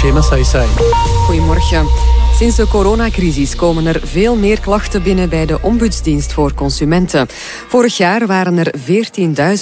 Shema Saisai. Goedemorgen. Sinds de coronacrisis komen er veel meer klachten binnen bij de Ombudsdienst voor Consumenten. Vorig jaar waren er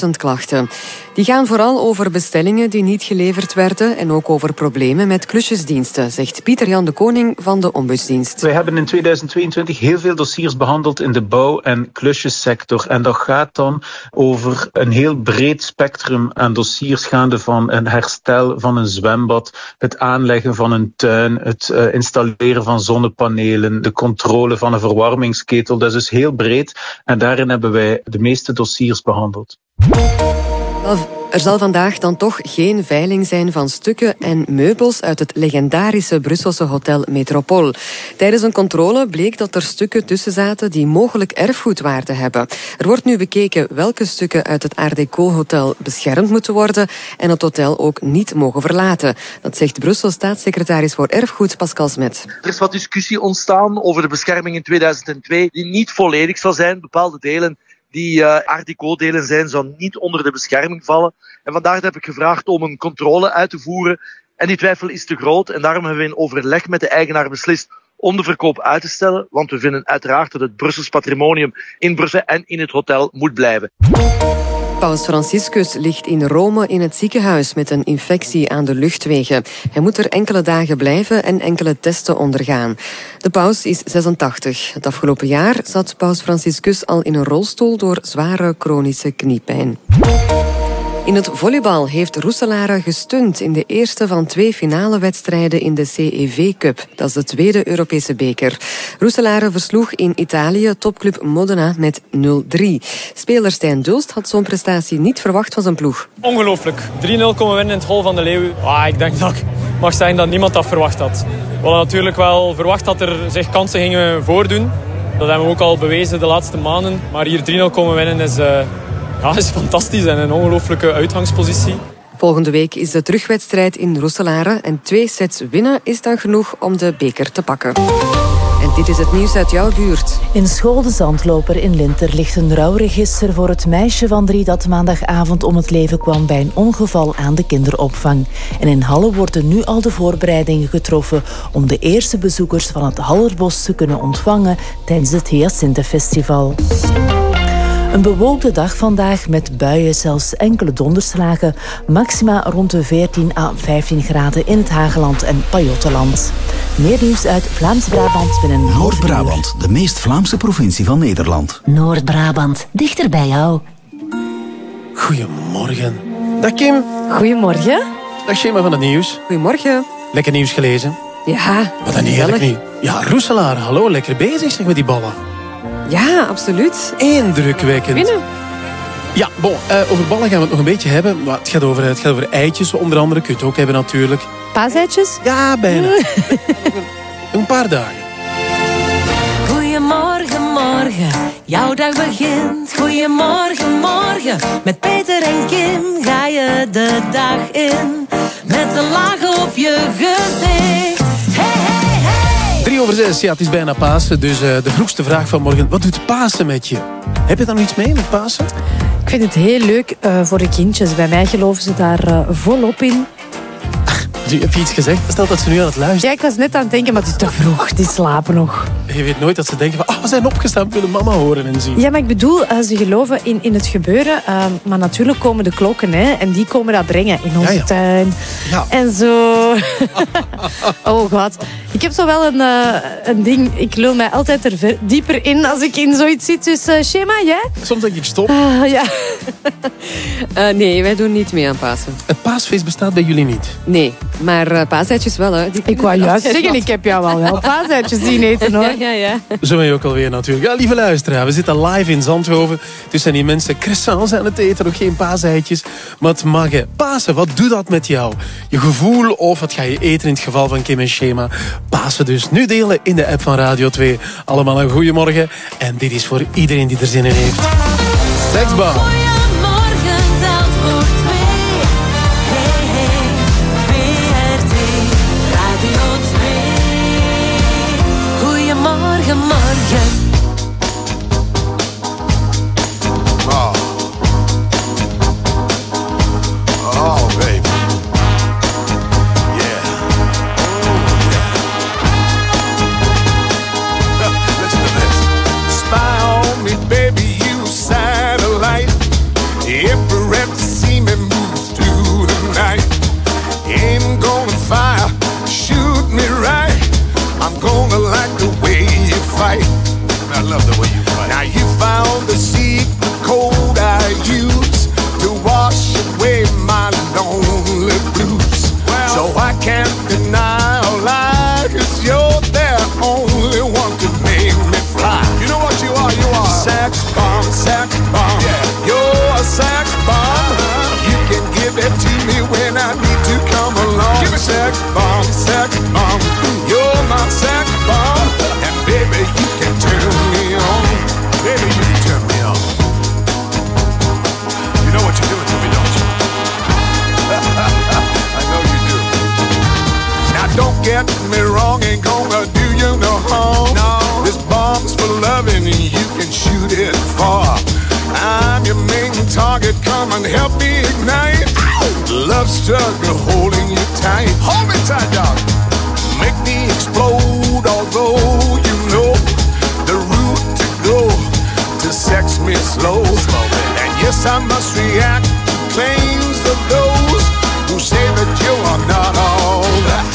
14.000 klachten. Die gaan vooral over bestellingen die niet geleverd werden en ook over problemen met klusjesdiensten, zegt Pieter-Jan de Koning van de Ombudsdienst. Wij hebben in 2022 heel veel dossiers behandeld in de bouw- en klusjessector. En dat gaat dan over een heel breed spectrum aan dossiers gaande van een herstel van een zwembad, het aanleggen van een tuin, het uh, installeren van zonnepanelen, de controle van een verwarmingsketel. Dat is dus heel breed en daarin hebben wij de meeste dossiers behandeld. Er zal vandaag dan toch geen veiling zijn van stukken en meubels uit het legendarische Brusselse hotel Metropool. Tijdens een controle bleek dat er stukken tussen zaten die mogelijk erfgoedwaarde hebben. Er wordt nu bekeken welke stukken uit het Art Deco hotel beschermd moeten worden en het hotel ook niet mogen verlaten. Dat zegt Brussel staatssecretaris voor erfgoed Pascal Smet. Er is wat discussie ontstaan over de bescherming in 2002 die niet volledig zal zijn. Bepaalde delen die uh, Art delen zijn, zou niet onder de bescherming vallen. En vandaar heb ik gevraagd om een controle uit te voeren. En die twijfel is te groot. En daarom hebben we in overleg met de eigenaar beslist om de verkoop uit te stellen. Want we vinden uiteraard dat het Brussels patrimonium in Brussel en in het hotel moet blijven. Paus Franciscus ligt in Rome in het ziekenhuis met een infectie aan de luchtwegen. Hij moet er enkele dagen blijven en enkele testen ondergaan. De paus is 86. Het afgelopen jaar zat paus Franciscus al in een rolstoel door zware chronische kniepijn. In het volleybal heeft Roeselare gestund in de eerste van twee finale wedstrijden in de CEV Cup. Dat is de tweede Europese beker. Roeselare versloeg in Italië topclub Modena met 0-3. Speler Stijn Dulst had zo'n prestatie niet verwacht van zijn ploeg. Ongelooflijk. 3-0 komen winnen in het hol van de Leeuw. Ah, ik denk dat mag zeggen dat niemand dat verwacht had. We hadden natuurlijk wel verwacht dat er zich kansen gingen voordoen. Dat hebben we ook al bewezen de laatste maanden. Maar hier 3-0 komen winnen is... Uh, ja, is fantastisch en een ongelooflijke uitgangspositie. Volgende week is de terugwedstrijd in Roeselare en twee sets winnen is dan genoeg om de beker te pakken. En dit is het nieuws uit jouw buurt. In School de Zandloper in Linter ligt een rouwregister voor het meisje van drie dat maandagavond om het leven kwam bij een ongeval aan de kinderopvang. En in Halle worden nu al de voorbereidingen getroffen om de eerste bezoekers van het Hallerbos te kunnen ontvangen tijdens het Hyacintenfestival. Een bewolkte dag vandaag met buien, zelfs enkele donderslagen. Maxima rond de 14 à 15 graden in het Hageland en Pajottenland. Meer nieuws uit Vlaams-Brabant binnen Noord-Brabant, de meest Vlaamse provincie van Nederland. Noord-Brabant, dichter bij jou. Goedemorgen. Dag Kim. Goedemorgen. Dag Schema van het nieuws. Goedemorgen. Lekker nieuws gelezen? Ja. Wat een heerlijk nieuws. Ja, Roeselaar, hallo, lekker bezig zeg met die ballen. Ja, absoluut. Indrukwekkend. Winnen. Ja, bon, uh, over ballen gaan we het nog een beetje hebben. Maar het gaat over, het gaat over eitjes, onder andere. Kun je het ook hebben natuurlijk. Paaseitjes? Ja, bijna. een paar dagen. Goedemorgen, morgen. Jouw dag begint. Goedemorgen, morgen. Met Peter en Kim ga je de dag in. Met een laag op je gezicht. Hey. Over zes, ja, het is bijna Pasen. Dus uh, de vroegste vraag van morgen. Wat doet Pasen met je? Heb je daar nog iets mee met Pasen? Ik vind het heel leuk uh, voor de kindjes. Bij mij geloven ze daar uh, volop in. Heb je iets gezegd? Stel dat ze nu aan het luisteren. Ja, ik was net aan het denken, maar het is te vroeg. Die slapen nog. Je weet nooit dat ze denken van, oh, we zijn opgestaan, we willen mama horen en zien. Ja, maar ik bedoel, uh, ze geloven in, in het gebeuren. Uh, maar natuurlijk komen de klokken, hè. En die komen dat brengen in onze Ja, ja. tuin. Ja. En zo. oh god. Ik heb zo wel een, uh, een ding. Ik lul mij altijd er ver- dieper in als ik in zoiets zit. Dus uh, Shema, jij? Soms denk ik stop. Ah, ja. Uh, nee, wij doen niet mee aan Pasen. Het paasfeest bestaat bij jullie niet. Nee, maar uh, paaseitjes wel. Hè. Die Ik wou juist zeggen, ik heb jou wel wel paaseitjes zien eten, hoor. Ja, ja, ja. Zo ben je ook alweer natuurlijk. Ja, lieve luisteraar, we zitten live in Zandhoven. Dus zijn die mensen croissants aan het eten, nog geen paaseitjes. Maar het mag, hè. Pasen, wat doet dat met jou? Je gevoel of wat ga je eten in het geval van Kim en Schema? Pasen dus nu delen in de app van Radio 2. Allemaal een goeiemorgen. En dit is voor iedereen die er zin in heeft. Seksbal. And help me ignite. Love struggle holding you tight. Hold me tight, dog. Make me explode, although you know the route to go to sex me slow. And yes, I must react to claims of those who say that you are not all.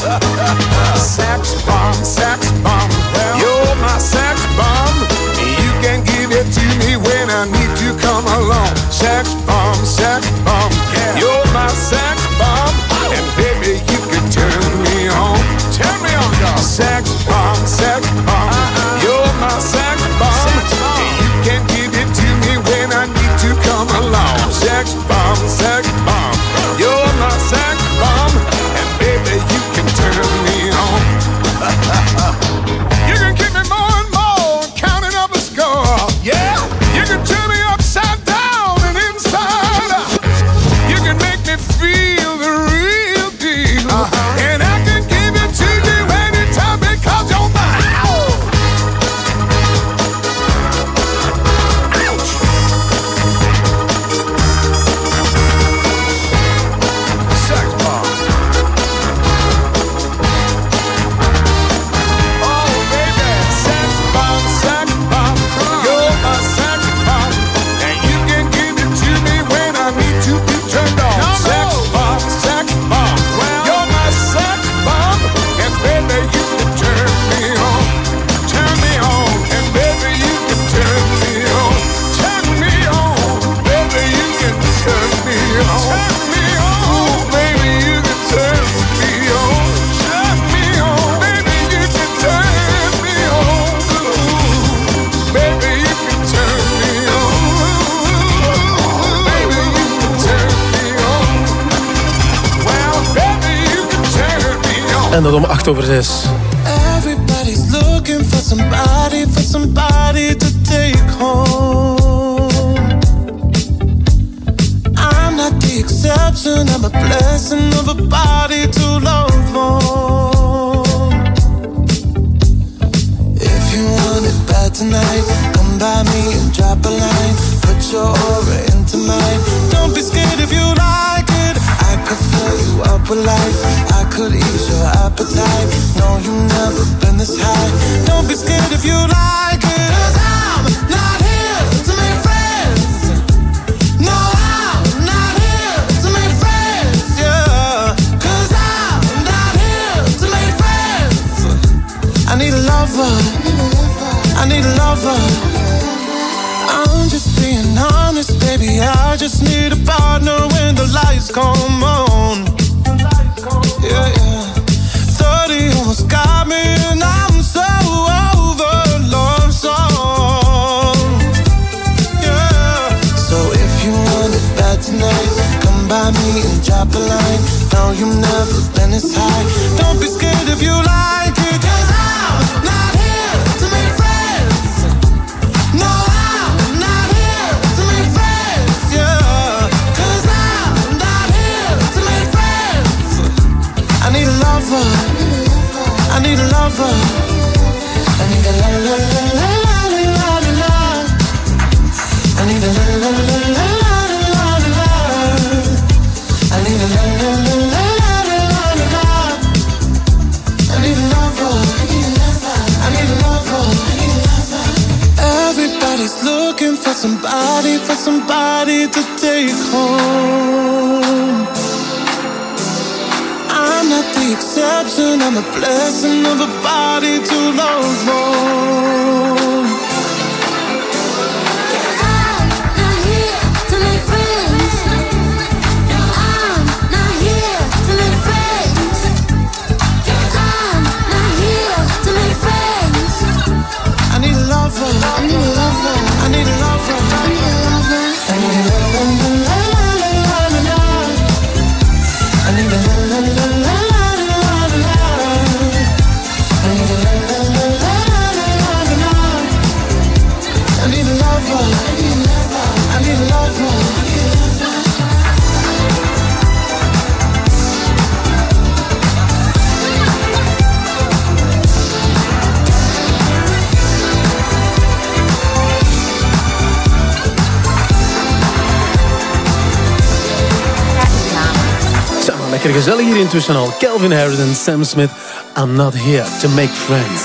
sex bomb, sex bomb, you're my sex bomb. You can give it to me when I need to come along. Sex bomb, sex bomb, you're my dat om 8 over 6. Everybody's looking for somebody, for somebody to take home. I'm not the exception, I'm a blessing of a body to love on. If you want it bad tonight, come by me and drop a line. Put your aura into mine. Don't be scared if you like it. I could fill you up with life. Could ease your appetite. No, you've never been this high. Don't be scared if you like it. Cause I'm not here to make friends. No, I'm not here to make friends. Yeah. Cause I'm not here to make friends. I need a lover. I need a lover. I'm just being honest, baby. I just need a partner when the lights come on. Yeah, yeah. 30 almost got me, and I'm so over love. Yeah. So if you want it bad tonight, come by me and drop a line. No, you've never been this high. Don't be scared if you like exception, I'm a blessing of a body to love on. I'm lekker gezellig hier intussen al. Calvin Harris en Sam Smith. I'm not here to make friends.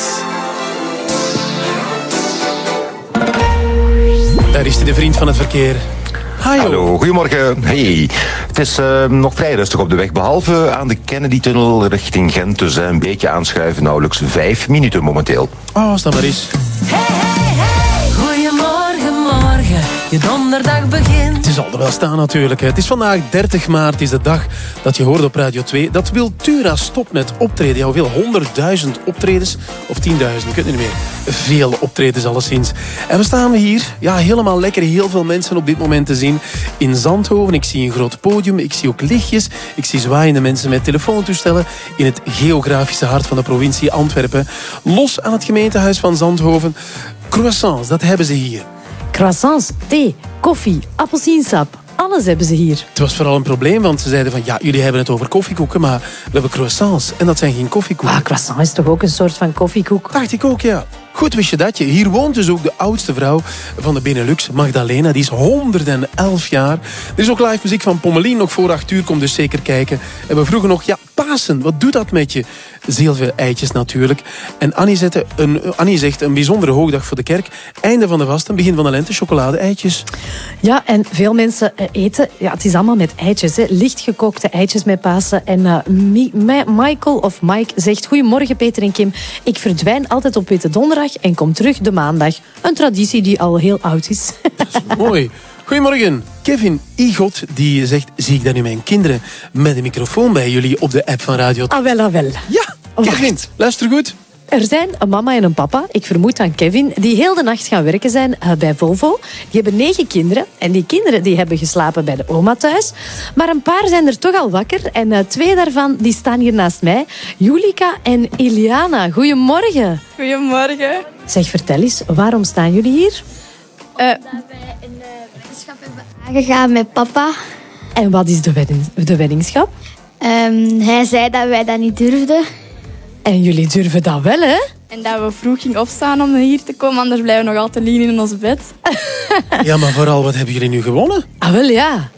Daar is hij, de vriend van het verkeer. Hi, Hallo, goedemorgen. Hey. Het is uh, nog vrij rustig op de weg, behalve aan de Kennedy-tunnel richting Gent. Dus uh, een beetje aanschuiven, nauwelijks vijf minuten momenteel. Oh, sta maar eens. Hey, hey, hey. Goedemorgen, morgen. Je donderdag begint. Het is al wel staan natuurlijk. Het is vandaag 30 maart, is de dag dat je hoorde op Radio 2 dat Wiltura stopt met optreden. Ja, hoeveel? 100.000 optredens? Of 10.000, ik weet niet meer. Veel optredens alleszins. En we staan hier, ja, helemaal lekker. Heel veel mensen op dit moment te zien in Zandhoven. Ik zie een groot podium, ik zie ook lichtjes. Ik zie zwaaiende mensen met telefoontoestellen in het geografische hart van de provincie Antwerpen. Los aan het gemeentehuis van Zandhoven. Croissants, dat hebben ze hier. Croissants, thee, koffie, appelsiensap. Alles hebben ze hier. Het was vooral een probleem, want ze zeiden van ja, jullie hebben het over koffiekoeken, maar we hebben croissants en dat zijn geen koffiekoeken. Ah, croissant is toch ook een soort van koffiekoek? Dacht ik ook, ja. Goed wist je dat je. Hier woont dus ook de oudste vrouw van de Benelux, Magdalena. Die is 111 jaar. Er is ook live muziek van Pommelien. Nog voor 8 uur, kom dus zeker kijken. En we vroegen nog, ja, Pasen, wat doet dat met je? Heel veel eitjes natuurlijk. En Annie, zette een, Annie zegt een bijzondere hoogdag voor de kerk. Einde van de vasten, begin van de lente, chocolade-eitjes. Ja, en veel mensen eh, eten, ja, het is allemaal met eitjes. Hè. Lichtgekookte eitjes met Pasen. En uh, Mi Mi Michael of Mike zegt, goedemorgen Peter en Kim. Ik verdwijn altijd op Witte Donderdag en kom terug de maandag. Een traditie die al heel oud is. Dat is mooi. Goedemorgen. Kevin Igot die zegt, zie ik dan nu mijn kinderen met een microfoon bij jullie op de app van Radio Ah wel, ah wel. Ja, Kevin, luister goed. Er zijn een mama en een papa, ik vermoed aan Kevin, die heel de nacht gaan werken zijn uh, bij Volvo. Die hebben negen kinderen en die kinderen die hebben geslapen bij de oma thuis. Maar een paar zijn er toch al wakker en uh, twee daarvan die staan hier naast mij. Julika en Iliana, goedemorgen. Goedemorgen. Zeg, vertel eens, waarom staan jullie hier? Uh, dat wij een weddenschap hebben aangegaan met papa. En wat is de, wedding, de weddingschap? Um, hij zei dat wij dat niet durfden. En jullie durven dat wel, hè? En dat we vroeg gingen opstaan om hier te komen, anders blijven we nog altijd liggen in ons bed. ja, maar vooral, wat hebben jullie nu gewonnen? Ah, wel ja.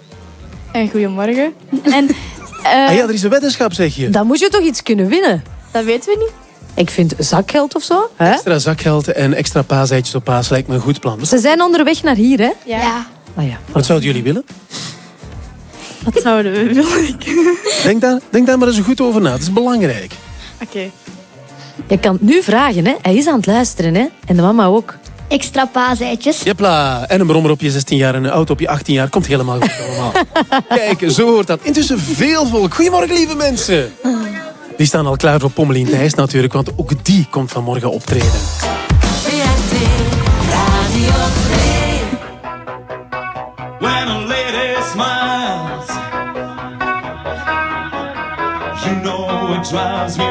En goedemorgen. En, uh, ah ja, er is een weddenschap, zeg je. Dan moet je toch iets kunnen winnen? Dat weten we niet. Ik vind zakgeld of zo. Hè? Extra zakgeld en extra paaseitjes op paas lijkt me een goed plan. Ze zijn onderweg naar hier, hè? Ja. ja. Ah, ja. Wat zouden jullie willen? Wat zouden we willen? denk, daar, denk daar maar eens goed over na. Het is belangrijk. Oké. Okay. Je kan het nu vragen, hè? Hij is aan het luisteren, hè? En de mama ook. Extra paaseitjes. Jepla. En een brommer op je 16 jaar en een auto op je 18 jaar. Komt helemaal goed allemaal. Kijk, zo hoort dat. Intussen veel volk. Goedemorgen, lieve mensen. Die staan al klaar voor Pommelien Thijs natuurlijk, want ook die komt vanmorgen optreden. When a lady smiles, you know it drives me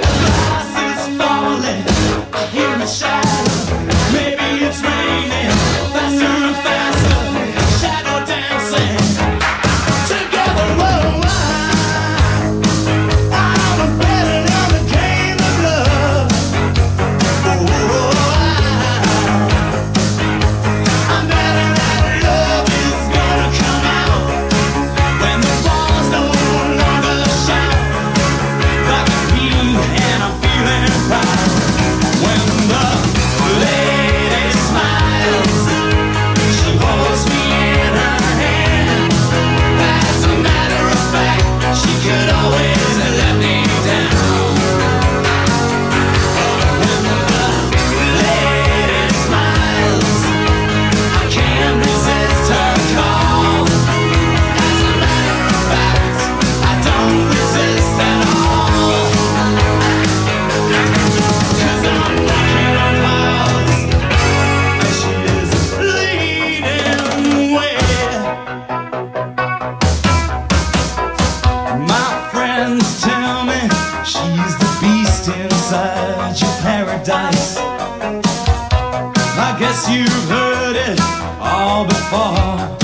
a shot. forró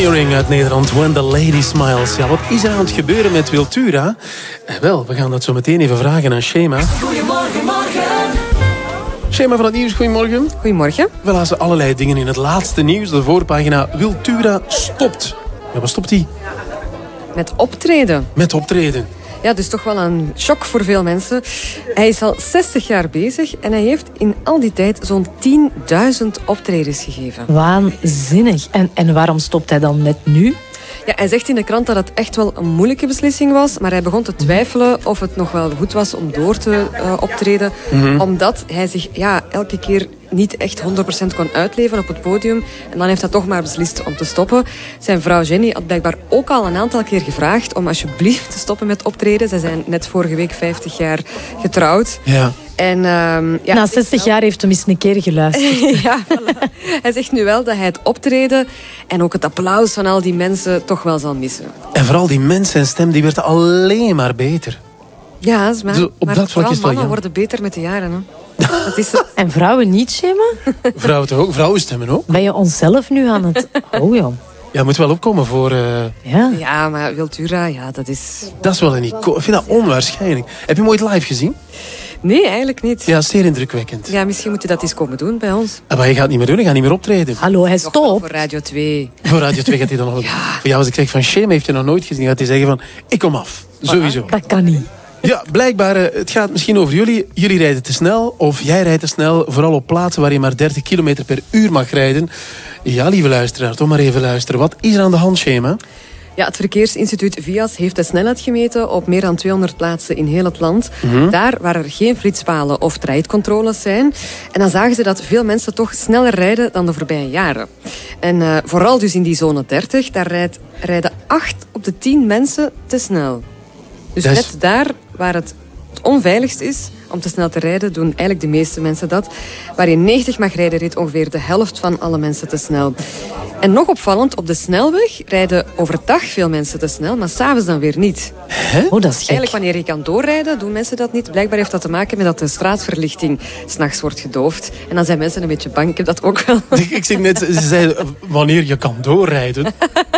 Earring uit Nederland, When the Lady Smiles. Ja, wat is er aan het gebeuren met Wiltura? Eh, wel, we gaan dat zo meteen even vragen aan Shema. Goedemorgen, morgen. Shema van het nieuws, goedemorgen. Goedemorgen. We lazen allerlei dingen in het laatste nieuws. De voorpagina Wiltura stopt. Ja, wat stopt hij? Met optreden. Met optreden. Ja, dus toch wel een shock voor veel mensen. Hij is al 60 jaar bezig en hij heeft in al die tijd zo'n 10.000 optredens gegeven. Waanzinnig. En, en waarom stopt hij dan net nu? Ja, hij zegt in de krant dat het echt wel een moeilijke beslissing was, maar hij begon te twijfelen of het nog wel goed was om door te eh, optreden, Mhm. omdat hij zich ja, elke keer niet echt 100% kon uitleven op het podium. En dan heeft hij toch maar beslist om te stoppen. Zijn vrouw Jenny had blijkbaar ook al een aantal keer gevraagd om alsjeblieft te stoppen met optreden. Ze zijn net vorige week 50 jaar getrouwd. Ja. En, ehm, ja, Na 60 jaar heeft hem eens een keer geluisterd. ja, voilà. Hij zegt nu wel dat hij het optreden en ook het applaus van al die mensen toch wel zal missen. En vooral die mensen en stem, die werd alleen maar beter. Ja, dat is. Dus op maar dat vlak is mannen worden beter met de jaren. Hè. Dat is het. En vrouwen niet, Shema? Vrouwen toch ook? Vrouwen stemmen ook. Ben je onszelf nu aan het... Oh ja. Ja, moet wel opkomen voor... eh, Ja. Ja, maar Wiltura, ja, dat is... Dat is wel een icoon. Ik vind dat onwaarschijnlijk. Heb je hem ooit live gezien? Nee, eigenlijk niet. Ja, zeer indrukwekkend. Ja, misschien moet je dat eens komen doen bij ons. Ah, Maar je gaat het niet meer doen, je gaat niet meer optreden. Hallo, hij wel Voor Radio 2. Voor Radio 2 gaat hij dan nog... Voor jou, als ik zeg van Shame heeft je nog nooit gezien, gaat hij zeggen van ik kom af. Sowieso. Dat kan niet. Ja, blijkbaar, eh, het gaat misschien over jullie. Jullie rijden te snel of jij rijdt te snel. Vooral op plaatsen waar je maar 30 km per uur mag rijden. Ja, lieve luisteraar, toch maar even luisteren. Wat is er aan de hand, Shema? Ja, het Verkeersinstituut VIAS heeft de snelheid gemeten op meer dan 200 plaatsen in heel het land. Mhm. Daar waar er geen flitspalen of rijdcontroles zijn. En dan zagen ze dat veel mensen toch sneller rijden dan de voorbije jaren. En eh, vooral dus in die zone 30, daar rijdt, rijden 8 op de 10 mensen te snel. Dus net daar waar het het onveiligst is, Om te snel te rijden doen eigenlijk de meeste mensen dat. Waar je 90 mag rijden, rijdt ongeveer de helft van alle mensen te snel. En nog opvallend, op de snelweg rijden overdag veel mensen te snel, maar s'avonds dan weer niet. Oh, dat is gek. Eigenlijk wanneer je kan doorrijden, doen mensen dat niet. Blijkbaar heeft dat te maken met dat de straatverlichting s'nachts wordt gedoofd. En dan zijn mensen een beetje bang. Ik heb dat ook wel. Ik zeg net, ze zei wanneer je kan doorrijden.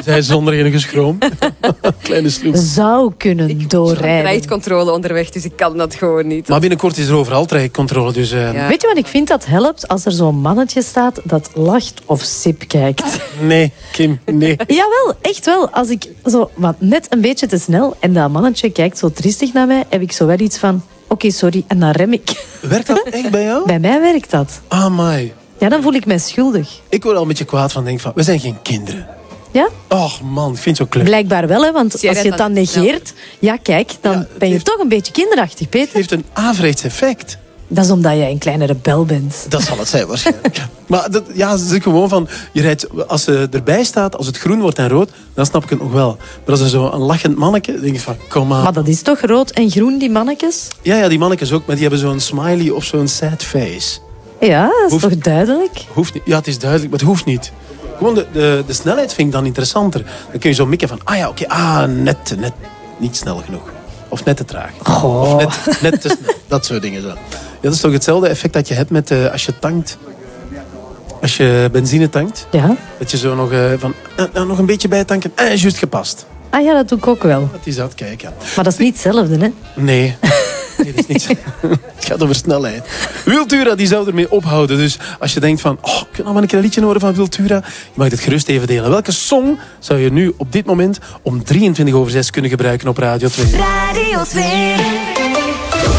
Zij zonder enige schroom. Kleine sloep. Zou kunnen doorrijden. Trajectcontrole onderweg, dus ik kan dat gewoon niet. Maar binnenkort is er overal trajectcontrole, dus... eh, Weet je wat ik vind dat helpt? Als er zo'n mannetje staat dat lacht of sip kijkt. Nee, Kim, nee. Jawel, echt wel. Als ik zo wat net een beetje te snel en dat mannetje kijkt zo triestig naar mij, heb ik zo wel iets van... Oké, sorry. En dan rem ik. Werkt dat echt bij jou? Bij mij werkt dat. Ah, my. Ja, dan voel ik mij schuldig. Ik word al een beetje kwaad van, denk van, we zijn geen kinderen. Ja? Och man, ik vind het zo klein. Blijkbaar wel, hè, want als je het dan negeert... Ja, kijk, dan ben je toch een beetje kinderachtig, Peter. Het heeft een averechts effect. Dat is omdat jij een kleine rebel bent. Dat zal het zijn waarschijnlijk. maar dat, ja, het is gewoon van, je rijdt, als ze erbij staat, als het groen wordt en rood, dan snap ik het nog wel. Maar als er zo een lachend manneke, denk ik van, kom aan. Maar dat is toch rood en groen, die mannetjes? Ja, ja, die mannetjes ook, maar die hebben zo'n smiley of zo'n sad face. Ja, dat is Hoeft- toch duidelijk? Hoeft niet. Ja, het is duidelijk, maar het hoeft niet. Gewoon de, de, de snelheid vind ik dan interessanter. Dan kun je zo mikken van, ah ja, oké, ah, net, net niet snel genoeg. Of net te traag. Of net, net te snel. Dat soort dingen zo. Ja, dat is toch hetzelfde effect dat je hebt met eh, als je tankt. Als je benzine tankt. Ja. Dat je zo nog, eh, van, eh, nog een beetje bijtanken. Eh, juist gepast. Ah ja, dat doe ik ook wel. Dat is dat, kijk. Ja. Maar dat is niet hetzelfde, hè? Nee. nee, dat is niet. het gaat over snelheid. Wiltura die zou ermee ophouden. Dus als je denkt van, oh, ik wil nou maar een keer een liedje horen van Wiltura, je mag dit gerust even delen. Welke song zou je nu op dit moment om 23 over 6 kunnen gebruiken op Radio 2? Radio 2.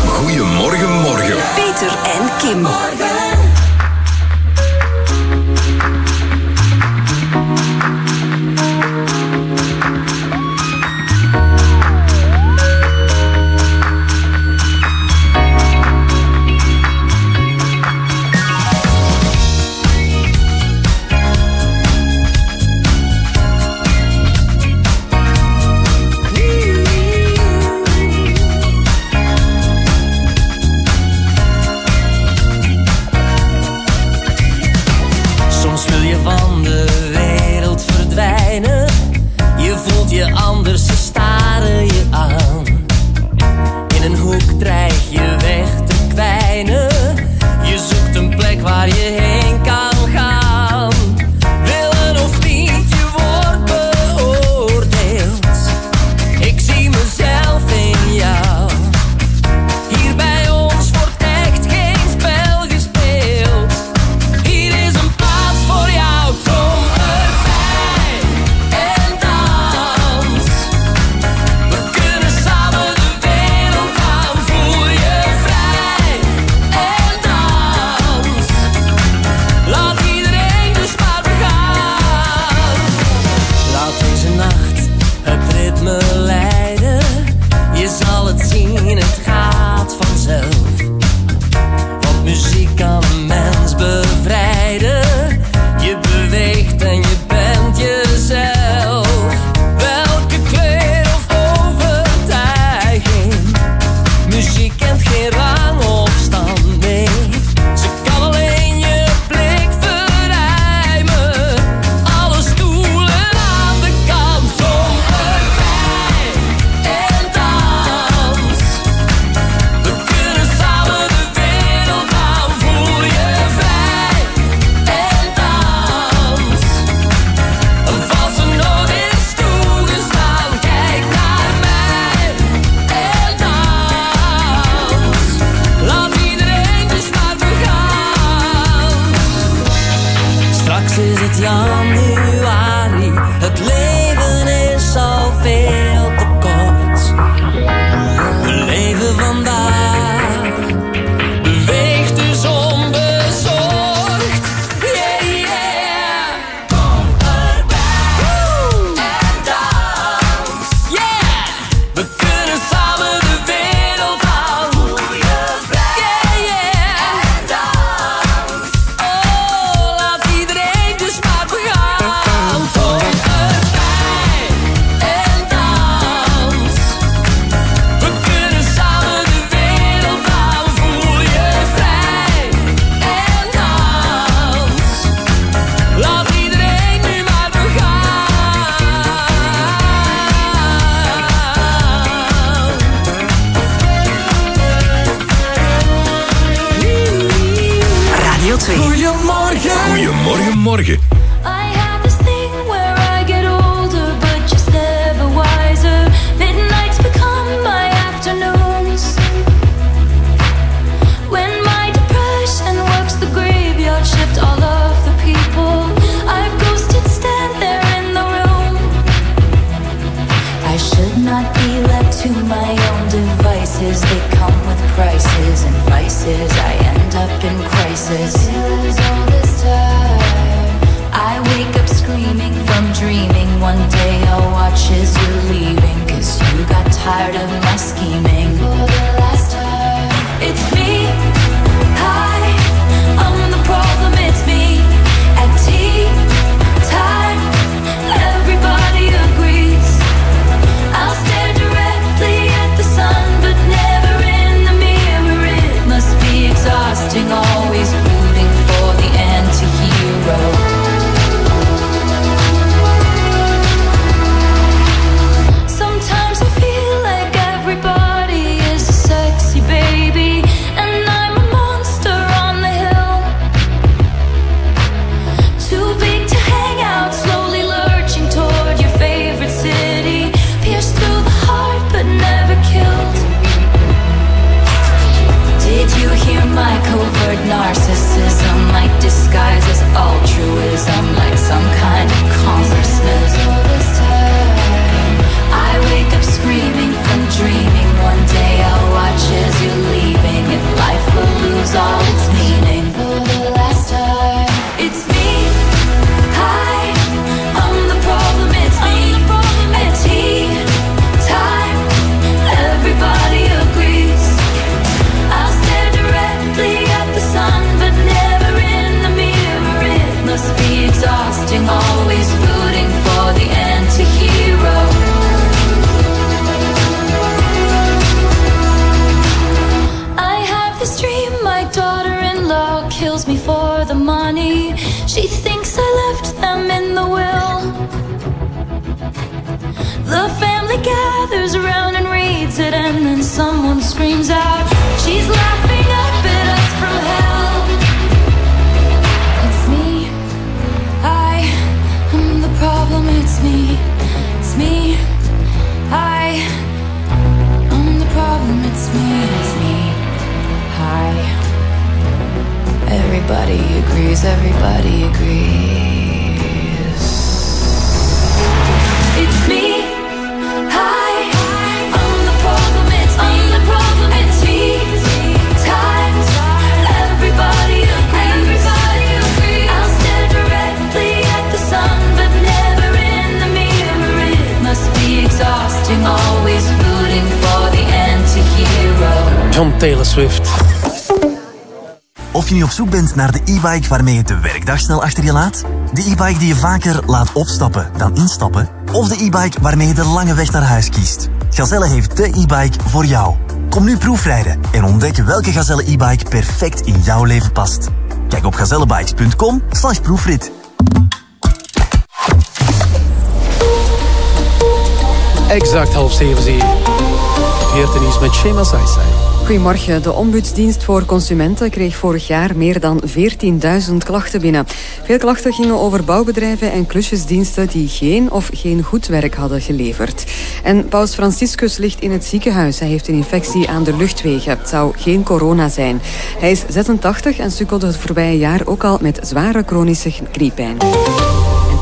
Goedemorgen, morgen. Peter en Kim. Soms e-bike waarmee je de werkdag snel achter je laat, de e-bike die je vaker laat opstappen dan instappen, of de e-bike waarmee je de lange weg naar huis kiest. Gazelle heeft de e-bike voor jou. Kom nu proefrijden en ontdek welke Gazelle e-bike perfect in jouw leven past. Kijk op gazellebikes.com proefrit. Exact half zeven zie je. Veertien is met Shema Saisai. Goedemorgen. De Ombudsdienst voor Consumenten kreeg vorig jaar meer dan 14.000 klachten binnen. Veel klachten gingen over bouwbedrijven en klusjesdiensten die geen of geen goed werk hadden geleverd. En Paus Franciscus ligt in het ziekenhuis. Hij heeft een infectie aan de luchtwegen. Het zou geen corona zijn. Hij is 86 en sukkelde het voorbije jaar ook al met zware chronische griepijn.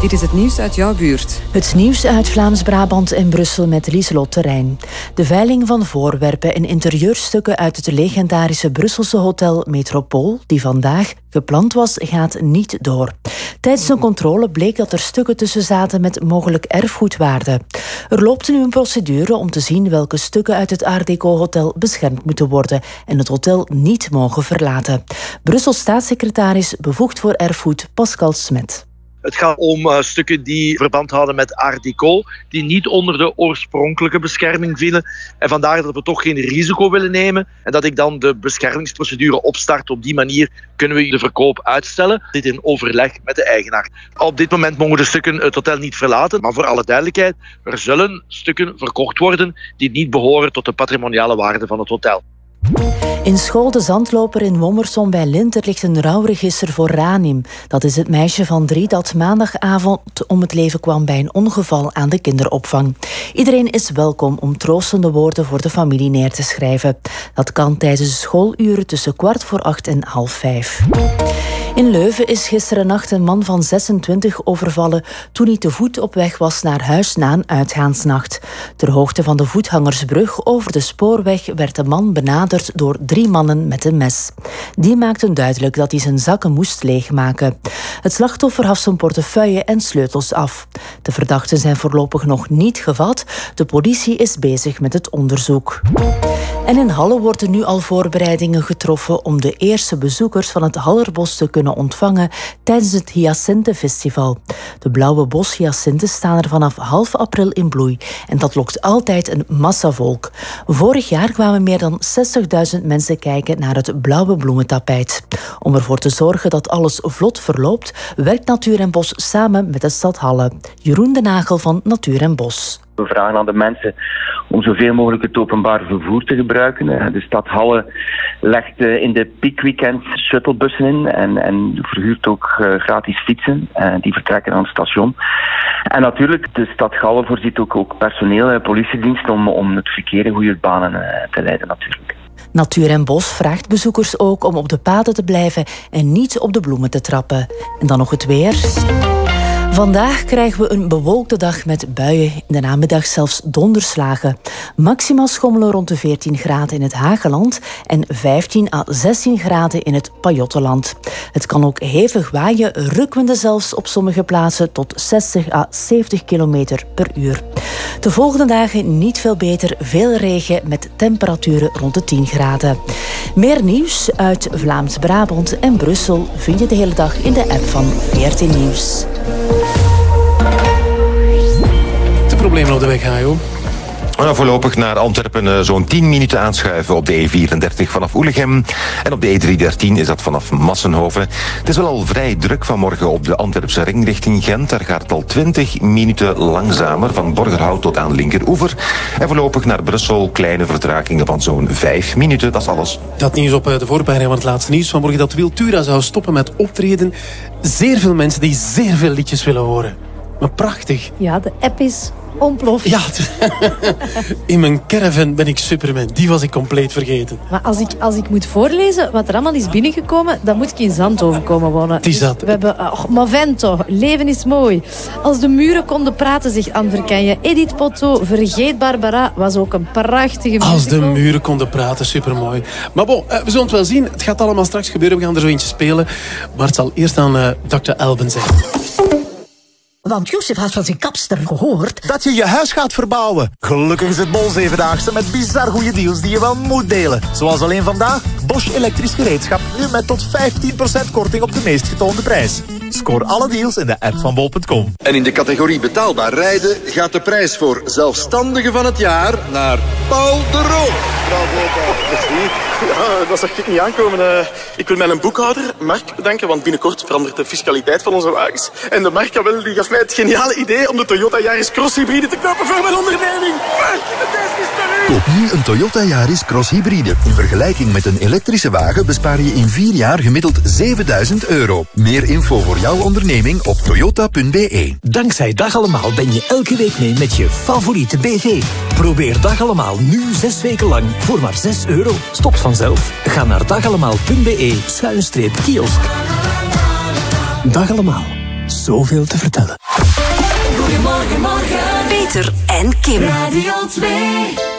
Dit is het nieuws uit jouw buurt. Het nieuws uit Vlaams-Brabant en Brussel met Lieselot Terrein. De veiling van voorwerpen en interieurstukken uit het legendarische Brusselse hotel Metropool, die vandaag gepland was, gaat niet door. Tijdens een controle bleek dat er stukken tussen zaten met mogelijk erfgoedwaarde. Er loopt nu een procedure om te zien welke stukken uit het Art Deco hotel beschermd moeten worden en het hotel niet mogen verlaten. Brussels staatssecretaris bevoegd voor erfgoed Pascal Smet. Het gaat om uh, stukken die verband houden met Art die niet onder de oorspronkelijke bescherming vielen. En vandaar dat we toch geen risico willen nemen en dat ik dan de beschermingsprocedure opstart. Op die manier kunnen we de verkoop uitstellen. Dit in overleg met de eigenaar. Op dit moment mogen de stukken het hotel niet verlaten, maar voor alle duidelijkheid, er zullen stukken verkocht worden die niet behoren tot de patrimoniale waarde van het hotel. In school De Zandloper in Wommerson bij Linter ligt een rouwregister voor Ranim. Dat is het meisje van drie dat maandagavond om het leven kwam bij een ongeval aan de kinderopvang. Iedereen is welkom om troostende woorden voor de familie neer te schrijven. Dat kan tijdens de schooluren tussen kwart voor acht en half vijf. In Leuven is gisteren nacht een man van 26 overvallen toen hij te voet op weg was naar huis na een uitgaansnacht. Ter hoogte van de voetgangersbrug over de spoorweg werd de man benaderd door drie mannen met een mes. Die maakten duidelijk dat hij zijn zakken moest leegmaken. Het slachtoffer gaf zijn portefeuille en sleutels af. De verdachten zijn voorlopig nog niet gevat. De politie is bezig met het onderzoek. En in Halle worden nu al voorbereidingen getroffen om de eerste bezoekers van het Hallerbos te kunnen ontvangen tijdens het Hyacintenfestival. De blauwe boshyacinten staan er vanaf half april in bloei en dat lokt altijd een massavolk. Vorig jaar kwamen meer dan 60.000 mensen kijken naar het blauwe bloementapijt. Om ervoor te zorgen dat alles vlot verloopt, werkt Natuur en Bos samen met de stad Halle. Jeroen de Nagel van Natuur en Bos. We vragen aan de mensen om zoveel mogelijk het openbaar vervoer te gebruiken. Eh, De stad Halle legt eh, in de piekweekends shuttlebussen in en, en verhuurt ook eh, gratis fietsen. Die vertrekken aan het station. En natuurlijk, de stad Halle voorziet ook, ook personeel, eh, politiedienst, om, om het verkeer in goede banen te leiden natuurlijk. Natuur en Bos vraagt bezoekers ook om op de paden te blijven en niet op de bloemen te trappen. En dan nog het weer. Vandaag krijgen we een bewolkte dag met buien, in de namiddag zelfs donderslagen. Maximaal schommelen rond de 14 graden in het Hageland en 15 à 16 graden in het Pajottenland. Het kan ook hevig waaien, rukwinden zelfs op sommige plaatsen tot 60 à 70 kilometer per uur. De volgende dagen niet veel beter, veel regen met temperaturen rond de 10 graden. Meer nieuws uit Vlaams-Brabant en Brussel vind je de hele dag in de app van 14 Nieuws. De problemen op de weg, Hajo. Voorlopig naar Antwerpen eh, zo'n 10 minuten aanschuiven op de E34 vanaf Oelegem. En op de E313 is dat vanaf Massenhoven. Het is wel al vrij druk vanmorgen op de Antwerpse ring richting Gent. Daar gaat het al 20 minuten langzamer van Borgerhout tot aan Linkeroever. En voorlopig naar Brussel kleine vertragingen van zo'n 5 minuten. Dat is alles. Dat nieuws op eh, de voorpagina van het laatste nieuws vanmorgen dat Wiltura zou stoppen met optreden. Zeer veel mensen die zeer veel liedjes willen horen. Maar prachtig. Ja, de app is ontploft. Ja, in mijn caravan ben ik Superman. Die was ik compleet vergeten. Maar als ik, als ik moet voorlezen wat er allemaal is binnengekomen, dan moet ik in Zandhoven komen wonen. Het is Dus dat. We hebben oh, Movento, Leven is mooi. Als de muren konden praten, zegt Anne Verkenje. Edith Potto, Vergeet Barbara, was ook een prachtige Als de muren konden praten, supermooi. Maar bon, eh, we zullen het wel zien. Het gaat allemaal straks gebeuren. We gaan er zo eentje spelen. Maar het zal eerst aan eh, Dr. Elben zijn. Want Jozef had van zijn kapster gehoord. Dat je je huis gaat verbouwen. Gelukkig is het Bol Zevendaagse met bizar goede deals die je wel moet delen. Zoals alleen vandaag, Bosch elektrisch gereedschap. Nu met tot 15% korting op de meest getoonde prijs. Scoor alle deals in de app van bol.com. En in de categorie betaalbaar rijden gaat de prijs voor zelfstandige van het jaar naar Paul de Roo. Ja, dat zag ik niet aankomen. Eh, ik wil mijn boekhouder, Mark, bedanken, want binnenkort verandert de fiscaliteit van onze wagens. En de Mark Jawel, die gaf mij het geniale idee om de Toyota Yaris Cross Hybride te kopen voor mijn onderneming. Er! Koop nu een Toyota Yaris Cross Hybride. In vergelijking met een elektrische wagen bespaar je in vier jaar gemiddeld 7000 euro. Meer info voor jouw onderneming op toyota.be. Dankzij Dag Allemaal ben je elke week mee met je favoriete BV. Probeer Dag Allemaal nu zes weken lang voor maar 6 euro. Stopt vanzelf. Ga naar dagallemaal.be schuinstreep kiosk. Dag Allemaal. Zoveel te vertellen. Goedemorgen, morgen. Peter en Kim. Radio 2.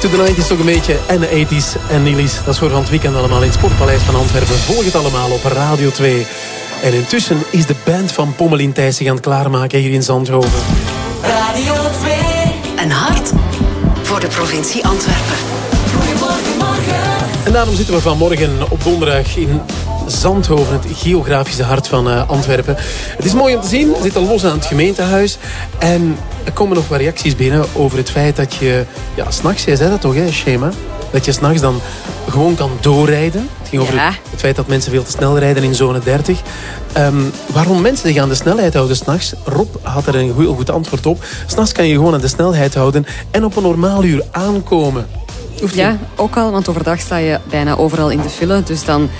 To the 90s toch een beetje. En de 80s en Nilis. Dat is voor van het weekend allemaal in het Sportpaleis van Antwerpen. Volg het allemaal op Radio 2. En intussen is de band van Pommelien Thijs zich aan het klaarmaken hier in Zandhoven. Radio 2. Een hart voor de provincie Antwerpen. Goedemorgen, morgen. En daarom zitten we vanmorgen op donderdag in Zandhoven, het geografische hart van eh, Antwerpen. Het is mooi om te zien. We zitten los aan het gemeentehuis. En er komen nog wat reacties binnen over het feit dat je... Ja, s'nachts, jij zei dat toch, hè, Shema? Dat je s'nachts dan gewoon kan doorrijden. Het ging over Ja. het, het feit dat mensen veel te snel rijden in zone 30. Ehm, waarom mensen zich aan de snelheid houden s'nachts? Rob had er een heel goed antwoord op. S'nachts kan je gewoon aan de snelheid houden en op een normaal uur aankomen. Ja, ook al, want overdag sta je bijna overal in de file. Dus dan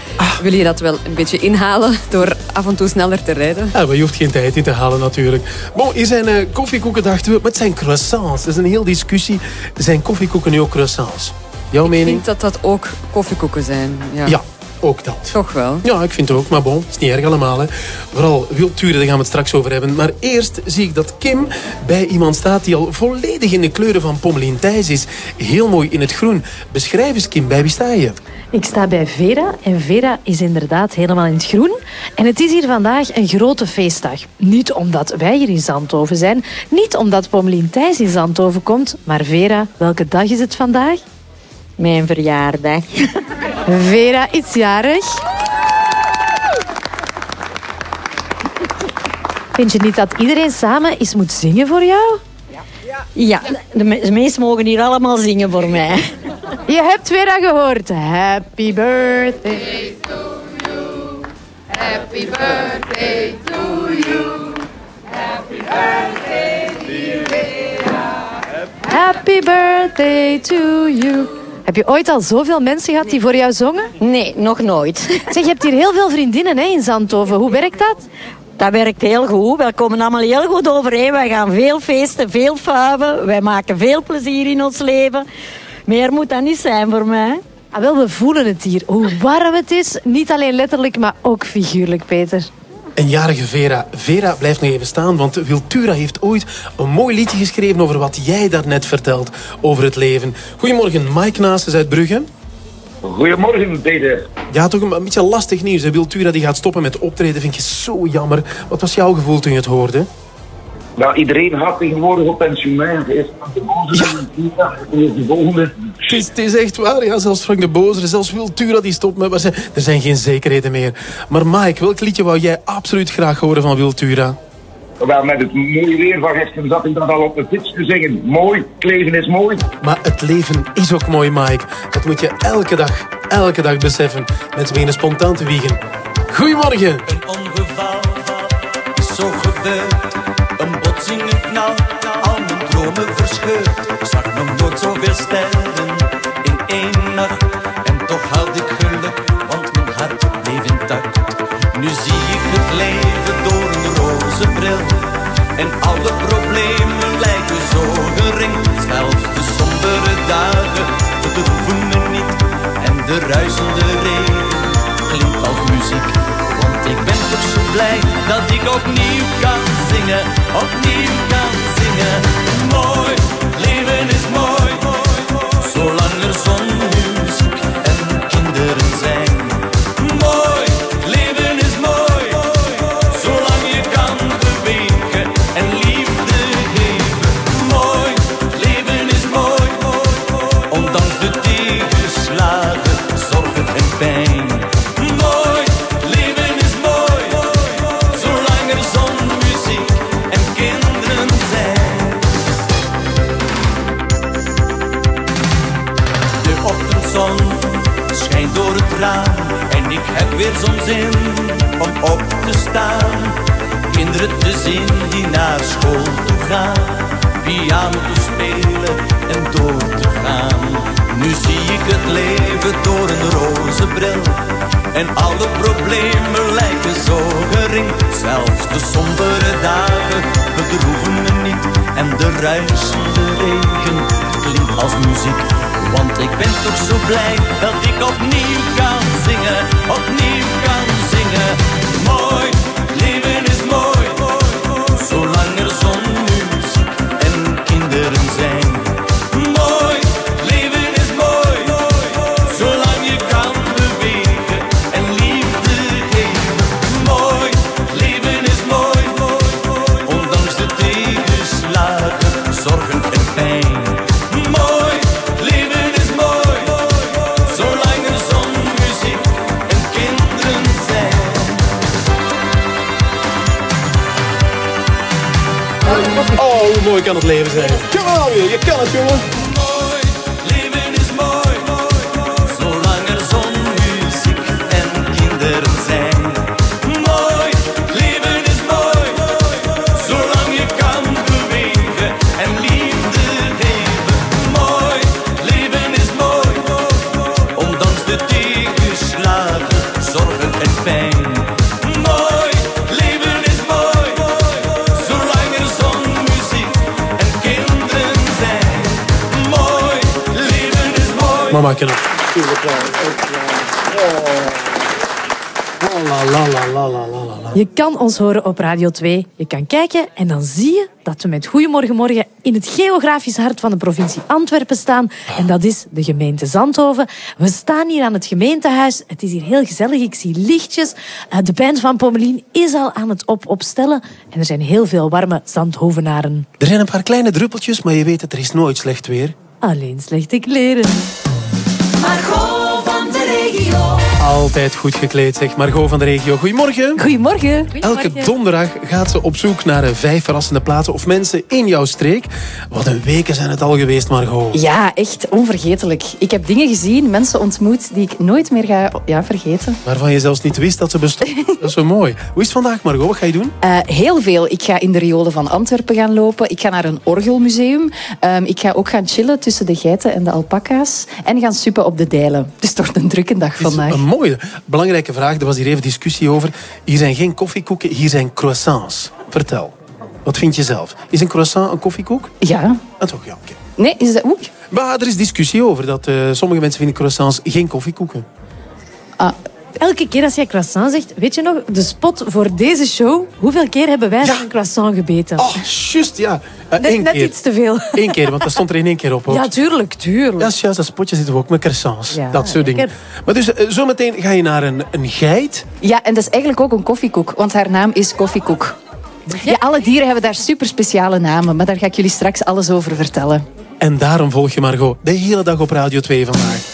wil je dat wel een beetje inhalen door af en toe sneller te rijden. Ja, maar je hoeft geen tijd in te halen natuurlijk. Bon, hier zijn uh, koffiekoeken, dachten we. Maar het zijn croissants. Dat is een heel discussie. Zijn koffiekoeken nu ook croissants? Jouw Ik mening? vind dat dat ook koffiekoeken zijn. Ja, Ja, ook dat. Toch wel. Ja, ik vind het ook. Maar bon, het is niet erg allemaal. Hè. Vooral wildturen, daar gaan we het straks over hebben. Maar eerst zie ik dat Kim bij iemand staat die al volledig in de kleuren van Pommelien Thijs is. Heel mooi in het groen. Beschrijf eens, Kim, bij wie sta je? Ik sta bij Vera en Vera is inderdaad helemaal in het groen. En het is hier vandaag een grote feestdag. Niet omdat wij hier in Zandhoven zijn, niet omdat Pommelien Thijs in Zandhoven komt, maar Vera, welke dag is het vandaag? Mijn verjaardag. Vera is jarig. Vind je niet dat iedereen samen eens moet zingen voor jou? Ja, de me- de meesten mogen hier allemaal zingen voor mij. Je hebt Vera gehoord. Happy birthday. Happy birthday to you. Happy birthday, dear Vera. Happy birthday to you. Heb je ooit al zoveel mensen gehad die voor jou zongen? Nee, nog nooit. Zeg, je hebt hier heel veel vriendinnen hè, in Zandhoven. Hoe werkt dat? Dat werkt heel goed. Wij komen allemaal heel goed overeen. Wij gaan veel feesten, veel fuiven. Wij maken veel plezier in ons leven. Meer moet dat niet zijn voor mij. Ah, wel, we voelen het hier. Hoe warm het is. Niet alleen letterlijk, maar ook figuurlijk, Peter. En jarige Vera. Vera blijft nog even staan, want Wiltura heeft ooit een mooi liedje geschreven over wat jij daarnet vertelt over het leven. Goedemorgen, Mike Naasten uit Brugge. Goedemorgen, Peter. Ja, toch een, een beetje lastig nieuws. hè. Wiltura die gaat stoppen met optreden, vind je zo jammer. Wat was jouw gevoel toen je het hoorde? Nou, iedereen gaat tegenwoordig op pensioen. hè. Eerst de Boze, is de volgende. Het is, het is echt waar, ja. Zelfs Frank de Bozer, zelfs Wiltura die stopt met... Maar ze- er zijn geen zekerheden meer. Maar Mike, welk liedje wou jij absoluut graag horen van Wiltura? Wel, met het mooie weer van gisteren zat ik dan al op de fiets te zingen. Mooi, het leven is mooi. Maar het leven is ook mooi, Mike. Dat moet je elke dag, elke dag beseffen. Mensen beginnen spontaan te wiegen. Goedemorgen. ongeval is zo gebeurd. Botsing, een knal, al mijn dromen verscheurd. Ik zag nog nooit zoveel sterren in één nacht. En toch had ik geluk, want mijn hart bleef intact. Nu zie ik het leven door een roze bril. En alle problemen lijken zo gering. Zelfs de sombere dagen bedroeven me niet. En de ruisende regen klinkt als muziek. Want ik ben toch zo blij dat ik opnieuw kan zingen. Opnieuw kan ik heb weer zo'n zin om op te staan. Kinderen te zien die naar school toe gaan, piano te spelen en door te gaan. Nu zie ik het leven door een roze bril en alle problemen lijken zo gering. Zelfs de sombere dagen bedroeven me niet en de ruisende regen klinkt als muziek. Want ik ben toch zo blij dat ik opnieuw kan zingen, opnieuw kan zingen. Mooi, kan het leven zijn. Kom on, je kan het, jongen. Mama kan het. La, la, la, la, la, la, la. Je kan ons horen op Radio 2. Je kan kijken en dan zie je dat we met Goedemorgen Morgen in het geografische hart van de provincie Antwerpen staan. En dat is de gemeente Zandhoven. We staan hier aan het gemeentehuis. Het is hier heel gezellig. Ik zie lichtjes. Eh, De band van Pommelien is al aan het op opstellen. En er zijn heel veel warme Zandhovenaren. Er zijn een paar kleine druppeltjes, maar je weet het, er is nooit slecht weer. Alleen slechte kleren. Margot Altijd goed gekleed, zeg Margot van de regio. Goedemorgen. Goedemorgen. Elke donderdag gaat ze op zoek naar vijf verrassende plaatsen of mensen in jouw streek. Wat een weken zijn het al geweest, Margot. Ja, echt onvergetelijk. Ik heb dingen gezien, mensen ontmoet die ik nooit meer ga ja, vergeten. Waarvan je zelfs niet wist dat ze bestonden. Dat is zo mooi. Hoe is het vandaag, Margot? Wat ga je doen? Eh, heel veel. Ik ga in de riolen van Antwerpen gaan lopen. Ik ga naar een orgelmuseum. Ehm, ik ga ook gaan chillen tussen de geiten en de alpaca's. En gaan suppen op de Dijlen. Dus toch een drukke dag vandaag. Een mooie, belangrijke vraag. Er was hier even discussie over. Hier zijn geen koffiekoeken, hier zijn croissants. Vertel. Wat vind je zelf? Is een croissant een koffiekoek? Ja. Ah, toch, ja. Nee, is dat... Oei. Maar er is discussie over. Dat, eh, sommige mensen vinden croissants geen koffiekoeken. Elke keer als jij croissant zegt, weet je nog, de spot voor deze show, hoeveel keer hebben wij een croissant gebeten? Oh, juist, ja. Eh, net, één net keer. iets te veel. Eén keer, want dat stond er in één keer op. Ook. Ja, tuurlijk, tuurlijk. Ja, juist, dat spotje zitten we ook met croissants. Ja, dat soort dingen. Maar dus, eh, zometeen ga je naar een, een geit. Ja, en dat is eigenlijk ook een koffiekoek, want haar naam is Koffiekoek. Ja, alle dieren hebben daar super speciale namen, maar daar ga ik jullie straks alles over vertellen. En daarom volg je Margot de hele dag op Radio 2 vandaag.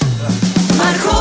Margot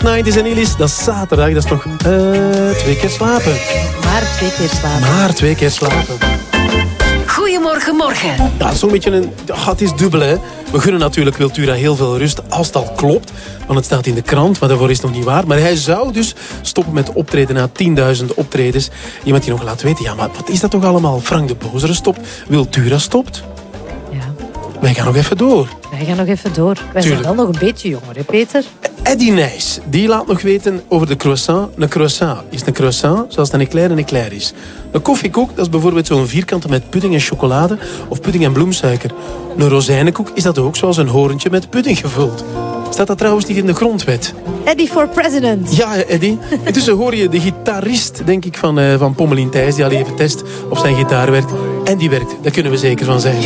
to the 80s, 90s en Illis. Dat is zaterdag, dat is nog eh, twee keer slapen. Maar twee keer slapen. Maar twee keer slapen. Goedemorgen, morgen. Ja, zo'n beetje een... het is dubbel, hè. We gunnen natuurlijk Wiltura heel veel rust, als het al klopt. Want het staat in de krant, maar daarvoor is het nog niet waar. Maar hij zou dus stoppen met optreden na 10.000 optredens. Iemand die nog laat weten, ja, maar wat is dat toch allemaal? Frank de Bozere stopt, Wiltura stopt. Ja. Wij gaan nog even door. Wij gaan nog even door. Wij Tuurlijk. zijn wel nog een beetje jonger, hè Peter? Eddie Nijs, die laat nog weten over de croissant. Een croissant is een croissant zoals een eclair een eclair is. Een koffiekoek, dat is bijvoorbeeld zo'n vierkante met pudding en chocolade of pudding en bloemsuiker. Een rozijnenkoek is dat ook zoals een horentje met pudding gevuld. Staat dat trouwens niet in de grondwet? Eddie for president. Ja, Eddie. Intussen hoor je de gitarist, denk ik, van, eh, van Pommelien Thijs, die al even test of zijn gitaar werkt. En die werkt, daar kunnen we zeker van zijn.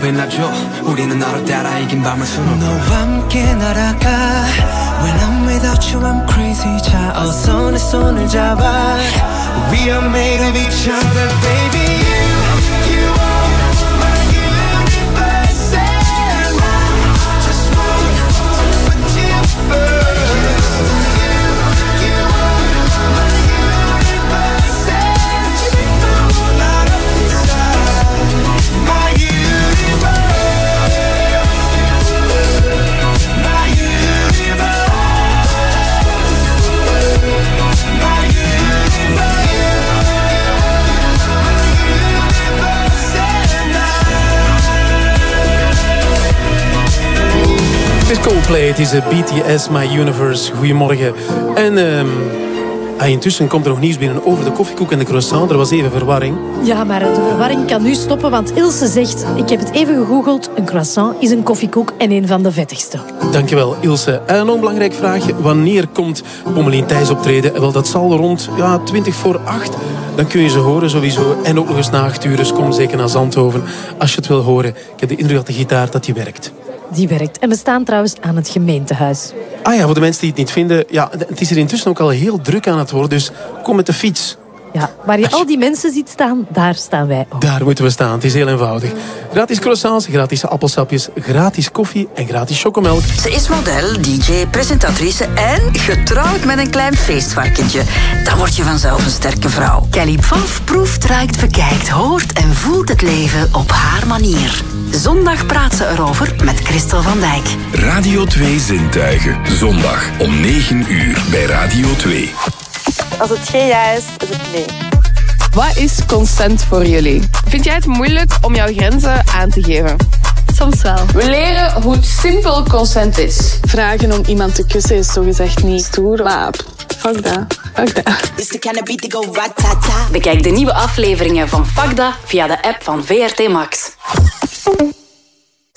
빛나줘. 우리는 너를 따라 이긴 밤을 수놓 is BTS, My Universe. Goedemorgen. En ah, intussen komt er nog nieuws binnen over de koffiekoek en de croissant. Er was even verwarring. Ja, maar de verwarring kan nu stoppen, want Ilse zegt... Ik heb het even gegoogeld. Een croissant is een koffiekoek en een van de vettigste. Dankjewel, Ilse. En een onbelangrijk vraagje. Wanneer komt Pommelien Thijs optreden? Wel, dat zal rond ja, 20 voor 8. Dan kun je ze horen sowieso. En ook nog eens na 8 uur. Dus kom zeker naar Zandhoven als je het wil horen. Ik heb de indruk dat de gitaar dat die werkt. Die werkt. En we staan trouwens aan het gemeentehuis. Ah ja, voor de mensen die het niet vinden. Ja, het is er intussen ook al heel druk aan het worden. Dus kom met de fiets. Ja, waar je al die mensen ziet staan, daar staan wij ook. Daar moeten we staan. Het is heel eenvoudig. Gratis croissants, gratis appelsapjes, gratis koffie en gratis chocomelk. Ze is model, DJ, presentatrice en getrouwd met een klein feestvarkentje. Dan word je vanzelf een sterke vrouw. Kelly Pfaff proeft, ruikt, bekijkt, hoort en voelt het leven op haar manier. Zondag praat ze erover met Christel van Dijk. Radio 2 Zintuigen. Zondag om 9 uur bij Radio 2. Als het geen ja is, is het nee. Wat is consent voor jullie? Vind jij het moeilijk om jouw grenzen aan te geven? Soms wel. We leren hoe simpel consent is. Vragen om iemand te kussen is zogezegd niet stoer, maar fuck dat. Fuck dat. Bekijk de nieuwe afleveringen van Fakda via de app van VRT Max.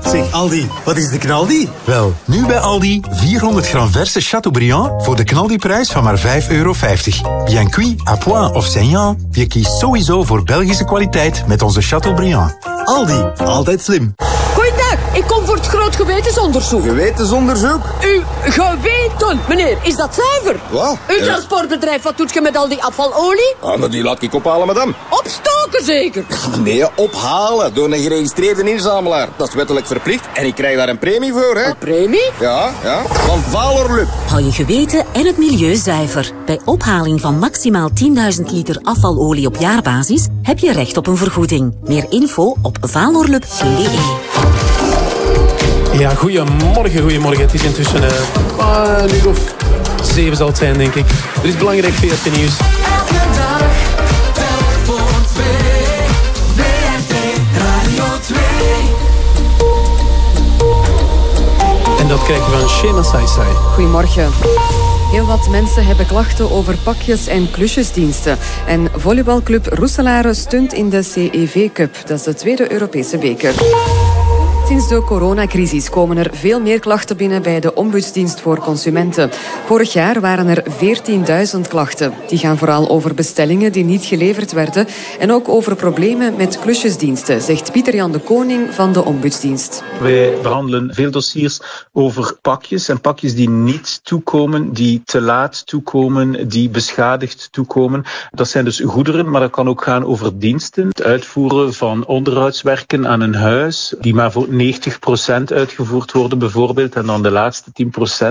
Zeg Aldi, wat is de knaldi? Wel, nu bij Aldi 400 gram verse Chateaubriand voor de knaldiprijs van maar 5,50 euro. Bien cuit, à point of saignant, je kiest sowieso voor Belgische kwaliteit met onze Chateaubriand. Aldi, altijd slim. Goeiedag, groot gewetensonderzoek. Gewetensonderzoek? Uw geweten, meneer, is dat zuiver? Wat? Uw Eh. transportbedrijf, wat doet je met al die afvalolie? Ah, maar die laat ik ophalen, madame. Opstoken zeker? Nee, ophalen door een geregistreerde inzamelaar. Dat is wettelijk verplicht en ik krijg daar een premie voor, hè? Een premie? Ja, ja. Van Valorlup. Hou je geweten en het milieu zuiver. Bij ophaling van maximaal 10.000 liter afvalolie op jaarbasis heb je recht op een vergoeding. Meer info op valorlup.be. Ja, goedemorgen, goedemorgen. Het is intussen eh, een uur of zeven zal het zijn, denk ik. Er is belangrijk VRT nieuws. En dat krijgen we van Shema Saisai. Goedemorgen. Heel wat mensen hebben klachten over pakjes- en klusjesdiensten. En volleybalclub Roeselare stunt in de CEV Cup. Dat is de tweede Europese beker. Sinds de coronacrisis komen er veel meer klachten binnen bij de Ombudsdienst voor Consumenten. Vorig jaar waren er 14.000 klachten. Die gaan vooral over bestellingen die niet geleverd werden en ook over problemen met klusjesdiensten, zegt Pieter-Jan de Koning van de Ombudsdienst. Wij behandelen veel dossiers over pakjes en pakjes die niet toekomen, die te laat toekomen, die beschadigd toekomen. Dat zijn dus goederen, maar dat kan ook gaan over diensten. Het uitvoeren van onderhoudswerken aan een huis, die maar voor 90% uitgevoerd worden bijvoorbeeld. En dan de laatste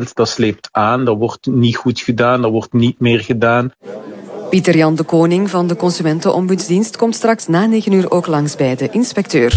10% dat sleept aan, dat wordt niet goed gedaan, dat wordt niet meer gedaan. Pieter-Jan de Koning van de Consumentenombudsdienst komt straks na 9 uur ook langs bij de inspecteur.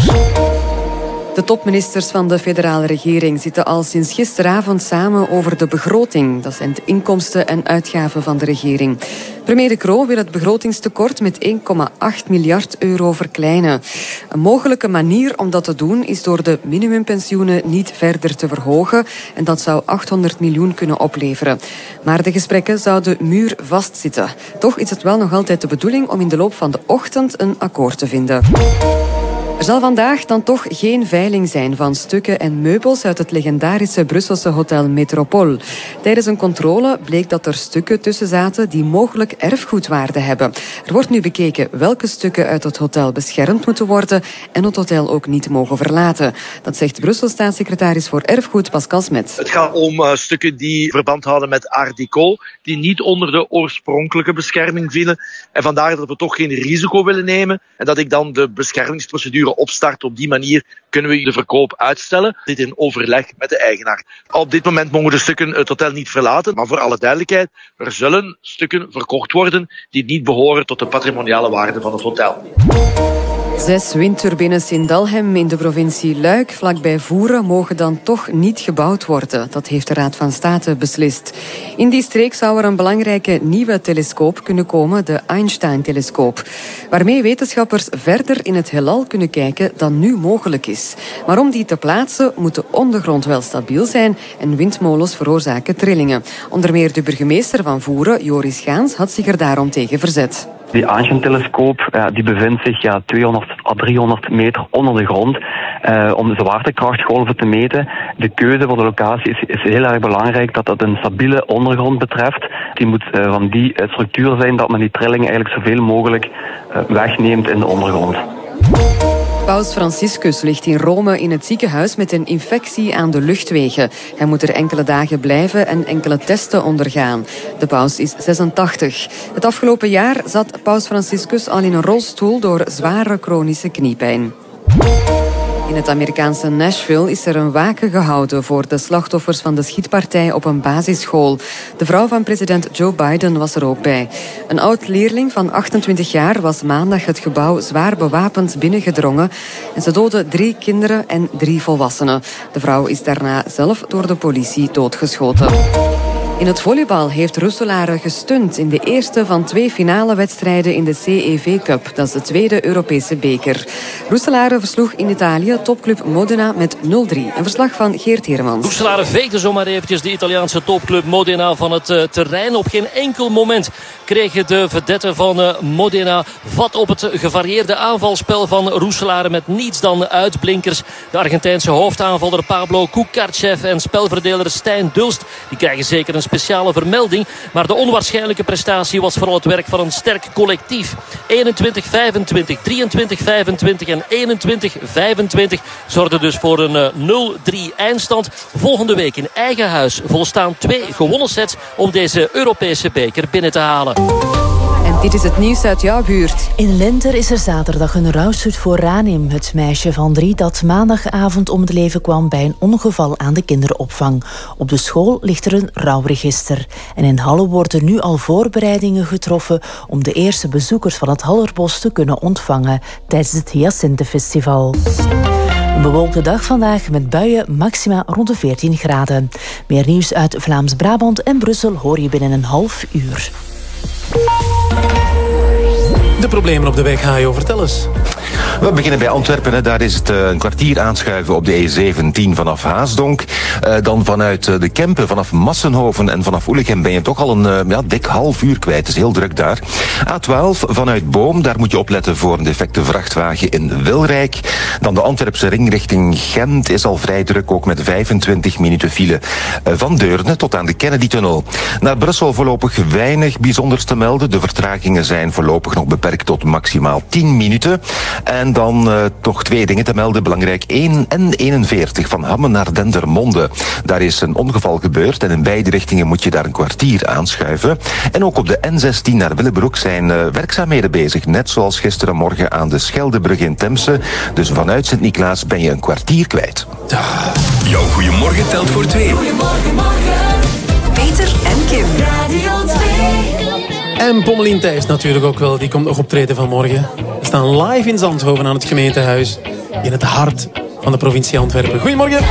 De topministers van de federale regering zitten al sinds gisteravond samen over de begroting. Dat zijn de inkomsten en uitgaven van de regering. Premier De Croo wil het begrotingstekort met 1,8 miljard euro verkleinen. Een mogelijke manier om dat te doen is door de minimumpensioenen niet verder te verhogen. En dat zou 800 miljoen kunnen opleveren. Maar de gesprekken zouden muur vastzitten. Toch is het wel nog altijd de bedoeling om in de loop van de ochtend een akkoord te vinden. Er zal vandaag dan toch geen veiling zijn van stukken en meubels uit het legendarische Brusselse hotel Metropol. Tijdens een controle bleek dat er stukken tussen zaten die mogelijk erfgoedwaarde hebben. Er wordt nu bekeken welke stukken uit het hotel beschermd moeten worden en het hotel ook niet mogen verlaten. Dat zegt Brussel staatssecretaris voor erfgoed Pascal Smet. Het gaat om uh, stukken die verband houden met Art Deco, die niet onder de oorspronkelijke bescherming vielen. En vandaar dat we toch geen risico willen nemen en dat ik dan de beschermingsprocedure opstart. Op die manier kunnen we de verkoop uitstellen. Dit in overleg met de eigenaar. Op dit moment mogen de stukken het hotel niet verlaten, maar voor alle duidelijkheid, er zullen stukken verkocht worden die niet behoren tot de patrimoniale waarde van het hotel. Zes windturbines in Dalhem in de provincie Luik, vlakbij Voeren, mogen dan toch niet gebouwd worden. Dat heeft de Raad van State beslist. In die streek zou er een belangrijke nieuwe telescoop kunnen komen, de Einstein-telescoop. Waarmee wetenschappers verder in het heelal kunnen kijken dan nu mogelijk is. Maar om die te plaatsen moet de ondergrond wel stabiel zijn en windmolens veroorzaken trillingen. Onder meer de burgemeester van Voeren, Joris Gaans, had zich er daarom tegen verzet. Die Ancient-telescoop ja, die bevindt zich ja, 200 à 300 meter onder de grond eh, om de zwaartekrachtgolven te meten. De keuze voor de locatie is, is heel erg belangrijk dat dat een stabiele ondergrond betreft. Die moet eh, van die eh, structuur zijn dat men die trillingen eigenlijk zoveel mogelijk wegneemt in de ondergrond. Paus Franciscus ligt in Rome in het ziekenhuis met een infectie aan de luchtwegen. Hij moet er enkele dagen blijven en enkele testen ondergaan. De paus is 86. Het afgelopen jaar zat paus Franciscus al in een rolstoel door zware chronische kniepijn. In het Amerikaanse Nashville is er een waken gehouden voor de slachtoffers van de schietpartij op een basisschool. De vrouw van president Joe Biden was er ook bij. Een oud-leerling van 28 jaar was maandag het gebouw zwaar bewapend binnengedrongen en ze doodde drie kinderen en drie volwassenen. De vrouw is daarna zelf door de politie doodgeschoten. In het volleybal heeft Roeselare gestund in de eerste van twee finale wedstrijden in de CEV Cup. Dat is de tweede Europese beker. Roeselare versloeg in Italië topclub Modena met 0-3. Een verslag van Geert Heremans. Roeselare veegde zomaar eventjes de Italiaanse topclub Modena van het uh, terrein. Op geen enkel moment kregen de vedetten van uh, Modena vat op het gevarieerde aanvalspel van Roeselare met niets dan uitblinkers. De Argentijnse hoofdaanvaller Pablo Kukarchev en spelverdeler Stijn Dulst die krijgen zeker een speciale vermelding. Maar de onwaarschijnlijke prestatie was vooral het werk van een sterk collectief. 21-25, 23-25 en 21-25 zorgden dus voor een uh, 0-3 eindstand. Volgende week in eigen huis volstaan twee gewonnen sets om deze Europese beker binnen te halen. Dit is het nieuws uit jouw buurt. In Lenter is er zaterdag een rouwstoet voor Ranim, het meisje van drie dat maandagavond om het leven kwam bij een ongeval aan de kinderopvang. Op de school ligt er een rouwregister. En in Halle worden nu al voorbereidingen getroffen om de eerste bezoekers van het Hallerbos te kunnen ontvangen tijdens het Hyacintenfestival. Een bewolkte dag vandaag met buien maxima rond de 14 graden. Meer nieuws uit Vlaams-Brabant en Brussel hoor je binnen een half uur. De problemen op de weg, Hajo, vertel eens. We beginnen bij Antwerpen. Daar is het uh, een kwartier aanschuiven op de E17 vanaf Haasdonk. Uh, dan vanuit uh, de Kempen, vanaf Massenhoven en vanaf Oelichem ben je toch al een ja, dik half uur kwijt. Het is heel druk daar. A12 vanuit Boom, daar moet je opletten voor een defecte vrachtwagen in Wilrijk. Dan de Antwerpse ring richting Gent is al vrij druk, ook met 25 minuten file. van Deurne tot aan de Kennedy-tunnel. Naar Brussel voorlopig weinig bijzonders te melden. De vertragingen zijn voorlopig nog beperkt tot maximaal 10 minuten. En dan uh, toch twee dingen te melden. Belangrijk 1 en 41 van Hammen naar Dendermonde. Daar is een ongeval gebeurd en in beide richtingen moet je daar een kwartier aanschuiven. En ook op de N16 naar Willebroek zijn uh, werkzaamheden bezig. Net zoals gisterenmorgen aan de Scheldebrug in Temse. Dus vanuit Sint-Niklaas ben je een kwartier kwijt. Jouw goeiemorgen telt voor twee. Goedemorgen, morgen. Peter en Kim. Radio 2. En Pommelien Thijs natuurlijk ook wel. Die komt nog optreden vanmorgen. We staan live in Zandhoven aan het gemeentehuis. In het hart van de provincie Antwerpen. Goedemorgen.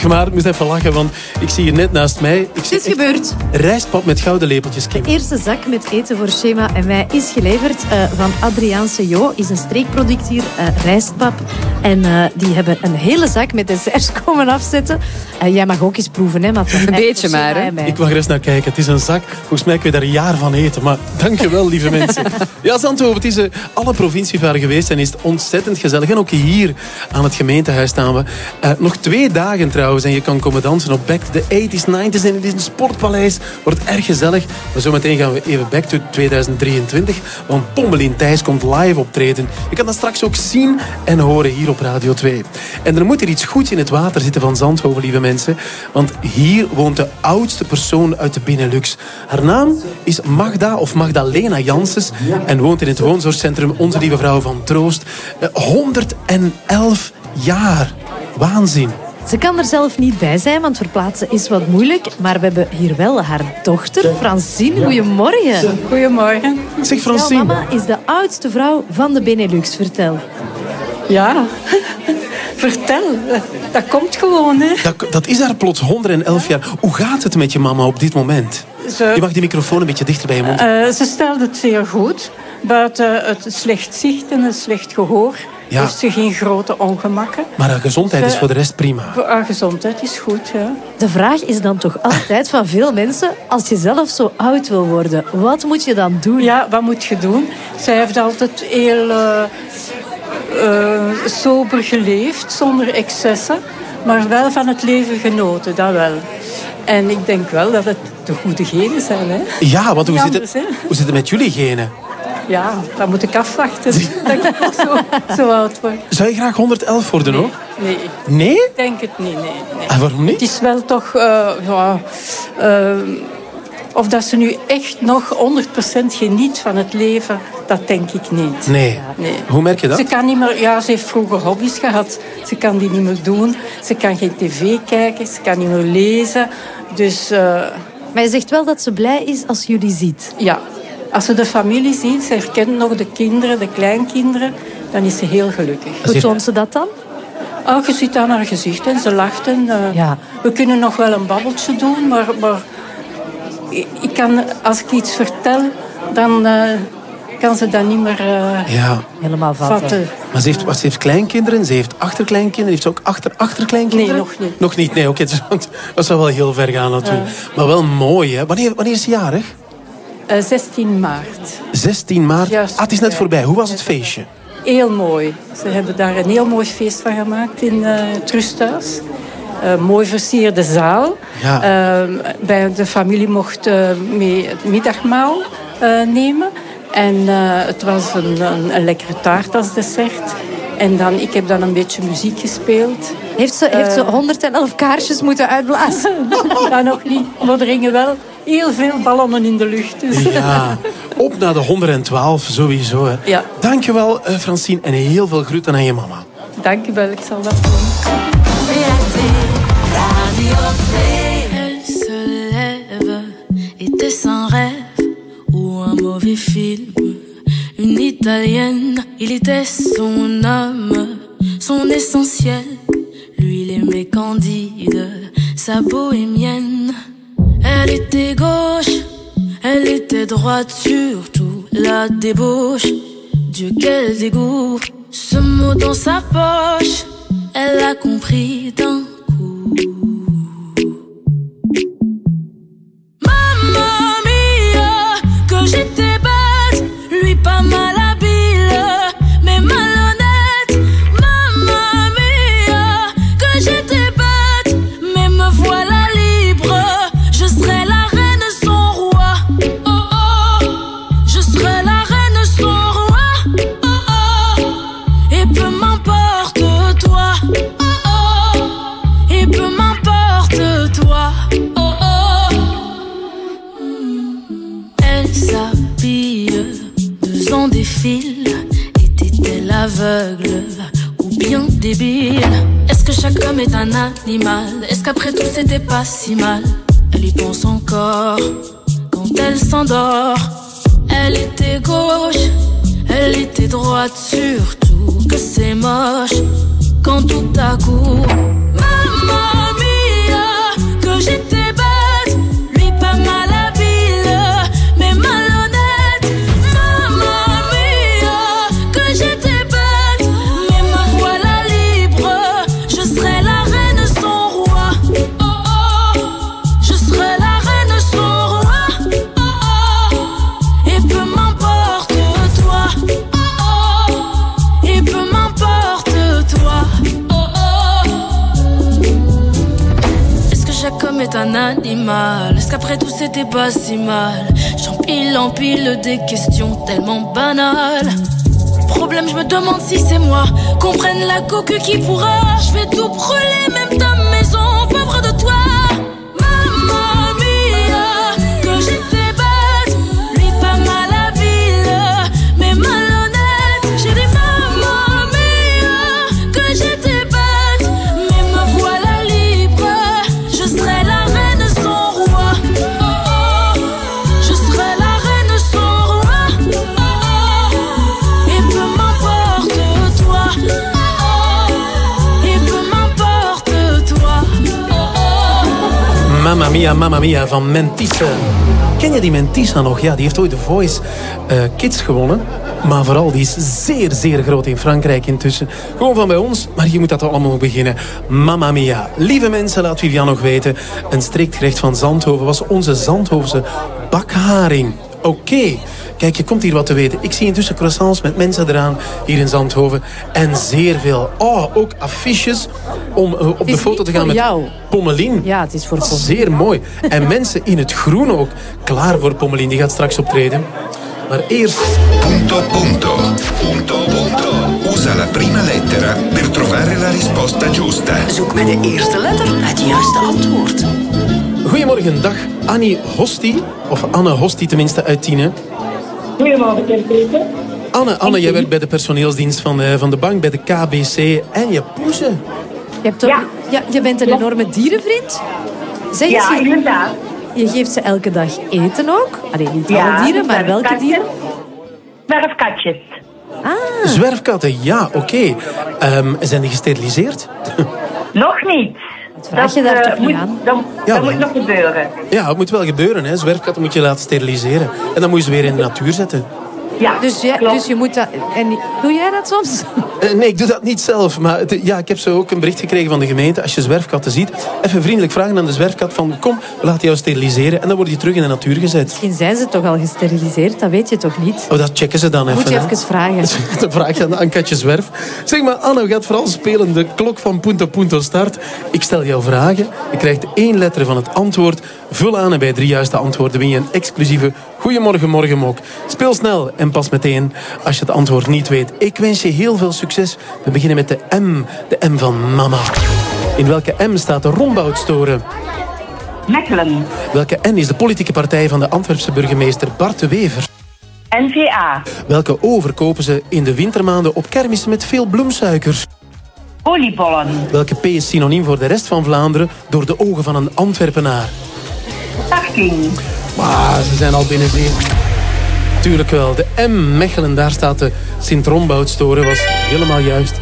Vandaag 30 maart. Ik moest even lachen, want ik zie hier net naast mij... Ik zie Het is gebeurd. rijstpap met gouden lepeltjes. De eerste zak met eten voor Schema en mij is geleverd eh, van Adriaanse Jo. Is een streekproduct hier, eh, rijstpap. En eh, die hebben een hele zak met desserts komen afzetten. Jij mag ook eens proeven, hè, maar Een beetje maar, hè. Ik mag er eens naar kijken. Het is een zak. Volgens mij kun je daar een jaar van eten. Maar dankjewel, lieve mensen. Ja, Zandhoven, het is eh, alle provincies waar geweest zijn, is het ontzettend gezellig. En ook hier aan het gemeentehuis staan we. Eh, nog twee dagen trouwens en je kan komen dansen op Back to the 80s, 90s. En het is een sportpaleis. Wordt erg gezellig. Maar zometeen gaan we even back to 2023. Want Pommelien Thijs komt live optreden. Je kan dat straks ook zien en horen hier op Radio 2. En er moet er iets goeds in het water zitten van Zandhoven, lieve mensen. Want hier woont de oudste persoon uit de Benelux. Haar naam is Magda of Magdalena Janssens. En woont in het woonzorgcentrum Onze Lieve Vrouw van Troost. Eh, 111 jaar. Waanzin. Ze kan er zelf niet bij zijn, want verplaatsen is wat moeilijk. Maar we hebben hier wel haar dochter, Francine. Goedemorgen. Goedemorgen. Zeg Jouw Francine. mama is de oudste vrouw van de Benelux. Vertel. Ja, vertel. Dat komt gewoon, hè. Dat, dat is haar plots 111 jaar. Hoe gaat het met je mama op dit moment? Ze- Je mag die microfoon een beetje dichter bij je mond. Eh, ze stelde het zeer goed. Buiten het slecht zicht en het slecht gehoor Ja. heeft ze geen grote ongemakken. Maar haar gezondheid is voor de rest prima. Voor haar gezondheid is goed, ja. De vraag is dan toch altijd van veel mensen... als je zelf zo oud wil worden, wat moet je dan doen? Ja, wat moet je doen? Zij heeft altijd heel eh, eh, sober geleefd, zonder excessen. Maar wel van het leven genoten, dat wel. En ik denk wel dat het de goede genen zijn, hè. Ja, want hoe Niet zit, anders, het, hè? hoe zit het met jullie genen? Ja, dat moet ik afwachten. dat ik nog zo, zo oud word. Zou je graag 111 worden ook? Nee. Nee? Ik denk het niet, nee. nee. En waarom niet? Het is wel toch... eh, ja, eh, of dat ze nu echt nog 100% geniet van het leven, dat denk ik niet. Nee. nee. Hoe merk je dat? Ze kan niet meer... Ja, ze heeft vroeger hobby's gehad. Ze kan die niet meer doen. Ze kan geen tv kijken. Ze kan niet meer lezen. Dus... eh, Maar je zegt wel dat ze blij is als jullie ziet. ja. Als ze de familie ziet, ze herkent nog de kinderen, de kleinkinderen, dan is ze heel gelukkig. Hoe toont ze dat dan? Oh, je ziet aan haar gezicht en ze lacht. En, eh, We kunnen nog wel een babbeltje doen, maar, maar ik kan, als ik iets vertel, dan eh, kan ze dat niet meer eh, Ja. Helemaal vatten. Maar ze heeft, wat, ze heeft kleinkinderen, ze heeft achterkleinkinderen. Heeft ze ook achter, achterkleinkinderen? Nee, nog niet. Nog niet, nee. Oké, dat- dat zou wel heel ver gaan natuurlijk. Maar wel mooi, hè. Wanneer, wanneer is ze jarig? Eh, 16 maart. 16 maart. Juist ah, het is net voorbij. voorbij. Hoe was het feestje? Heel mooi. Ze hebben daar een heel mooi feest van gemaakt in eh, het rusthuis. Eh, mooi versierde zaal. Ja. Eh, bij de familie mocht eh, mee het middagmaal eh, nemen. En eh, het was een, een, een lekkere taart als dessert. En dan, ik heb dan een beetje muziek gespeeld. Heeft ze, heeft ze Eh, 111 kaarsjes moeten uitblazen? ja, nog niet. Maar er hingen wel heel veel ballonnen in de lucht. Dus. Ja, op naar de 112, sowieso. Hè. Ja. Dankjewel, Francine. En heel veel groeten aan je mama. Dank je wel, ik zal dat doen. Elle se lève, était-ce un rêve. Ou un mauvais film. Une italienne, il était son âme, son essentiel. Lui, il aimait Candide, sa bohémienne. Elle était gauche, elle était droite, surtout la débauche. Dieu, quel dégoût, ce mot dans sa poche, elle a compris d'un Mamma est un animal Est-ce qu'après tout c'était pas si mal? Elle y pense encore quand elle s'endort. Elle était gauche, elle était droite, surtout que c'est moche quand tout à coup. Mamma mia, que j'étais animal Est-ce qu'après tout c'était pas si mal? J'empile, empile des questions tellement banales. Problème, je me demande si c'est moi. Qu'on prenne la coque qui pourra. Je vais tout brûler, Mamma Mia, Mamma Mia van Mentissa. Ken je die Mentissa nog? Ja, die heeft ooit de Voice eh, Kids gewonnen. Maar vooral, die is zeer, zeer groot in Frankrijk intussen. Gewoon van bij ons, maar je moet dat allemaal beginnen. Mamma Mia. Lieve mensen, laat Vivian nog weten. Een streekgerecht van Zandhoven was onze Zandhovense bakharing. Oké. Kijk, je komt hier wat te weten. Ik zie intussen croissants met mensen eraan hier in Zandhoven. En zeer veel. Oh, ook affiches om eh, op de foto te gaan voor met jou. Pommelien. Ja, het is voor Pommelien. Zeer mooi. En mensen in het groen ook. Klaar voor Pommelien. Die gaat straks optreden. Maar eerst... Punto punto. Punto punto. Usa la prima lettera per trovare la risposta giusta. Zoek met de eerste letter het juiste antwoord. Goedemorgen, dag Annie Hosti. Of Anne Hosti tenminste uit Tiene. Goedemorgen, Peter. Anne, Anne jij werkt bij de personeelsdienst van de, van de bank, bij de KBC. En je poezen. Je, hebt toch, ja. je bent een enorme dierenvriend. Zeg eens, Ja, je- inderdaad. Je geeft ze elke dag eten ook. Alleen niet Ja, alle dieren, maar welke dieren? Zwerfkatjes. Ah. Zwerfkatten, ja, oké. Ehm, zijn die gesteriliseerd? Nog niet. Vraag je daar eh, toch niet aan? Dat, Ja, dat moet nog gebeuren. Ja, het moet wel gebeuren. Hè. Zwerfkatten moet je laten steriliseren. En dan moet je ze weer in de natuur zetten. Ja, dus, ja, dus je moet dat... En doe jij dat soms? Eh, nee, ik doe dat niet zelf. Maar het- ja, ik heb zo ook een bericht gekregen van de gemeente. Als je zwerfkatten ziet, even vriendelijk vragen aan de zwerfkat van... Kom, laten jou steriliseren. En dan word je terug in de natuur gezet. Misschien zijn ze toch al gesteriliseerd, dat weet je toch niet? Oh, dat checken ze dan even. Moet je hè. even vragen. Dan vraag je aan, aan Katje Zwerf. Zeg maar, Anne gaat vooral spelen. De klok van Punto Punto start. Ik stel jou vragen. Je krijgt één letter van het antwoord. Vul aan en bij drie juiste antwoorden win je een exclusieve Goedemorgen Morgenmok. Speel snel en pas meteen als je het antwoord niet weet. Ik wens je heel veel succes. We beginnen met de M. De M van mama. In welke M staat de Romboutstoren? Mechelen. Welke N is de politieke partij van de Antwerpse burgemeester Bart de Wever? NVA. Welke O verkopen ze in de wintermaanden op kermissen met veel bloemsuikers? Oliebollen. Welke P is synoniem voor de rest van Vlaanderen door de ogen van een Antwerpenaar? Tarking. Maar ze zijn al binnen zee. Tuurlijk wel. De M Mechelen, daar staat de Sint-Romboutstoren, was helemaal juist.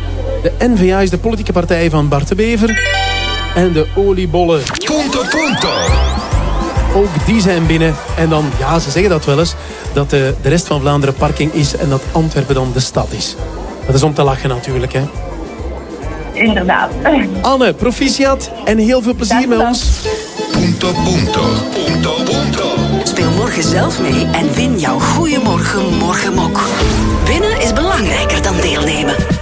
De NVA is de politieke partij van Bart de Bever. En de oliebollen. Punto punto. Ook die zijn binnen. En dan, ja, ze zeggen dat wel eens, dat de, de rest van Vlaanderen parking is en dat Antwerpen dan de stad is. Dat is om te lachen natuurlijk, hè. Inderdaad. Anne, proficiat en heel veel plezier met ons. Punto punto. Punto punto. Speel morgen zelf mee en win jouw Goeiemorgen Morgenmok. Winnen is belangrijker dan deelnemen.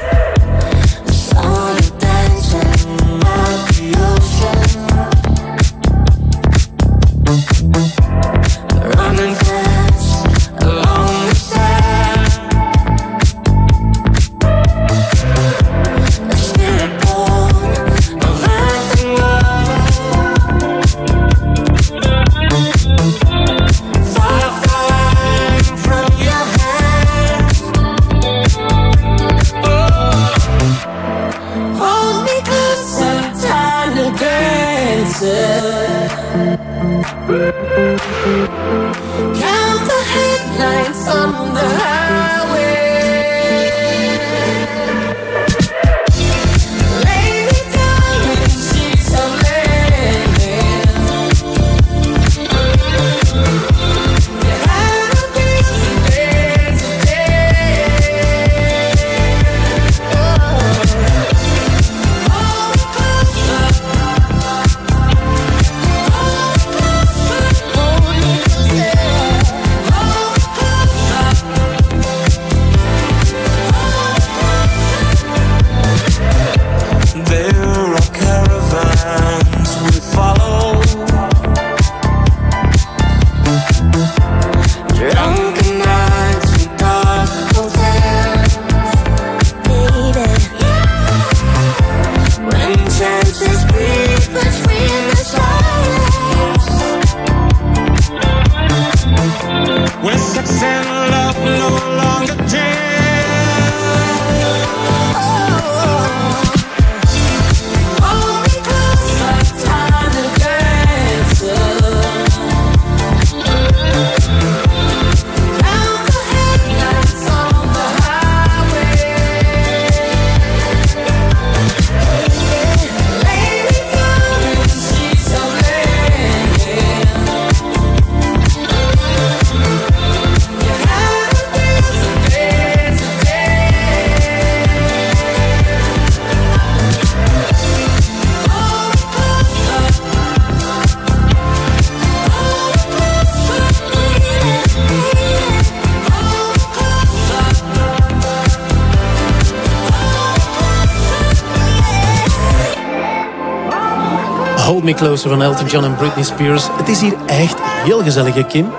Closer van Elton John en Britney Spears. Het is hier echt heel gezellig, hè, Kim.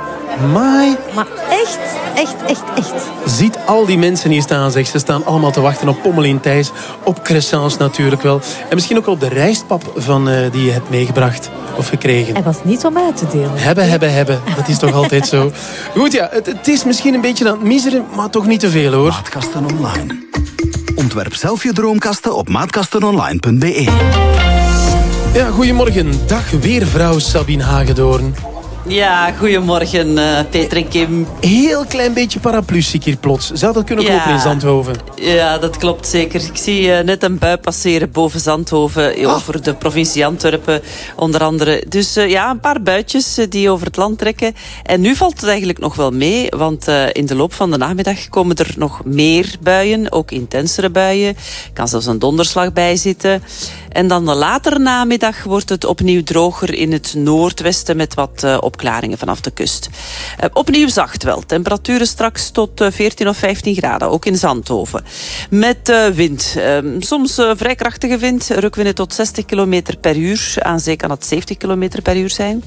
Maar Maar echt, echt, echt, echt. ziet al die mensen hier staan, zeg. Ze staan allemaal te wachten op Pommelien Thijs. Op croissants natuurlijk wel. En misschien ook op de rijstpap van, eh, die je hebt meegebracht. Of gekregen. Hij was niet om uit te delen. Hebben, hebben, hebben. Dat is toch altijd zo. Goed, ja. Het, het is misschien een beetje aan het miseren, maar toch niet te veel, hoor. Maatkasten Online. Ontwerp zelf je droomkasten op maatkastenonline.be. Ja, goedemorgen. Dag weer vrouw Sabine Hagedoorn. Ja, goedemorgen eh, Peter en Kim. Heel klein beetje paraplu zie ik hier plots. Zou dat kunnen Ja. in Zandhoven? Ja, dat klopt zeker. Ik zie eh, net een bui passeren boven Zandhoven eh, over de provincie Antwerpen onder andere. Dus ja, een paar buitjes die over het land trekken. En nu valt het eigenlijk nog wel mee, want in de loop van de namiddag komen er nog meer buien, ook intensere buien. kan zelfs een donderslag bij zitten. En dan de latere namiddag wordt het opnieuw droger in het noordwesten met wat eh, opklaringen vanaf de kust. Eh, opnieuw zacht wel. Temperaturen straks tot eh, 14 of 15 graden, ook in Zandhoven. Met wind. Ehm, soms vrij krachtige wind. Rukwinden tot 60 km per uur. Aan zee kan het 70 km per uur zijn.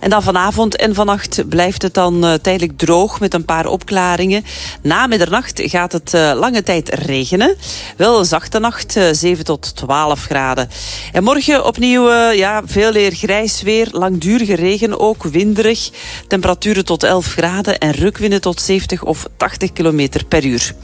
En dan vanavond en vannacht blijft het dan tijdelijk droog met een paar opklaringen. Na middernacht gaat het lange tijd regenen. Wel een zachte nacht, eh, 7 tot 12 graden. En morgen opnieuw eh, ja, veel meer grijs weer, langdurige regen ook, winderig. Temperaturen tot 11 graden en rukwinden tot 70 of 80 km per uur.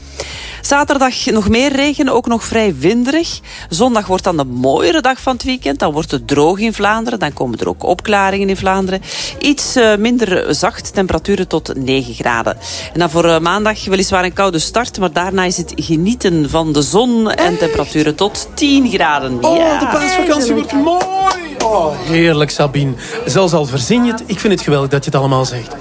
Zaterdag nog meer regen, ook nog vrij winderig. Zondag wordt dan de mooiere dag van het weekend. Dan wordt het droog in Vlaanderen. Dan komen er ook opklaringen in Vlaanderen. Iets eh, minder zacht, temperaturen tot 9 graden. En dan voor eh, maandag weliswaar een koude start. Maar daarna is het genieten van de zon en temperaturen tot 10 graden. Oh, de paasvakantie wordt mooi. Oh, heerlijk, Sabine. Zelfs al verzin je het, ik vind het geweldig dat je het allemaal zegt.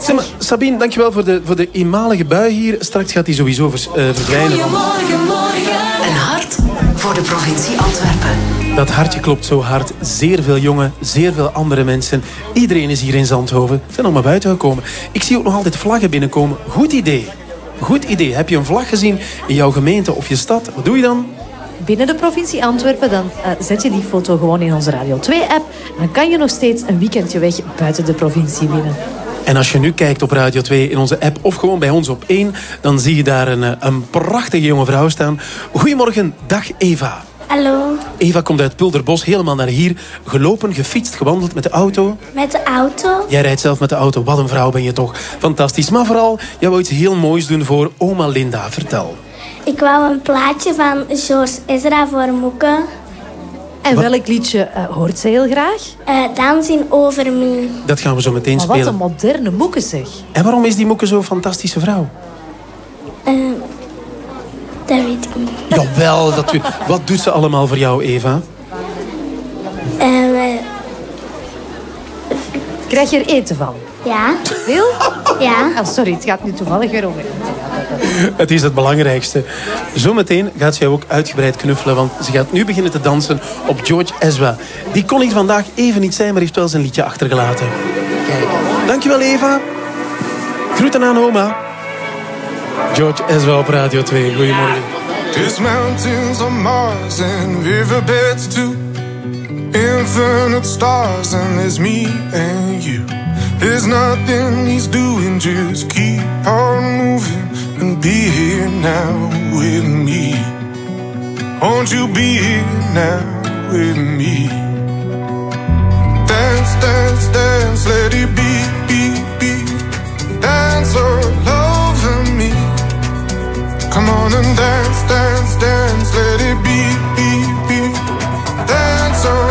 Zeg maar, Sabine, dankjewel voor de, voor de eenmalige bui hier. Straks gaat die sowieso vers- eh, verdwijnen. Goedemorgen, morgen. Een hart voor de provincie Antwerpen. Dat hartje klopt zo hard. Zeer veel jongen, zeer veel andere mensen. Iedereen is hier in Zandhoven. Ze zijn allemaal buiten gekomen. Ik zie ook nog altijd vlaggen binnenkomen. Goed idee. Goed idee. Heb je een vlag gezien in jouw gemeente of je stad? Wat doe je dan? Binnen de provincie Antwerpen, dan eh, zet je die foto gewoon in onze Radio 2-app. Dan kan je nog steeds een weekendje weg buiten de provincie winnen. En als je nu kijkt op Radio 2 in onze app of gewoon bij ons op 1, dan zie je daar een, eh, een prachtige jonge vrouw staan. Goedemorgen, dag Eva. Hallo, Eva komt uit Pulderbos helemaal naar hier. Gelopen, gefietst, gewandeld met de auto. met de auto. Jij rijdt zelf met de auto. Wat een vrouw ben je toch. Fantastisch. Maar vooral, jij wou iets heel moois doen voor oma Linda. Vertel. Ik wou een plaatje van George Ezra voor Moeke. En welk liedje eh, hoort ze heel graag? Dancing Over Me. Dat gaan we zo meteen Maar wat spelen. een moderne moeke zeg. En waarom is die Moeke zo'n fantastische vrouw? Eh, dat weet ik niet. Jawel, dat u... wat doet ze allemaal voor jou, Eva? Krijg je er eten van? Ja. Veel? Ja. Ah, sorry, het gaat nu toevallig weer over. Het is het belangrijkste. Zometeen gaat zij ook uitgebreid knuffelen, want ze gaat nu beginnen te dansen op George Ezra. Die kon hier vandaag even niet zijn, maar heeft wel zijn liedje achtergelaten. Kijk. Dankjewel, Eva. Groeten aan oma. George Ezra op Radio 2. Goedemorgen. There's mountains on Mars and riverbeds too. Infinite stars and there's me and you. There's nothing he's doing, just keep on moving and be here now with me. Won't you be here now with me? Dance, dance, dance, let it be, be, be. Dance all over me. Come on and dance, dance, dance, let it be, be, be. Dance all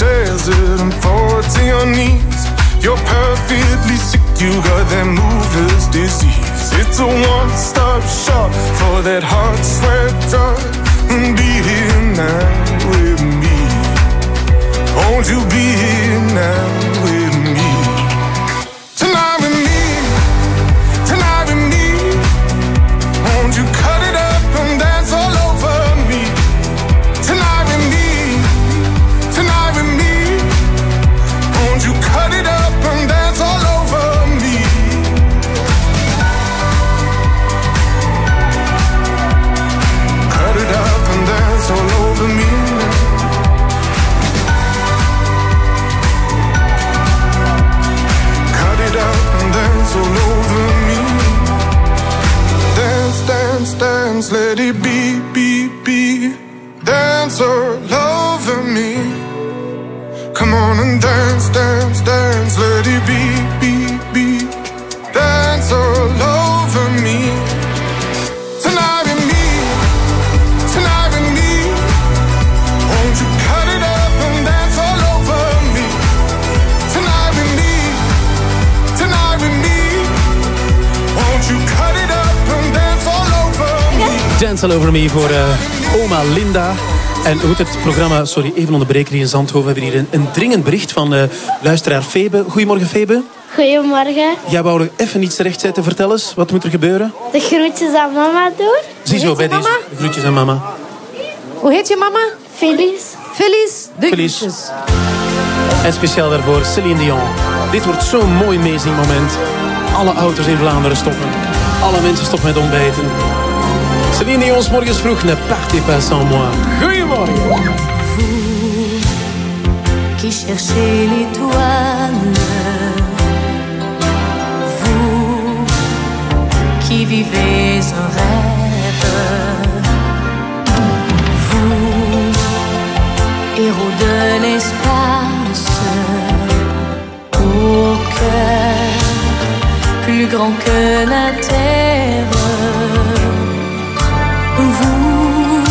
desert and fall to your knees. You're perfectly sick, you got that mover's disease. It's a one-stop shop for that heart sweat drug. Be here now with me. Won't you be here now with me? Tonight with me, tonight with me. Won't you cut it up and dance all dance, dance, let it be, be, be. Dance all over me. Tonight with me, tonight with me. Won't you cut it up and dance all over me? Tonight with me, tonight with me. Won't you cut it up and dance all over me? Dance All Over Me voor eh, oma Linda. En goed, het programma, sorry, even onderbreken hier in Zandhoven. We hebben hier een, een dringend bericht van eh, luisteraar Febe. Goedemorgen Febe. Goedemorgen. Jij wou nog even iets rechtzetten. Vertel eens, wat moet er gebeuren? De groetjes aan mama doen. Ziezo, bij deze. De groetjes aan mama. Hoe heet je mama? Feliz. Feliz. De groetjes. En speciaal daarvoor Céline Dion. Dit wordt zo'n mooi moment. Alle auto's in Vlaanderen stoppen. Alle mensen stoppen met ontbijten. Céline Dion 's morgens ne partez pas sans moi. Goedemorgen. qui cherchez l'étoile, vous qui vivez un rêve, vous, héros de l'espace, au cœur plus grand que la terre, vous,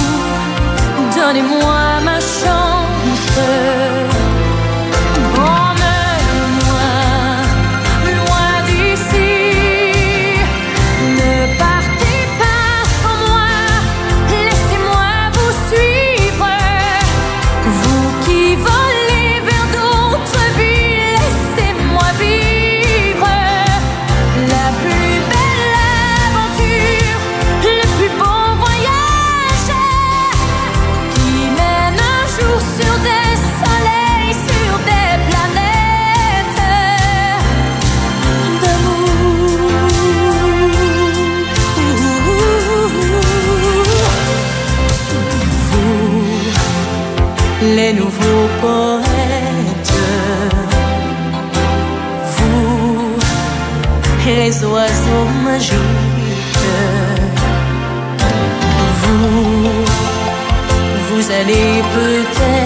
donnez-moi ma chance. 你不在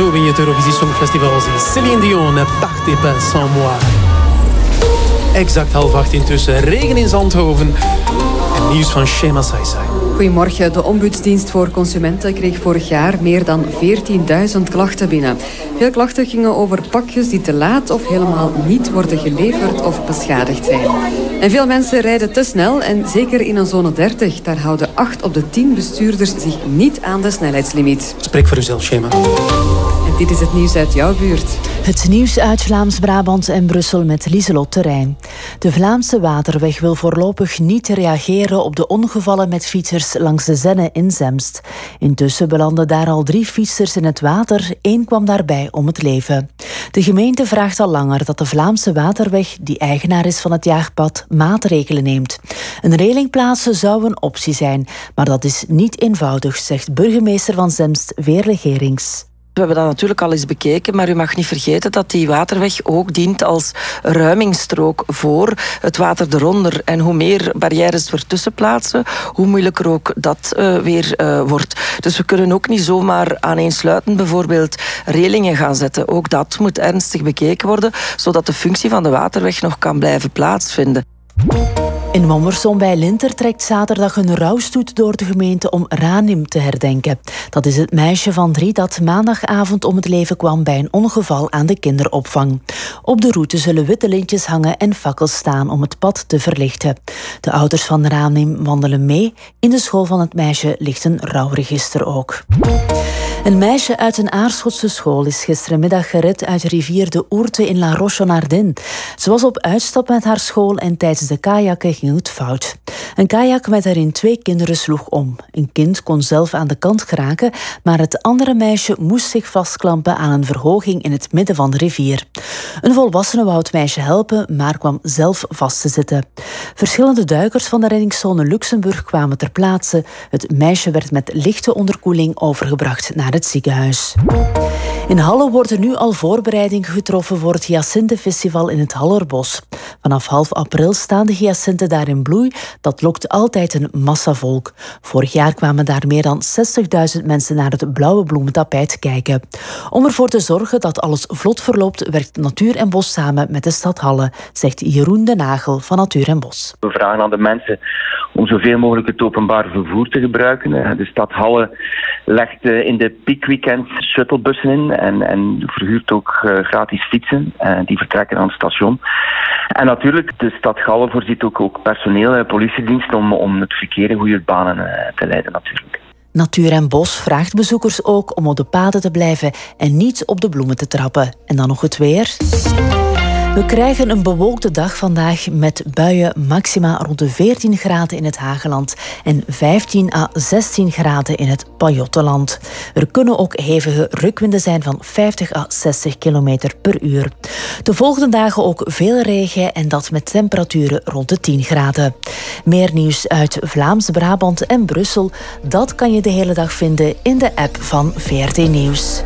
zo win je het Eurovisie Songfestival. Céline Dion, partez pas sans moi. Exact half acht intussen. Regen in Zandhoven. En nieuws van Shema Saisai. Goedemorgen. De Ombudsdienst voor Consumenten kreeg vorig jaar meer dan 14.000 klachten binnen. Veel klachten gingen over pakjes die te laat of helemaal niet worden geleverd of beschadigd zijn. En veel mensen rijden te snel en zeker in een zone 30. Daar houden 8 op de 10 bestuurders zich niet aan de snelheidslimiet. Spreek voor uzelf, Shema. Dit is het nieuws uit jouw buurt. Het nieuws uit Vlaams-Brabant en Brussel met Lieselot Terrein. De Vlaamse Waterweg wil voorlopig niet reageren op de ongevallen met fietsers langs de Zenne in Zemst. Intussen belanden daar al drie fietsers in het water. Eén kwam daarbij om het leven. De gemeente vraagt al langer dat de Vlaamse Waterweg, die eigenaar is van het jaagpad, maatregelen neemt. Een reling plaatsen zou een optie zijn, maar dat is niet eenvoudig, zegt burgemeester van Zemst, Veerle Gerings. We hebben dat natuurlijk al eens bekeken, maar u mag niet vergeten dat die waterweg ook dient als ruimingsstrook voor het water eronder. En hoe meer barrières we ertussen plaatsen, hoe moeilijker ook dat uh, weer uh, wordt. Dus we kunnen ook niet zomaar aaneensluitend bijvoorbeeld relingen gaan zetten. Ook dat moet ernstig bekeken worden, zodat de functie van de waterweg nog kan blijven plaatsvinden. In Mommerson bij Linter trekt zaterdag een rouwstoet door de gemeente om Ranim te herdenken. Dat is het meisje van drie dat maandagavond om het leven kwam bij een ongeval aan de kinderopvang. Op de route zullen witte lintjes hangen en fakkels staan om het pad te verlichten. De ouders van Ranim wandelen mee. In de school van het meisje ligt een rouwregister ook. Een meisje uit een Aarschotse school is gisterenmiddag gered uit rivier de Oerte in La Roche-en-Ardenne. Ze was op uitstap met haar school en tijdens de kajakken ging het fout. Een kajak met erin twee kinderen sloeg om. Een kind kon zelf aan de kant geraken, maar het andere meisje moest zich vastklampen aan een verhoging in het midden van de rivier. Een volwassene wou het meisje helpen, maar kwam zelf vast te zitten. Verschillende duikers van de reddingszone Luxemburg kwamen ter plaatse. Het meisje werd met lichte onderkoeling overgebracht naar het ziekenhuis. In Halle worden nu al voorbereidingen getroffen voor het Hyacinthe-festival in het Hallerbos. Vanaf half april staan de daar in bloei. Dat lokt altijd een massavolk. Vorig jaar kwamen daar meer dan 60.000 mensen naar het blauwe bloementapijt kijken. Om ervoor te zorgen dat alles vlot verloopt, werkt Natuur en Bos samen met de stad Halle, zegt Jeroen de Nagel van Natuur en Bos. We vragen aan de mensen om zoveel mogelijk het openbaar vervoer te gebruiken. De stad Halle legt in de piekweekends shuttlebussen in en, en verhuurt ook gratis fietsen. Die vertrekken aan het station. En natuurlijk, de stad Halle voorziet ook, ook personeel en politiedienst om, om het verkeer in goede banen te leiden natuurlijk. Natuur en Bos vraagt bezoekers ook om op de paden te blijven en niet op de bloemen te trappen. En dan nog het weer. We krijgen een bewolkte dag vandaag met buien maxima rond de 14 graden in het Hageland en 15 à 16 graden in het Pajottenland. Er kunnen ook hevige rukwinden zijn van 50 à 60 kilometer per uur. De volgende dagen ook veel regen en dat met temperaturen rond de 10 graden. Meer nieuws uit Vlaams-Brabant en Brussel, dat kan je de hele dag vinden in de app van VRT Nieuws.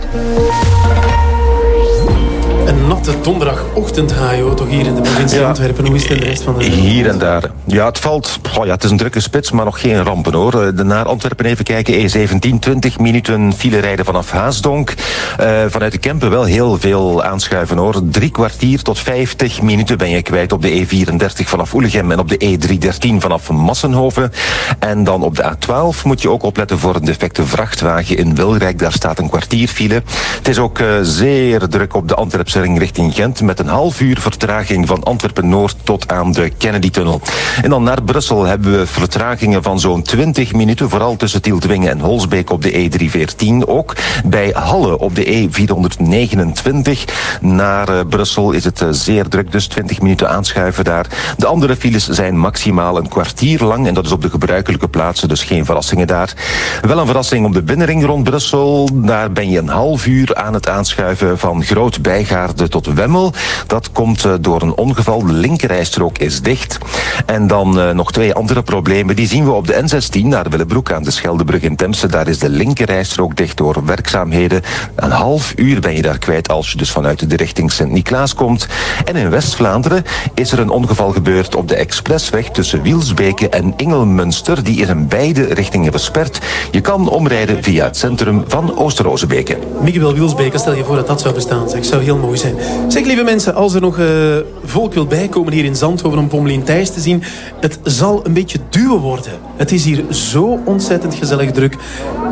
Een natte donderdagochtend, Hajo, toch hier in de provincie Antwerpen. Hoe is het in de rest van de... Hier en daar. Ja, het valt. Oh ja, het is een drukke spits, maar nog geen rampen hoor. Eh, de- Naar Antwerpen even kijken. E17, 20 minuten file rijden vanaf Haasdonk. Eh, vanuit de Kempen wel heel veel aanschuiven hoor. Drie kwartier tot 50 minuten ben je kwijt op de E34 vanaf Oelegem en op de E313 vanaf Massenhoven. En dan op de A12 moet je ook opletten voor een defecte vrachtwagen in Wilrijk. Daar staat een kwartier file. Het is ook eh, zeer druk op de Antwerpse richting Gent met een half uur vertraging van Antwerpen-Noord tot aan de Kennedy-tunnel. En dan naar Brussel hebben we vertragingen van zo'n 20 minuten, vooral tussen Tieltwingen en Holsbeek op de E314. Ook bij Halle op de E429 naar eh, Brussel is het eh, zeer druk, dus 20 minuten aanschuiven daar. De andere files zijn maximaal een kwartier lang en dat is op de gebruikelijke plaatsen, dus geen verrassingen daar. Wel een verrassing op de binnenring rond Brussel. Daar ben je een half uur aan het aanschuiven van Groot Tot Wemmel. Dat komt eh, door een ongeval. De linkerrijstrook is dicht. En dan eh, nog twee andere problemen. Die zien we op de N16 naar Willebroek aan de Scheldebrug in Temse. Daar is de linkerrijstrook dicht door werkzaamheden. Een half uur ben je daar kwijt als je dus vanuit de richting Sint-Niklaas komt. En in West-Vlaanderen is er een ongeval gebeurd op de expressweg tussen Wielsbeke en Ingelmunster. Die is in beide richtingen versperd. Je kan omrijden via het centrum van Oosterozebeke. Miguel Wielsbeke, stel je voor dat dat zou bestaan. Zeg, zou heel mooi. Zeg, lieve mensen, als er nog eh, volk wil bijkomen hier in Zandhoven om Pommelien Thijs te zien, het zal een beetje duwen worden. Het is hier zo ontzettend gezellig druk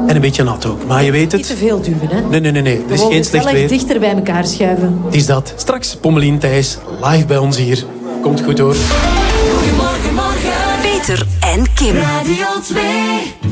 en een beetje nat ook. Maar je weet Niet te het. veel duwen, hè? Nee, nee, nee, nee. Er is geen slecht weer. dichter bij elkaar schuiven. Het is dat. Straks Pommelien Thijs live bij ons hier. Komt goed hoor. Goedemorgen, morgen. Peter en Kim. Radio 2.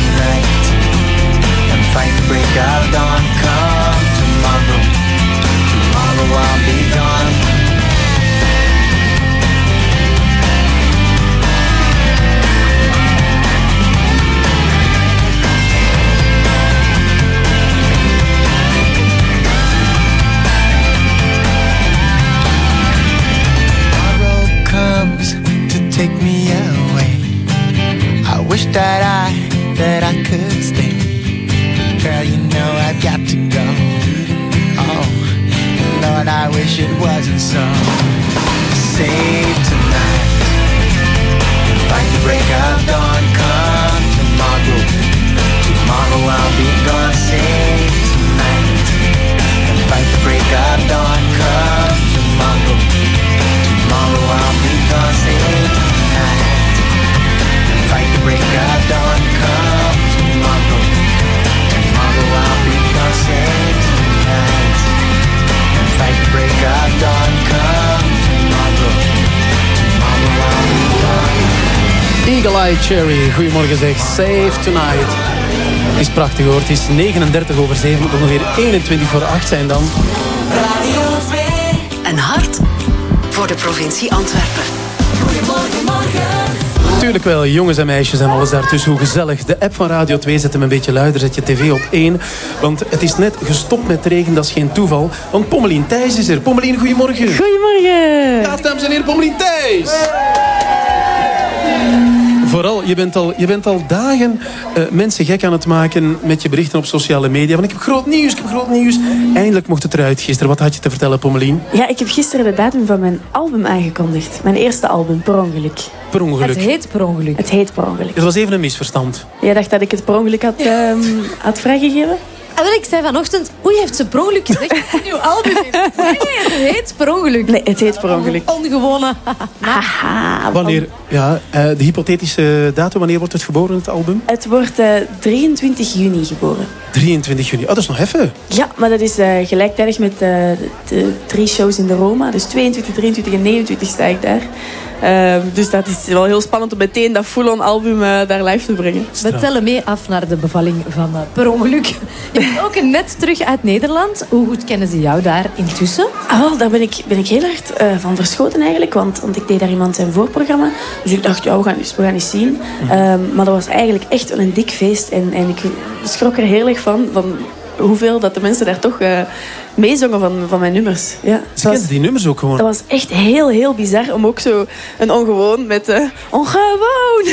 and fight break of dawn. Come tomorrow. Tomorrow I'll be gone. Wish it wasn't so. Save tonight. Fight the break of dawn. Come tomorrow. Tomorrow I'll be gone. Save tonight. Fight the break of Eagle Eye Cherry. Goedemorgen zeg. Save Tonight. Het is prachtig hoor. Het is 39 over 7. Het moet ongeveer 21 voor 8 zijn dan. Radio 2. Een hart voor de provincie Antwerpen. Goedemorgen, morgen. Tuurlijk wel, jongens en meisjes en alles daartussen. Hoe gezellig. De app van Radio 2 zet hem een beetje luider. Zet je tv op 1. Want het is net gestopt met regen. Dat is geen toeval. Want Pommelien Thijs is er. Pommelien, goedemorgen. Goedemorgen. Ja, dames en heren, Pommelien Thijs. Vooral, je bent al, je bent al dagen eh, mensen gek aan het maken met je berichten op sociale media. Van ik heb groot nieuws, ik heb groot nieuws. Eindelijk mocht het eruit gisteren. Wat had je te vertellen, Pommelien? Ja, ik heb gisteren de datum van mijn album aangekondigd. Mijn eerste album, Per Ongeluk. Per ongeluk. Het heet Per Ongeluk. Het heet Per Ongeluk. Het was even een misverstand. Jij dacht dat ik het per ongeluk had, ehm, had vrijgegeven? En wel, ik zei vanochtend, oei, heeft ze per ongeluk gezegd dat het een nieuw album heeft. Nee, het heet per ongeluk. Nee, het heet per ongeluk. Ongewone. Haha. Wanneer, ja, eh, de hypothetische datum, wanneer wordt het geboren, het album? Het wordt eh, 23 juni geboren. 23 juni. Oh, dat is nog even. Ja, maar dat is eh, gelijktijdig met eh, de drie shows in de Roma. Dus 22, 23 en 29 sta ik daar. Ehm, dus dat is wel heel spannend om meteen dat full-on album eh, daar live te brengen. We tellen mee af naar de bevalling van eh, Per Ongeluk. Je bent ook net terug uit Nederland. Hoe goed kennen ze jou daar intussen? Ah, wel, daar ben ik, ben ik heel hard eh, van verschoten eigenlijk. Want, want ik deed daar iemand zijn voorprogramma. Dus ik dacht, ja, we gaan eens, we gaan eens zien. Ehm, maar dat was eigenlijk echt wel een dik feest. En, en ik schrok er heel erg van, van hoeveel dat de mensen daar toch eh meezongen van, van mijn nummers. Ja, Ze kenden die nummers ook gewoon. dat was echt heel, heel bizar om ook zo een ongewoon met eh ongewoon.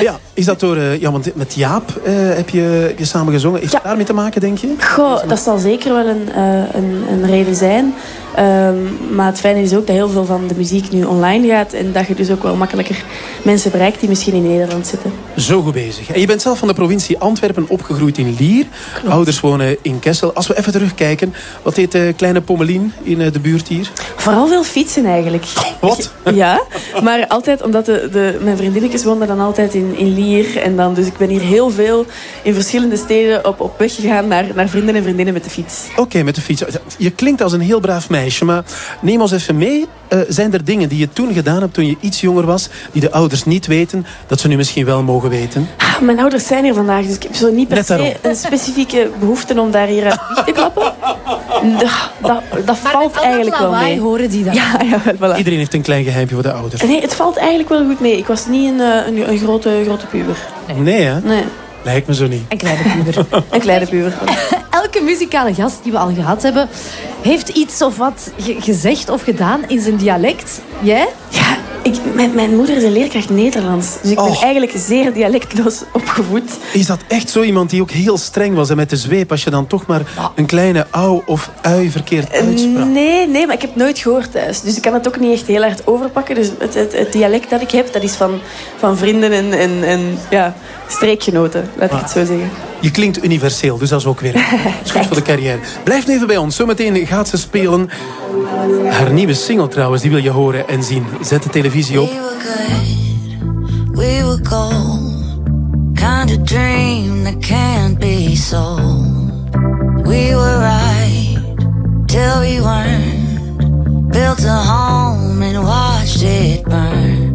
Ja, is dat door... eh, ja, want met Jaap eh, heb, je, heb je samen gezongen. Heeft het daarmee te maken, denk je? Goh, dat zal zeker wel een, een, een reden zijn. Ehm, maar het fijne is ook dat heel veel van de muziek nu online gaat. En dat je dus ook wel makkelijker mensen bereikt die misschien in Nederland zitten. Zo goed bezig. En je bent zelf van de provincie Antwerpen opgegroeid in Lier. Ouders wonen in Kessel. Als we even terugkijken, wat deed de kleine Pommelien in eh, de buurt hier? Vooral veel fietsen eigenlijk. Wat? Ja, maar altijd omdat de, de, mijn vriendinnetjes woonden dan altijd in, in Lier. En dan, dus ik ben hier heel veel in verschillende steden op, op weg gegaan naar, naar vrienden en vriendinnen met de fiets. Oké, met de fiets. Je klinkt als een heel braaf meisje, maar neem ons even mee. Eh, zijn er dingen die je toen gedaan hebt, toen je iets jonger was, die de ouders niet weten, dat ze nu misschien wel mogen weten? Ah, Mijn ouders zijn hier vandaag, dus ik heb zo niet per Net daarom. se een specifieke behoefte om daar hier wieg te klappen. Dat, dat, dat valt eigenlijk wel mee. horen die dan. Ja, ja, voilà. Iedereen heeft een klein geheimpje voor de ouders. Nee, het valt eigenlijk wel goed mee. Ik was niet een, eh, een, een grote, grote puber. Nee, hè? Nee, Lijkt me zo niet. Een kleine puber. een kleine puber. Elke muzikale gast die we al gehad hebben, heeft iets of wat ge- gezegd of gedaan in zijn dialect. Jij? Ja, ik, mijn, mijn moeder is een leerkracht Nederlands. Dus ik ben Oh. eigenlijk zeer dialectloos opgevoed. Is dat echt zo iemand die ook heel streng was en met de zweep als je dan toch maar een kleine au of ui verkeerd uitsprak? Nee, nee, maar ik heb nooit gehoord thuis. Dus ik kan het ook niet echt heel hard overpakken. Dus het, het, het dialect dat ik heb, dat is van, van vrienden en, en, en ja, streekgenoten, laat ik het zo zeggen. Je klinkt universeel, dus dat is ook weer. Is goed voor de carrière. Blijf even bij ons. Zometeen gaat ze spelen. Haar nieuwe single trouwens, die wil je horen en zien. Zet de televisie op. We were good, we were gold. Kind of dream that can't be sold. We were right till we weren't. Built a home and watched it burn.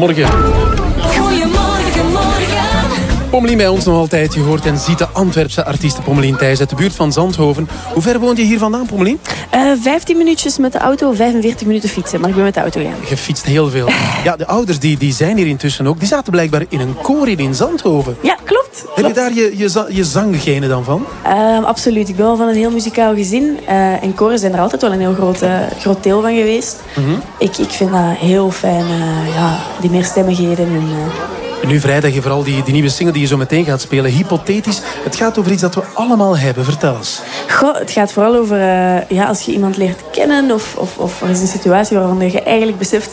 Goedemorgen. Bij ons nog altijd. Je hoort en ziet de Antwerpse artiest Pommelien Thijs uit de buurt van Zandhoven. Hoe ver woont je hier vandaan, Pommelien? Eh 15 minuutjes met de auto, 45 minuten fietsen. Maar ik ben met de auto gegaan. Je fietst heel veel. Ja, de ouders die, die zijn hier intussen ook. Die zaten blijkbaar in een koor in Zandhoven. Ja, klopt. Heb je daar je, je, za- je zanggene dan van? Eh, absoluut. Ik ben wel van een heel muzikaal gezin. eh, en koren zijn er altijd wel een heel groot, eh, groot deel van geweest. Mhm. Ik, ik vind dat heel fijn, eh, ja, die meerstemmigheden. En, eh, Nu vrijdag je vooral die, die nieuwe single die je zo meteen gaat spelen. Hypothetisch. Het gaat over iets dat we allemaal hebben. Vertel eens. Goh, het gaat vooral over eh, ja, als je iemand leert kennen of, of, of er is een situatie waarvan je eigenlijk beseft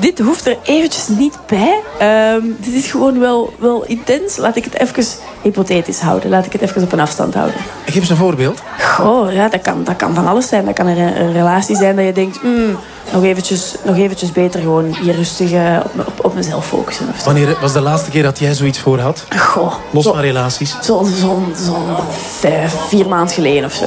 dit hoeft er eventjes niet bij. Ehm, dit is gewoon wel, wel intens. Laat ik het even hypothetisch houden. Laat ik het even op een afstand houden. Geef eens een voorbeeld. Goh, ja, dat kan, dat kan van alles zijn. Dat kan er een, een relatie zijn dat je denkt... "Hmm, nog, eventjes, nog eventjes beter gewoon hier rustig eh, op, op, op mezelf focussen. Wanneer was de laatste keer dat jij zoiets voor had? Goh, Los zo- van relaties. Zo'n zo, zo vijf, vier maanden geleden of zo.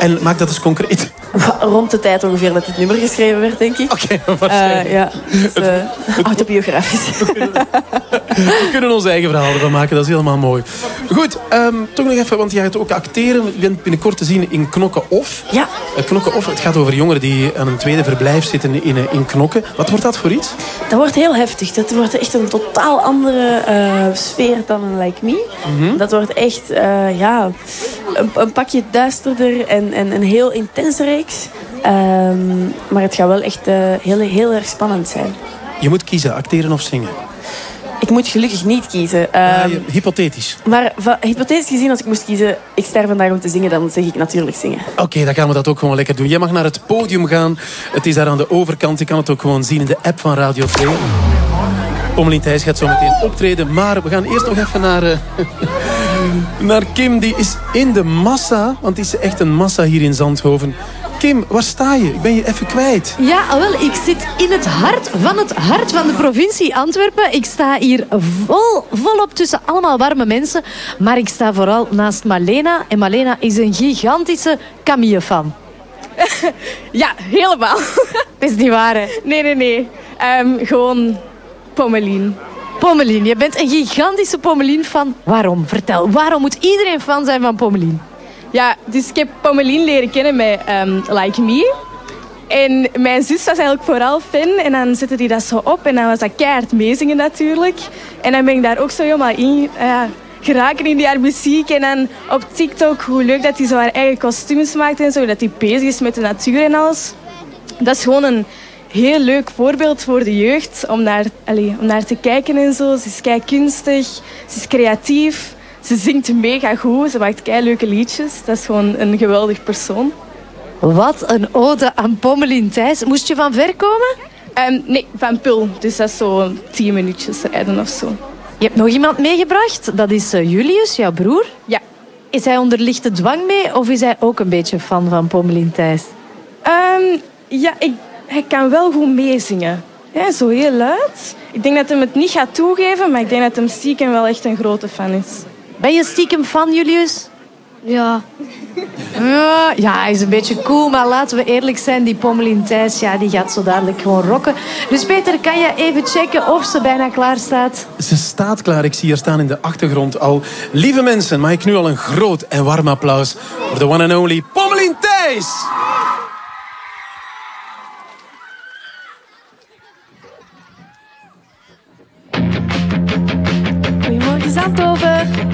En maak dat eens concreet. Rond de tijd ongeveer dat dit nummer geschreven werd, denk ik. Oké, Eh, ja, dus, eh, autobiografisch. We kunnen ons eigen verhaal ervan maken, dat is helemaal mooi. Goed, ehm, toch nog even, want jij gaat ook acteren. Je bent binnenkort te zien in Knokken Of. Ja. Eh, Knokken Of, het gaat over jongeren die aan een tweede verblijf zitten in, in Knokken. Wat wordt dat voor iets? Dat wordt heel heftig. Dat wordt echt een totaal andere sfeer dan een Like Me. Mhm. Dat wordt echt ja, een, een pakje duisterder en, en een heel intense reeks. Ehm, maar het gaat wel echt eh, heel, heel erg spannend zijn. Je moet kiezen, acteren of zingen. Ik moet gelukkig niet kiezen. Ja, Ehm, je- hypothetisch. maar hypothetisch gezien, als ik moest kiezen, ik ster vandaag om te zingen, dan zeg ik natuurlijk zingen. Oké, dan gaan we dat ook gewoon lekker doen. Jij mag naar het podium gaan. Het is daar aan de overkant. Je kan het ook gewoon zien in de app van Radio 2. Pommelien Thijs gaat zo meteen optreden. Maar we gaan eerst nog even naar, eh, naar Kim. Die is in de massa. Want het is echt een massa hier in Zandhoven. Kim, waar sta je? Ik ben je even kwijt. Ja, wel, ik zit in het hart van het hart van de provincie Antwerpen. Ik sta hier vol, volop tussen allemaal warme mensen. Maar ik sta vooral naast Malena. En Malena is een gigantische Camille-fan. Ja, helemaal. Dat is niet waar, hè? Nee, nee, nee. Ehm, gewoon Pommelien. Pommelien, je bent een gigantische Pommelien-fan. Waarom? Vertel, waarom moet iedereen fan zijn van Pommelien? Ja, dus ik heb Pommelien leren kennen met ehm, Like Me. En mijn zus was eigenlijk vooral fan. En dan zette die dat zo op. En dan was dat keihard meezingen natuurlijk. En dan ben ik daar ook zo helemaal in ja, geraken in die haar muziek. En dan op TikTok, hoe leuk dat hij zo haar eigen kostuums maakt en zo. Dat hij bezig is met de natuur en alles. Dat is gewoon een heel leuk voorbeeld voor de jeugd. Om naar, om naar te kijken en zo. Ze is kei kunstig. Ze is creatief. Ze zingt mega goed. Ze maakt kei leuke liedjes. Dat is gewoon een geweldig persoon. Wat een ode aan Pommelien Thijs. Moest je van ver komen? Ehm, nee, van Pul. Dus dat is zo tien minuutjes rijden of zo. Je hebt nog iemand meegebracht. Dat is eh, Julius, jouw broer. Ja. Is hij onder lichte dwang mee of is hij ook een beetje fan van Pommelien Thijs? Ehm, ja, ik, hij kan wel goed meezingen. Ja, zo heel luid. Ik denk dat hij het niet gaat toegeven, maar ik denk dat hem stiekem wel echt een grote fan is. Ben je stiekem fan, Julius? Ja. Ja, ja, hij is een beetje cool, maar laten we eerlijk zijn. Die Pommelien Thijs, ja, die gaat zo dadelijk gewoon rocken. Dus Peter, kan je even checken of ze bijna klaar staat? Ze staat klaar. Ik zie haar staan in de achtergrond al. Lieve mensen, mag ik nu al een groot en warm applaus voor de one and only Pommelien Thijs. Goedemorgen, Zandhoven.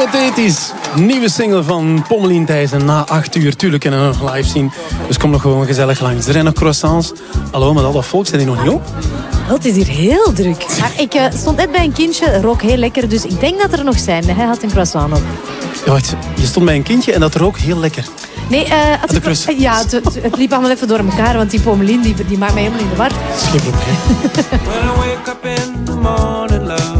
Hypothetisch. Nieuwe single van Pommelien Thijs. En na 8 uur, tuurlijk, kunnen we live zien. Dus kom nog gewoon gezellig langs. Er zijn nog croissants. Hallo, met al dat volk, zijn die nog niet op? Het is hier heel druk. Maar ik eh, stond net bij een kindje, rook heel lekker. Dus ik denk dat er nog zijn. Hij had een croissant op. Ja, je stond bij een kindje en dat rook heel lekker. Nee, uh, ja, het, liep allemaal even door elkaar. Want die Pommelien, die, die maakt mij helemaal in de war. the morning?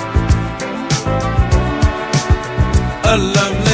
love, love.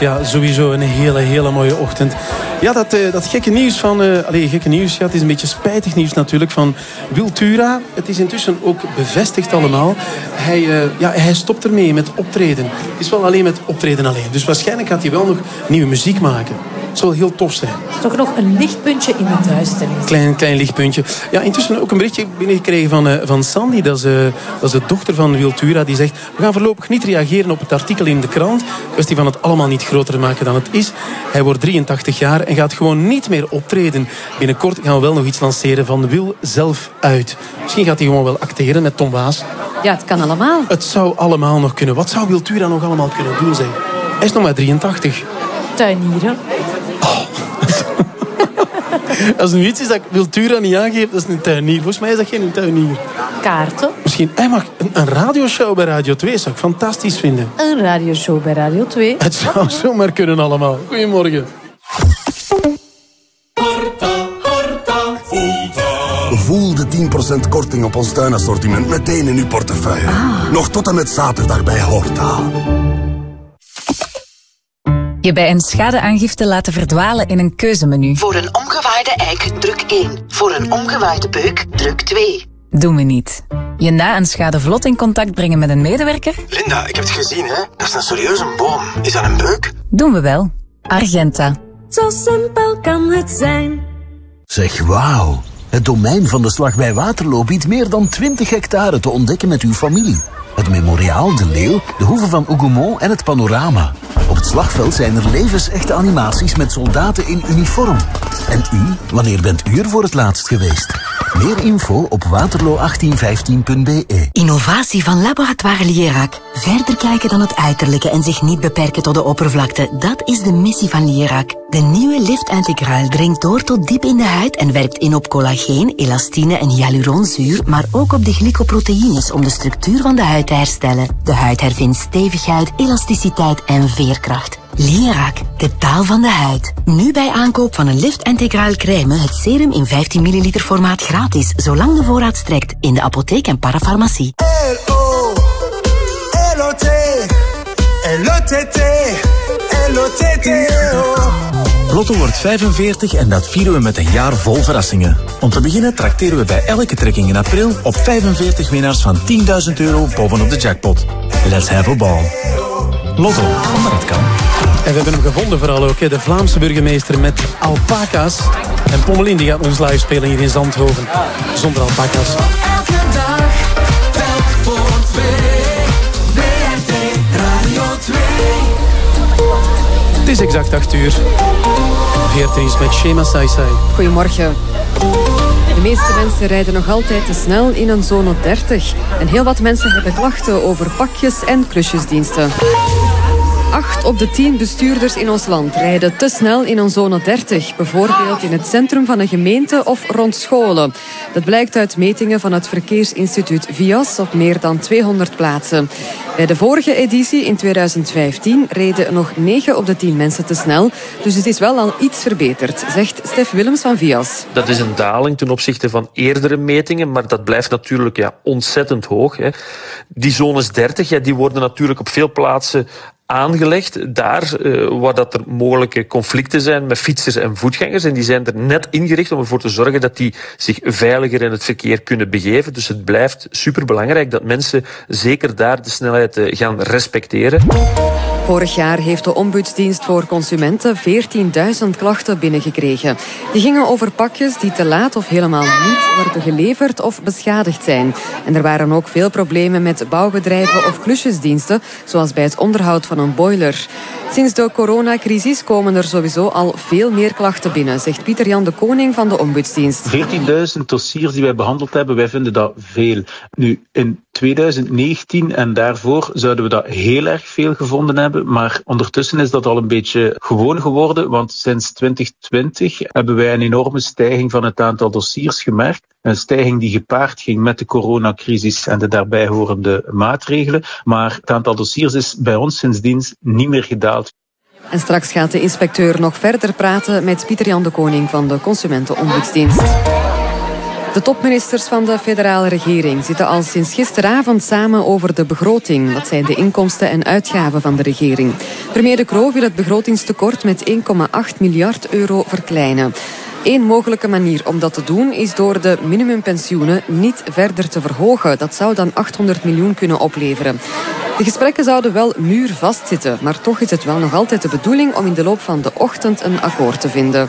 Ja, sowieso een hele, hele mooie ochtend. Ja, dat, eh, dat gekke nieuws van... eh allee, gekke nieuws, ja, het is een beetje spijtig nieuws natuurlijk van Wiltura. Het is intussen ook bevestigd allemaal. Hij, eh, ja, hij stopt ermee met optreden. Het is wel alleen met optreden alleen. Dus waarschijnlijk gaat hij wel nog nieuwe muziek maken. Het zal heel tof zijn. Toch nog een lichtpuntje in de duisternis. Klein, klein lichtpuntje. Ja, intussen ook een berichtje binnengekregen van, eh, van Sandy. Dat is, eh, dat is de dochter van Wiltura. Die zegt, we gaan voorlopig niet reageren op het artikel in de krant. Kwestie van het allemaal niet groter maken dan het is. Hij wordt 83 jaar en gaat gewoon niet meer optreden. Binnenkort gaan we wel nog iets lanceren van Wil zelf uit. Misschien gaat hij gewoon wel acteren met Tom Waas. Ja, het kan allemaal. Het zou allemaal nog kunnen. Wat zou Wiltura nog allemaal kunnen doen, zeg? Hij is nog maar 83. Tuinieren. Als er nu iets is dat Wiltura niet aangeeft, dat is een tuinier. Volgens mij is dat geen tuinier. Kaarten. Misschien, hij mag een, een radioshow bij Radio 2 zou ik fantastisch vinden. Een radioshow bij Radio 2. Het zou zomaar kunnen allemaal. Goedemorgen. Voel de 10% korting op ons tuinassortiment meteen in uw portefeuille. Nog tot en met zaterdag bij Horta. Je bij een schadeaangifte laten verdwalen in een keuzemenu. Voor een omgewaaide eik, druk 1. Voor een omgewaaide beuk, druk 2. Doen we niet. Je na een schade vlot in contact brengen met een medewerker? Linda, ik heb het gezien, hè? Dat is een serieuze boom. Is dat een beuk? Doen we wel. Argenta. Zo simpel kan het zijn. Zeg wauw. Het domein van de Slag bij Waterloo biedt meer dan 20 hectare te ontdekken met uw familie. Het memoriaal, de leeuw, de hoeve van Ougumont en het panorama. Op het slagveld zijn er levensechte animaties met soldaten in uniform. En u, wanneer bent u er voor het laatst geweest? Meer info op waterloo1815.be. Innovatie van Laboratoire Lierac. Verder kijken dan het uiterlijke en zich niet beperken tot de oppervlakte. Dat is de missie van Lierac. De nieuwe Lift Integraal dringt door tot diep in de huid en werkt in op collageen, elastine en hyaluronzuur, maar ook op de glycoproteïnes om de structuur van de huid te herstellen. De huid hervindt stevigheid, elasticiteit en veerkracht. Lierac, de taal van de huid. Nu bij aankoop van een Lift Integraal crème het serum in 15 ml formaat gratis, zolang de voorraad strekt in de apotheek en parafarmacie. L-O-T, L-O-T-T, L-O-T-T, Lotto wordt 45 en dat vieren we met een jaar vol verrassingen. Om te beginnen trakteren we bij elke trekking in april op 45 winnaars van 10.000 euro bovenop de jackpot. Let's have a ball. Lotto, omdat het kan. En we hebben hem gevonden vooral ook, de Vlaamse burgemeester met alpaca's. En Pommelien die gaat ons live spelen hier in Zandhoven. Zonder alpaca's. Elke dag, telk voor twee. Is exact 8 uur. 14 is met Shema Sai. Goedemorgen. De meeste mensen rijden nog altijd te snel in een zone 30. En heel wat mensen hebben klachten over pakjes en klusjesdiensten. Acht op de tien bestuurders in ons land rijden te snel in een zone 30. Bijvoorbeeld in het centrum van een gemeente of rond scholen. Dat blijkt uit metingen van het Verkeersinstituut VIAS op meer dan 200 plaatsen. Bij de vorige editie in 2015 reden nog 9 op de 10 mensen te snel. Dus het is wel al iets verbeterd, zegt Stef Willems van VIAS. Dat is een daling ten opzichte van eerdere metingen, maar dat blijft natuurlijk ja, ontzettend hoog. Hè. Die zones 30 ja, die worden natuurlijk op veel plaatsen aangelegd daar uh, waar dat er mogelijke conflicten zijn met fietsers en voetgangers. En die zijn er net ingericht om ervoor te zorgen dat die zich veiliger in het verkeer kunnen begeven. Dus het blijft superbelangrijk dat mensen zeker daar de snelheid uh, gaan respecteren. Vorig jaar heeft de Ombudsdienst voor Consumenten 14.000 klachten binnengekregen. Die gingen over pakjes die te laat of helemaal niet worden geleverd of beschadigd zijn. En er waren ook veel problemen met bouwbedrijven of klusjesdiensten, zoals bij het onderhoud van een boiler. Sinds de coronacrisis komen er sowieso al veel meer klachten binnen, zegt Pieter-Jan de Koning van de Ombudsdienst. 14.000 dossiers die wij behandeld hebben, wij vinden dat veel. Nu, in 2019 en daarvoor zouden we dat heel erg veel gevonden hebben, maar ondertussen is dat al een beetje gewoon geworden, want sinds 2020 hebben wij een enorme stijging van het aantal dossiers gemerkt. Een stijging die gepaard ging met de coronacrisis en de daarbij horende maatregelen. Maar het aantal dossiers is bij ons sindsdien niet meer gedaald. En straks gaat de inspecteur nog verder praten met Pieter-Jan de Koning van de Consumentenombudsdienst. De topministers van de federale regering zitten al sinds gisteravond samen over de begroting. Dat zijn de inkomsten en uitgaven van de regering. Premier De Croo wil het begrotingstekort met 1,8 miljard euro verkleinen. Eén mogelijke manier om dat te doen is door de minimumpensioenen niet verder te verhogen. Dat zou dan 800 miljoen kunnen opleveren. De gesprekken zouden wel muurvast zitten, maar toch is het wel nog altijd de bedoeling om in de loop van de ochtend een akkoord te vinden.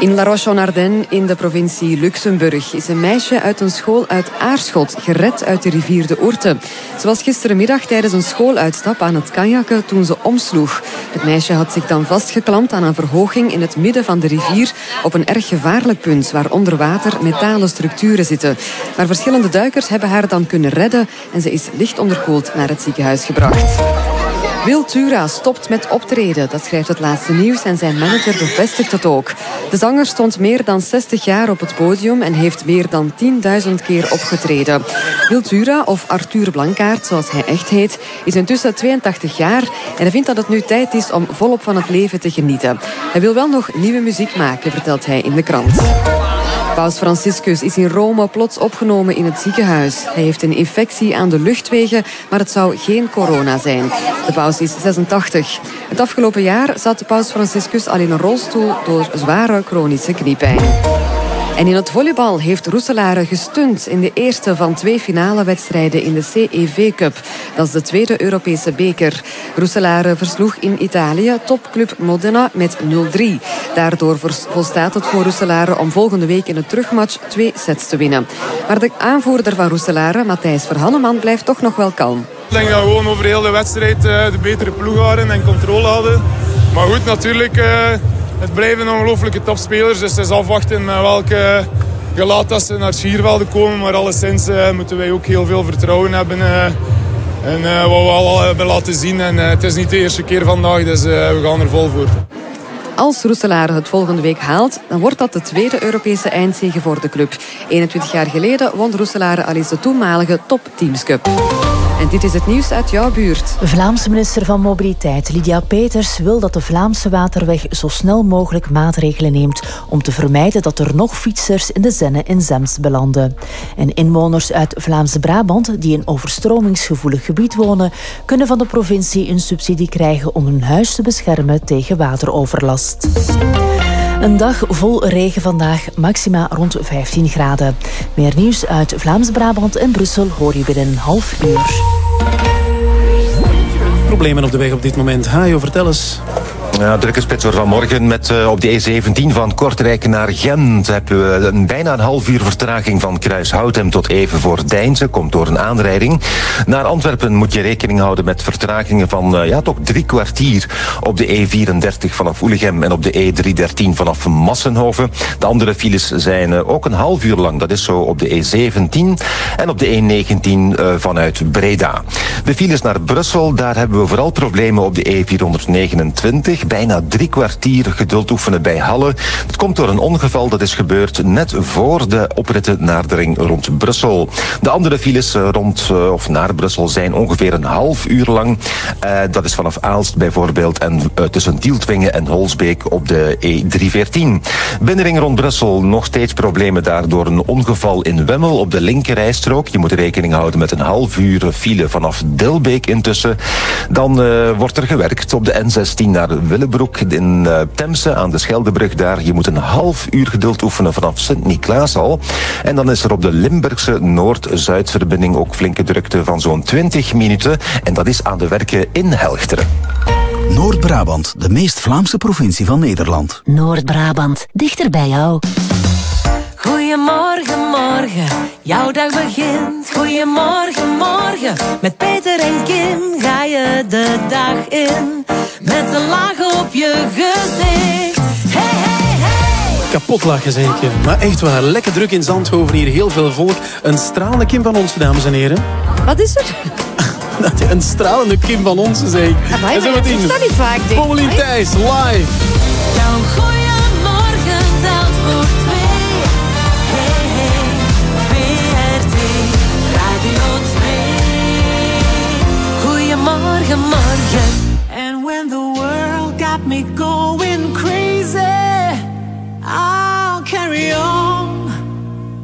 In La Roche-en-Ardenne in de provincie Luxemburg is een meisje uit een school uit Aarschot gered uit de rivier de Ourte. Ze was gisterenmiddag tijdens een schooluitstap aan het kajakken toen ze omsloeg. Het meisje had zich dan vastgeklampt aan een verhoging in het midden van de rivier op een erg gevaarlijk punt waar onder water metalen structuren zitten. Maar verschillende duikers hebben haar dan kunnen redden en ze is licht onderkoeld naar het ziekenhuis gebracht. Wil Tura stopt met optreden, dat schrijft het laatste nieuws en zijn manager bevestigt het ook. De zanger stond meer dan 60 jaar op het podium en heeft meer dan 10.000 keer opgetreden. Wil Tura, of Arthur Blankaert, zoals hij echt heet, is intussen 82 jaar en hij vindt dat het nu tijd is om volop van het leven te genieten. Hij wil wel nog nieuwe muziek maken, vertelt hij in de krant. Paus Franciscus is in Rome plots opgenomen in het ziekenhuis. Hij heeft een infectie aan de luchtwegen, maar het zou geen corona zijn. De paus is 86. Het afgelopen jaar zat paus Franciscus al in een rolstoel door zware chronische kniepijn. En in het volleybal heeft Roeselare gestund in de eerste van twee finale wedstrijden in de CEV Cup. Dat is de tweede Europese beker. Roeselare versloeg in Italië topclub Modena met 0-3. Daardoor volstaat het voor Roeselare om volgende week in het terugmatch twee sets te winnen. Maar de aanvoerder van Roeselare, Matthijs Verhanneman, blijft toch nog wel kalm. Ik denk dat we gewoon over heel de wedstrijd de betere ploeg hadden en controle hadden. Maar goed, natuurlijk het blijven ongelooflijke topspelers. Dus het is afwachten met welke gelaat ze naar het Schiervelde komen. Maar alleszins uh, moeten wij ook heel veel vertrouwen hebben. Uh, en uh, wat we al hebben laten zien. En het is niet de eerste keer vandaag, dus we gaan er vol voor. Als Roeselaar het volgende week haalt, dan wordt dat de tweede Europese eindzege voor de club. 21 jaar geleden won Roeselaar al eens de toenmalige Top Teams Cup. En dit is het nieuws uit jouw buurt. Vlaamse minister van Mobiliteit Lydia Peters wil dat de Vlaamse Waterweg zo snel mogelijk maatregelen neemt om te vermijden dat er nog fietsers in de Zenne in Zems belanden. En inwoners uit Vlaamse Brabant die in overstromingsgevoelig gebied wonen, kunnen van de provincie een subsidie krijgen om hun huis te beschermen tegen wateroverlast. Een dag vol regen vandaag, maxima rond 15 graden. Meer nieuws uit Vlaams-Brabant en Brussel hoor je binnen een half uur. Problemen op de weg op dit moment. Hajo, vertel eens. Ja, drukke spits voor vanmorgen met uh, op de E17 van Kortrijk naar Gent. Hebben we een, bijna een half uur vertraging van Kruishoutem tot even voor Deinze. Komt door een aanrijding. Naar Antwerpen moet je rekening houden met vertragingen van uh, ja, toch drie kwartier op de E34 vanaf Oelegem en op de E313 vanaf Massenhoven. De andere files zijn uh, ook een half uur lang. Dat is zo op de E17 en op de E19 vanuit Breda. De files naar Brussel, daar hebben we vooral problemen op de E429 bijna drie kwartier geduld oefenen bij Halle. Het komt door een ongeval dat is gebeurd net voor de opritten naar de ring rond Brussel. De andere files eh, rond eh, of naar Brussel zijn ongeveer een half uur lang. Uh, dat is vanaf Aalst bijvoorbeeld en tussen Tieltwingen en Holsbeek op de E314. Binnenring rond Brussel nog steeds problemen daar door een ongeval in Wemmel op de linkerrijstrook. Je moet rekening houden met een half uur file vanaf Dilbeek intussen. Dan wordt er gewerkt op de N16 naar Willebroek in uh, Temse aan de Scheldebrug daar. Je moet een half uur geduld oefenen vanaf Sint-Niklaas al. En dan is er op de Limburgse Noord-Zuidverbinding ook flinke drukte van zo'n 20 minuten. En dat is aan de werken in Helchteren. Noord-Brabant, de meest Vlaamse provincie van Nederland. Noord-Brabant, dichter bij jou. Goedemorgen, morgen, jouw dag begint. Goedemorgen, morgen, met Peter en Kim ga je de dag in. Met een laag op je gezicht. Hey, hey, hey. Kapot lachen zeker. Maar echt waar, lekker druk in Zandhoven hier, heel veel volk. Een stralende Kim van ons, dames en heren. Wat is er? een stralende Kim van ons, zeg ik. En zo meteen. Dat niet vaak, denk Pommelien Thijs, live. Jouw Goeiemorgen, morgen. And when the world got me going crazy, I'll carry on.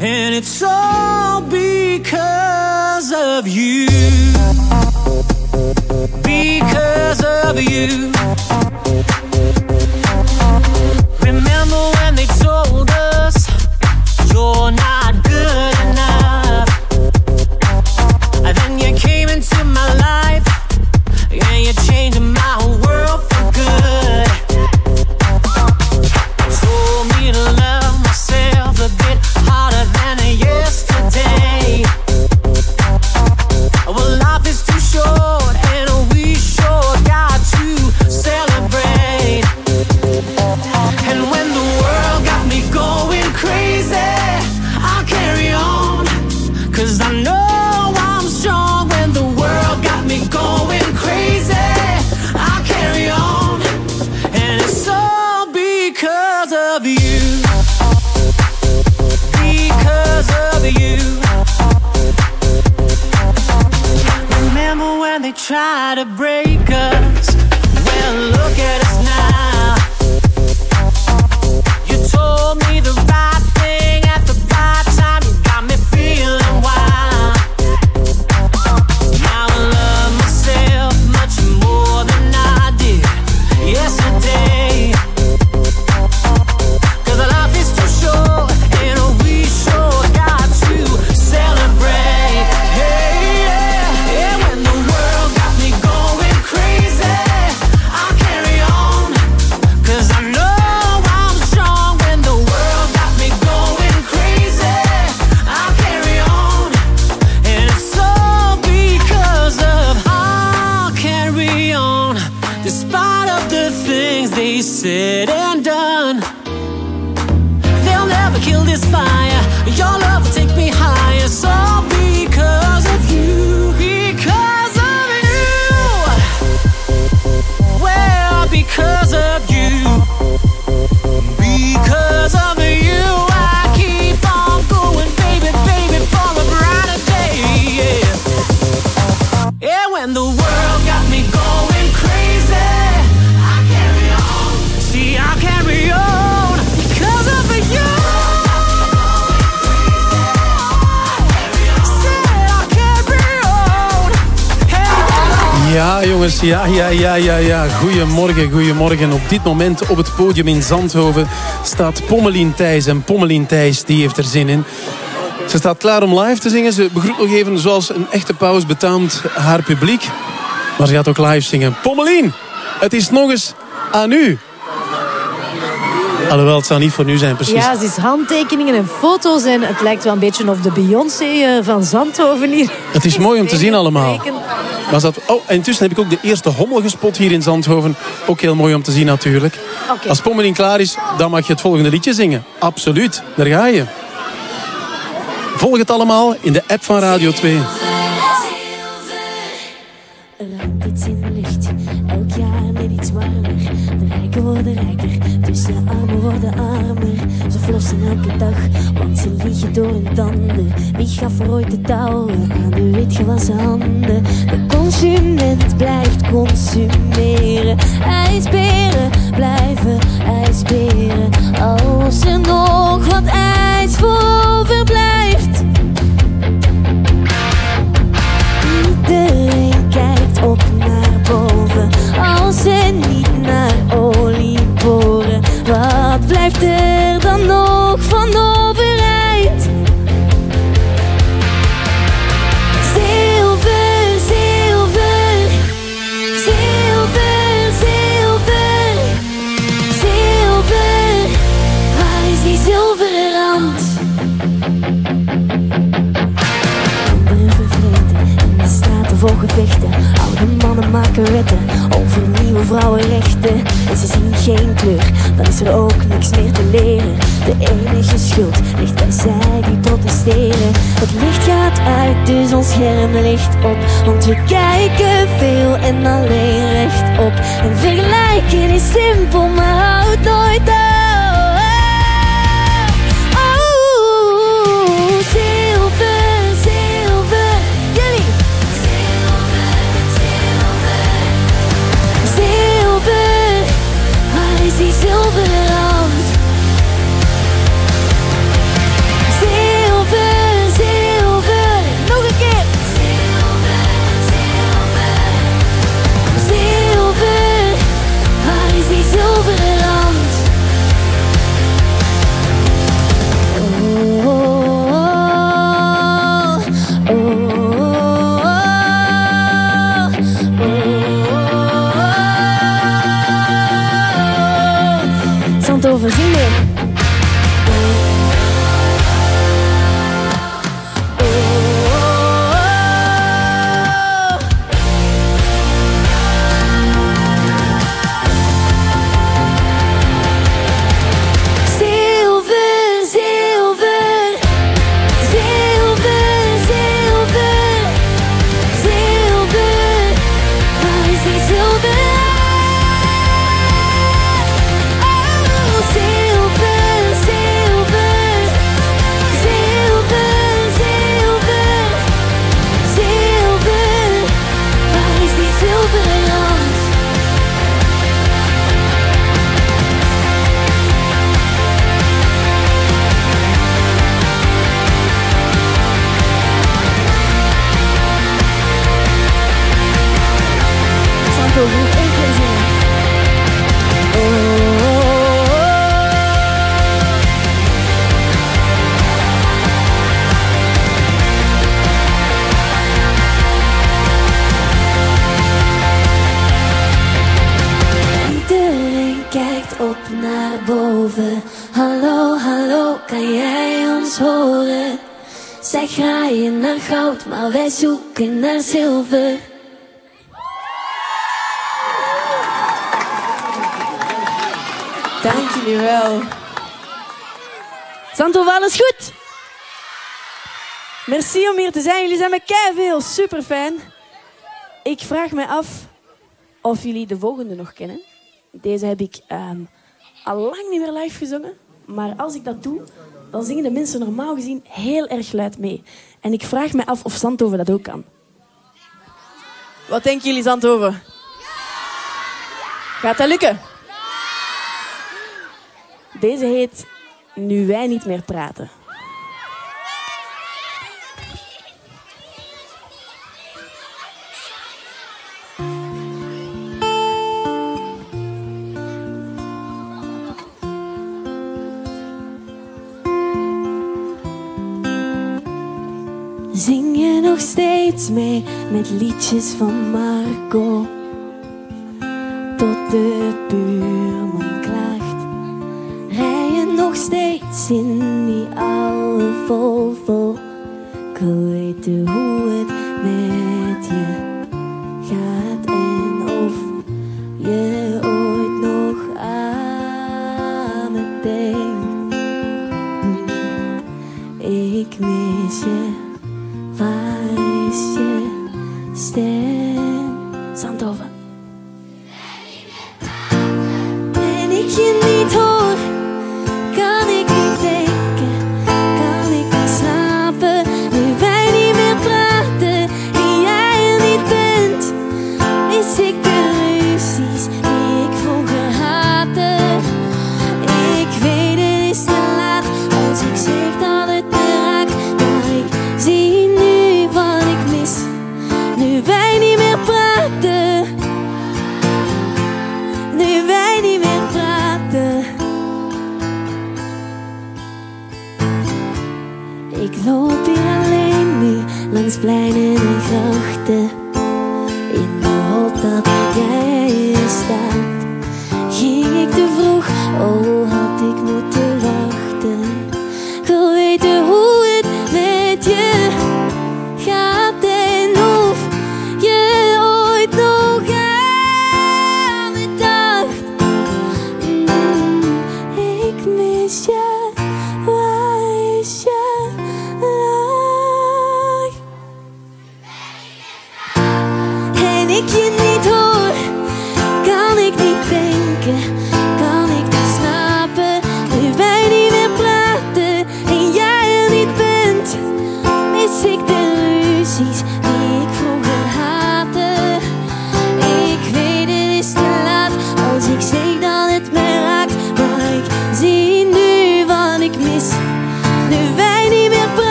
And it's all because of you. Because of you. Remember when they told us you're not good enough? And then you came into my life, and you changed my they tried to break us? Well, look at us now. Ja, jongens, ja, ja, ja, ja, ja. Goedemorgen, goedemorgen. Op dit moment op het podium in Zandhoven staat Pommelien Thijs. En Pommelien Thijs, die heeft er zin in. Ze staat klaar om live te zingen. Ze begroet nog even, zoals een echte pauze betaamt, haar publiek. Maar ze gaat ook live zingen. Pommelien, het is nog eens aan u. Alhoewel, het zou niet voor nu zijn, precies. Ja, het is handtekeningen en foto's. En het lijkt wel een beetje of de Beyoncé eh, van Zandhoven hier. Het is mooi om te zien allemaal. Was dat... Oh, en intussen heb ik ook de eerste hommel gespot hier in Zandhoven. Ook heel mooi om te zien natuurlijk. Oké. Als Pommelien klaar is, dan mag je het volgende liedje zingen. Absoluut, daar ga je. Volg het allemaal in de app van Radio 2. Er hangt iets in de lucht, elk jaar iets. Worden rijker, de armen worden armer. Ze flossen elke dag, want ze liegen door hun tanden. Wie gaf er ooit de touwen aan de witgewassen handen? De consument blijft consumeren. IJsberen blijven ijsberen. Als er nog wat ijs voor overblijft. Iedereen kijkt op naar boven als ze niet naar boren. Wat blijft er dan nog van overeind? Zilver, zilver, zilver, zilver, zilver. Waar is die zilveren rand? Kinderen vervreten in de staten voor gevechten. Oude mannen maken wetten over nieuwe vrouwenrechten. En ze zien geen kleur, dan is er ook niks meer te leren. De enige schuld ligt bij zij die protesteren. Het licht gaat uit, dus ons scherm ligt op. Want we kijken veel en alleen rechtop. En vergelijken is simpel, maar houdt nooit op. goud, maar wij zoeken naar zilver. Dank jullie wel. Zandhoven, alles goed? Merci om hier te zijn. Jullie zijn me veel, super fijn. Ik vraag me af of jullie de volgende nog kennen. Deze heb ik ehm, al lang niet meer live gezongen. Maar als ik dat doe, dan zingen de mensen normaal gezien heel erg luid mee. En ik vraag me af of Zandhoven dat ook kan. Wat denken jullie, Zandhoven? Gaat dat lukken? Deze heet Nu wij niet meer praten. Nog steeds mee met liedjes van Marco? Tot de buurman klaagt. Rij je nog steeds in die oude Volvo? Ik wil weten hoe het met je gaat en of je ooit nog aan me denkt. Ik mis je,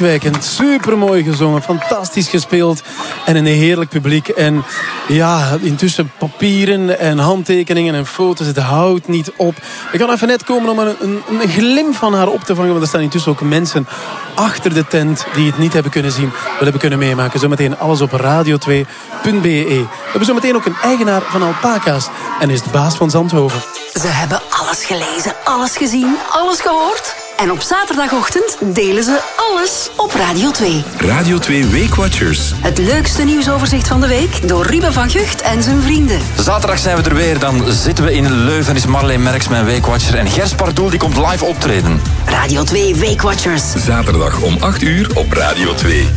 Indrukwekkend, supermooi gezongen, fantastisch gespeeld en een heerlijk publiek. En ja, intussen papieren en handtekeningen en foto's, het houdt niet op. Ik kan even net komen om een, een, van haar op te vangen, want er staan intussen ook mensen achter de tent die het niet hebben kunnen zien, wel hebben kunnen meemaken. Zometeen alles op radio2.be. We hebben zometeen ook een eigenaar van Alpaca's en is de baas van Zandhoven. Ze hebben alles gelezen, alles gezien, alles gehoord. En op zaterdagochtend delen ze alles op Radio 2. Radio 2 Weekwatchers. Het leukste nieuwsoverzicht van de week door Ruben van Gucht en zijn vrienden. Zaterdag zijn we er weer. Dan zitten we in Leuven. Is Marleen Merks mijn weekwatcher. En Gers Pardoel die komt live optreden. Radio 2 Weekwatchers. Zaterdag om 8 uur op Radio 2.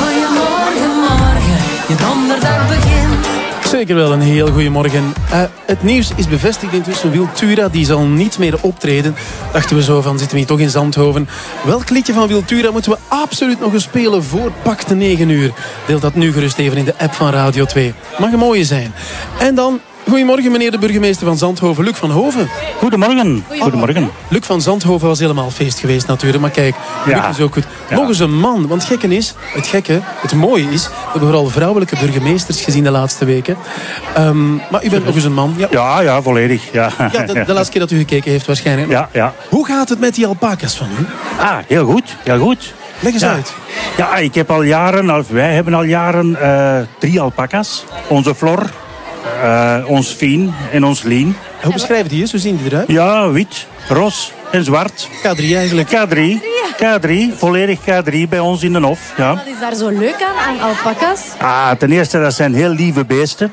Goedemorgen, morgen, je donderdag begint. Zeker wel, een heel goedemorgen. Uh, het nieuws is bevestigd intussen. Wiltura die zal niet meer optreden. Dachten we zo van, zitten we hier toch in Zandhoven. Welk liedje van Wiltura moeten we absoluut nog eens spelen voor pak de 9 uur? Deel dat nu gerust even in de app van Radio 2. Mag een mooie zijn. En dan Goedemorgen, meneer de burgemeester van Zandhoven, Luc van Hoven. Goedemorgen. Goedemorgen. Luc van Zandhoven was helemaal feest geweest natuurlijk. Maar kijk, Luc Ja. is ook goed. Ja. Nog eens een man. Want gekken is, het gekke, het mooie is... We hebben vooral vrouwelijke burgemeesters gezien de laatste weken. Ehm, maar u bent nog eens een man. Ja, Ja, ja, volledig. Ja, ja, de, de laatste keer dat u gekeken heeft waarschijnlijk. Ja, ja. Hoe gaat het met die alpaca's van u? Ah, heel goed. Heel goed. Leg eens ja. uit. Ja, ik heb al jaren, of wij hebben al jaren eh, drie alpaca's. Onze Flor, eh, ons Fien en ons Lien. Hoe beschrijven die eens? Hoe zien die eruit? Ja, wit, ros en zwart. K3 eigenlijk. K3, K3, volledig K3 bij ons in de hof. Ja. Wat is daar zo leuk aan, aan alpaca's? Ah, ten eerste, dat zijn heel lieve beesten.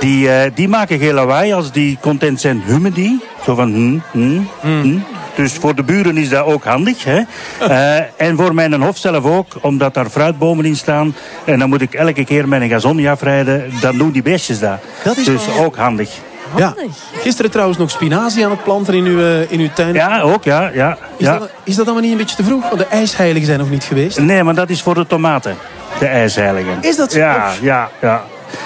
Die, eh, die maken geen lawaai als die content zijn. Hummen die. Zo van hm, hm, hm. Dus voor de buren is dat ook handig. Hè? Eh, en voor mijn hof zelf ook, omdat daar fruitbomen in staan. En dan moet ik elke keer mijn gazon afrijden. Dan doen die beestjes dat. Dat is dus wel- ook handig. Ja. Gisteren trouwens nog spinazie aan het planten in uw, eh, in uw tuin. Ja, ook, ja. ja, Is, ja. dat, is dat allemaal niet een beetje te vroeg? Want de ijsheiligen zijn nog niet geweest. Nee, maar dat is voor de tomaten. De ijsheiligen. Is dat zo? Ja, ja, ja.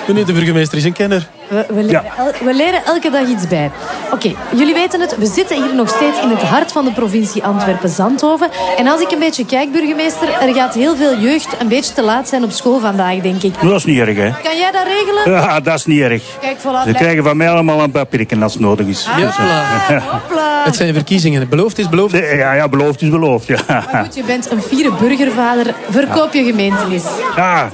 Meneer de burgemeester is een kenner. We, we, leren, el- we leren elke dag iets bij. Oké, jullie weten het. We zitten hier nog steeds in het hart van de provincie Antwerpen-Zandhoven. En als ik een beetje kijk, burgemeester, er gaat heel veel jeugd een beetje te laat zijn op school vandaag, denk ik. Dat is niet erg, hè? Kan jij dat regelen? Ja, dat is niet erg. Kijk, voilà. Ze krijgen van mij allemaal een papierken als het nodig is. Ah, Dus, eh, hopla. Het zijn verkiezingen. Beloofd is beloofd. Ja, ja, beloofd is beloofd. Ja. Maar goed, je bent een fiere burgervader. Verkoop je gemeentenis. Ja,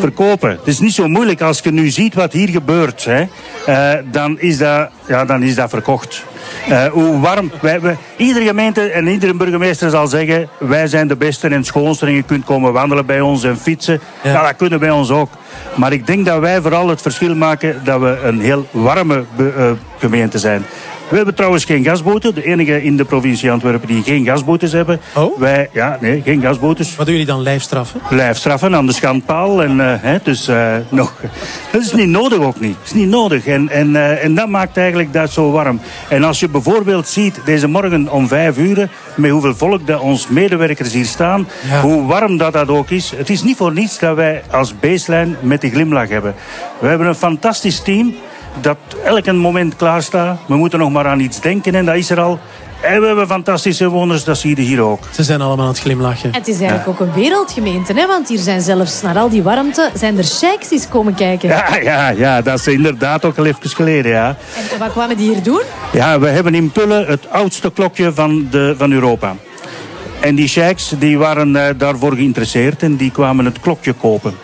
verkopen. Het is niet zo moeilijk als je nu ziet wat hier gebeurt. Hè. Eh, dan, is dat, ja, dan is dat verkocht. Eh, hoe warm. Wij, wij- iedere gemeente en iedere burgemeester zal zeggen: wij zijn de beste en schoonste. En je kunt komen wandelen bij ons en fietsen. Ja. dat kunnen bij ons ook. Maar ik denk dat wij vooral het verschil maken dat we een heel warme eh, gemeente zijn. We hebben trouwens geen gasboten. De enige in de provincie Antwerpen die geen gasbotes hebben. Wij, ja, nee, geen gasbotes. Wat doen jullie dan? Lijfstraffen? Lijfstraffen aan de schandpaal. En, eh, hè, dus eh, nog. Dat is niet nodig ook niet. Dat is niet nodig. En, en, eh, en dat maakt eigenlijk dat zo warm. En als je bijvoorbeeld ziet, deze morgen om vijf uur, met hoeveel volk dat ons medewerkers hier staan, hoe warm dat dat ook is. Het is niet voor niets dat wij als baseline met die glimlach hebben. We hebben een fantastisch team dat elk moment klaar staat. We moeten nog maar aan iets denken en dat is er al. En we hebben fantastische woners, dat zie je hier ook. Ze zijn allemaal aan het glimlachen. Het is eigenlijk ook een wereldgemeente, hè? want hier zijn zelfs naar al die warmte zijn er sheiks die komen kijken. Ja, ja, ja, dat is inderdaad ook al even geleden, ja. En wat kwamen die hier doen? Ja, we hebben in Pullen het oudste klokje van, de, van Europa. En die sheiks die waren eh, daarvoor geïnteresseerd en die kwamen het klokje kopen.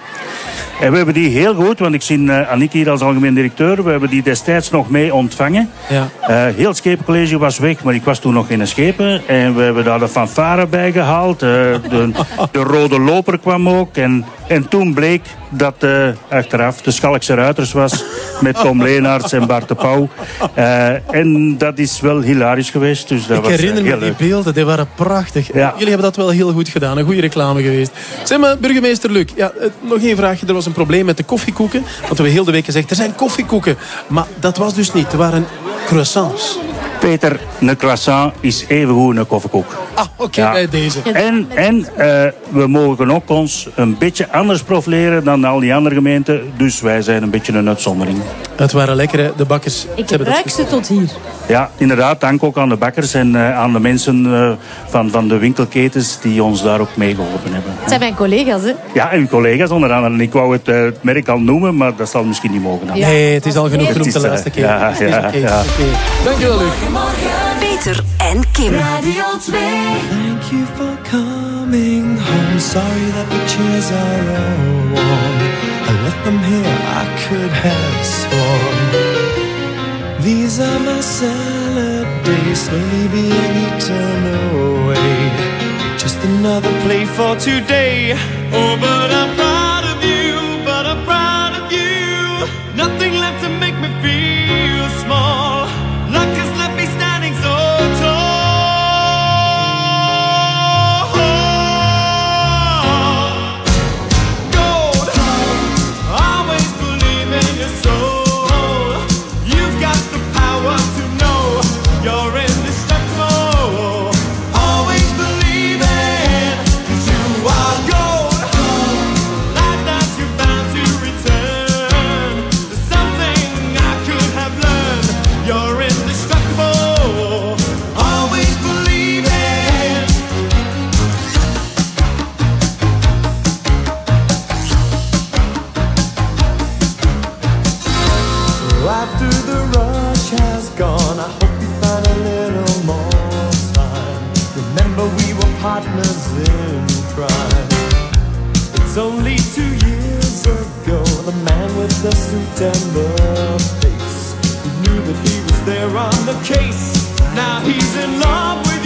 En we hebben die heel goed, want ik zie uh, Annick hier als algemeen directeur, we hebben die destijds nog mee ontvangen. Ja. Uh, heel het schepencollege was weg, maar ik was toen nog in een schepen. En we hebben daar de fanfare bij gehaald. Uh, de, de rode loper kwam ook. En, en toen bleek dat uh, achteraf de Schalkse Ruiters was. Met Tom Leenaerts en Bart de Pauw. Uh, en dat is wel hilarisch geweest. Dus dat ik was, uh, herinner me die beelden, die waren prachtig. Ja. Jullie hebben dat wel heel goed gedaan, een goede reclame geweest. Zeg maar, burgemeester Luc, ja, eh, nog één vraagje. Er was een probleem met de koffiekoeken. Want we hebben heel de week gezegd, er zijn koffiekoeken. Maar dat was dus niet, er waren croissants. Peter, een croissant is even goed een koffiekoek. Ah, oké, Ja. bij deze. En, en eh, we mogen ook ons een beetje anders profileren dan al die andere gemeenten. Dus wij zijn een beetje een uitzondering. Het waren lekkere, de bakkers. Ik ruik ze tot hier. Ja, inderdaad. Dank ook aan de bakkers en eh, aan de mensen eh, van, van de winkelketens die ons daar ook mee geholpen hebben. Het zijn mijn collega's, hè? Ja, en uw collega's onder andere. Ik wou het, eh, het merk al noemen, maar dat zal misschien niet mogen. Dan. Ja. Nee, het is al genoeg Het genoemd de laatste keer. ja, ja, ja. oké. Dankjewel, Luc. Peter en Kim. Radio 2. Thank you for coming home. Sorry that the chairs are all warm. I left them here, I could have sworn. These are my salad days, slowly being eaten away. Just another play for today. Oh, but I'm the suit and the face. He knew that he was there on the case. Now he's in love with you,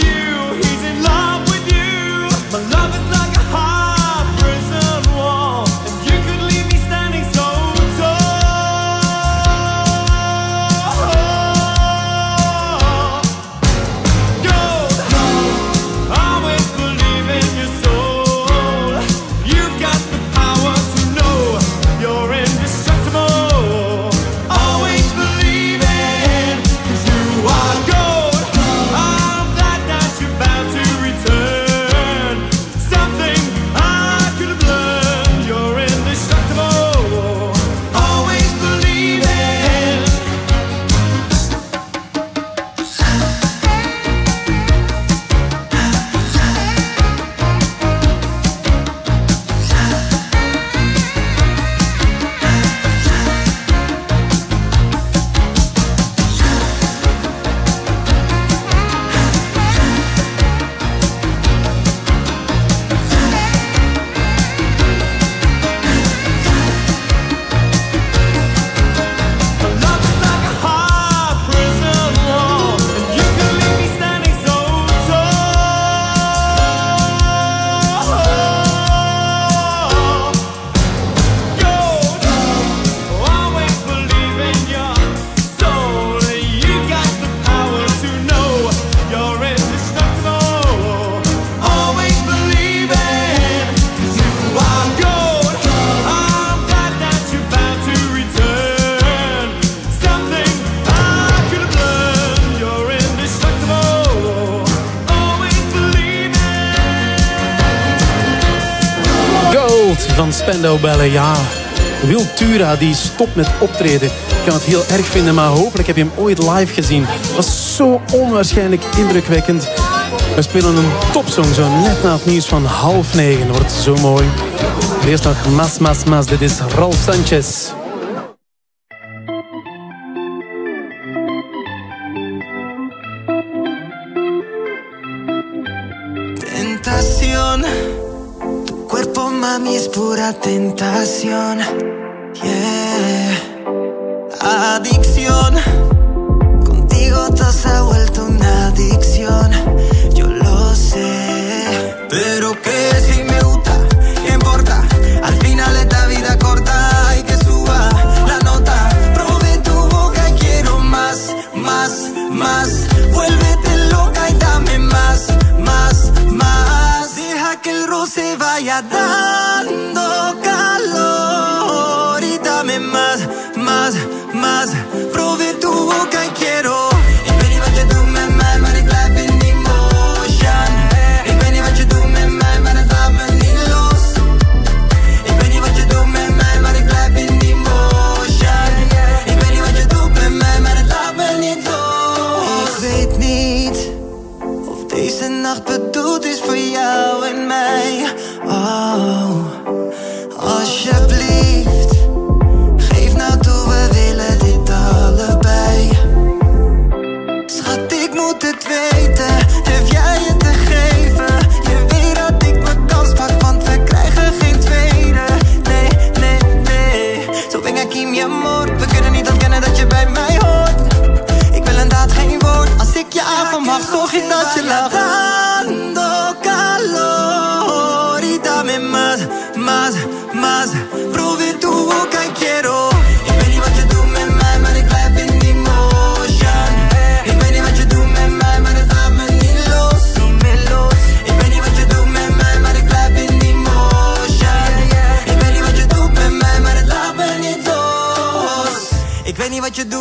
Ballet. Ja, Wil Tura die stopt met optreden. Ik kan het heel erg vinden, maar hopelijk heb je hem ooit live gezien. Het was zo onwaarschijnlijk indrukwekkend. We spelen een topsong zo net na het nieuws van half negen. Wordt zo mooi. Eerst nog Mas Mas Mas. Dit is Ralf Sanchez. 天。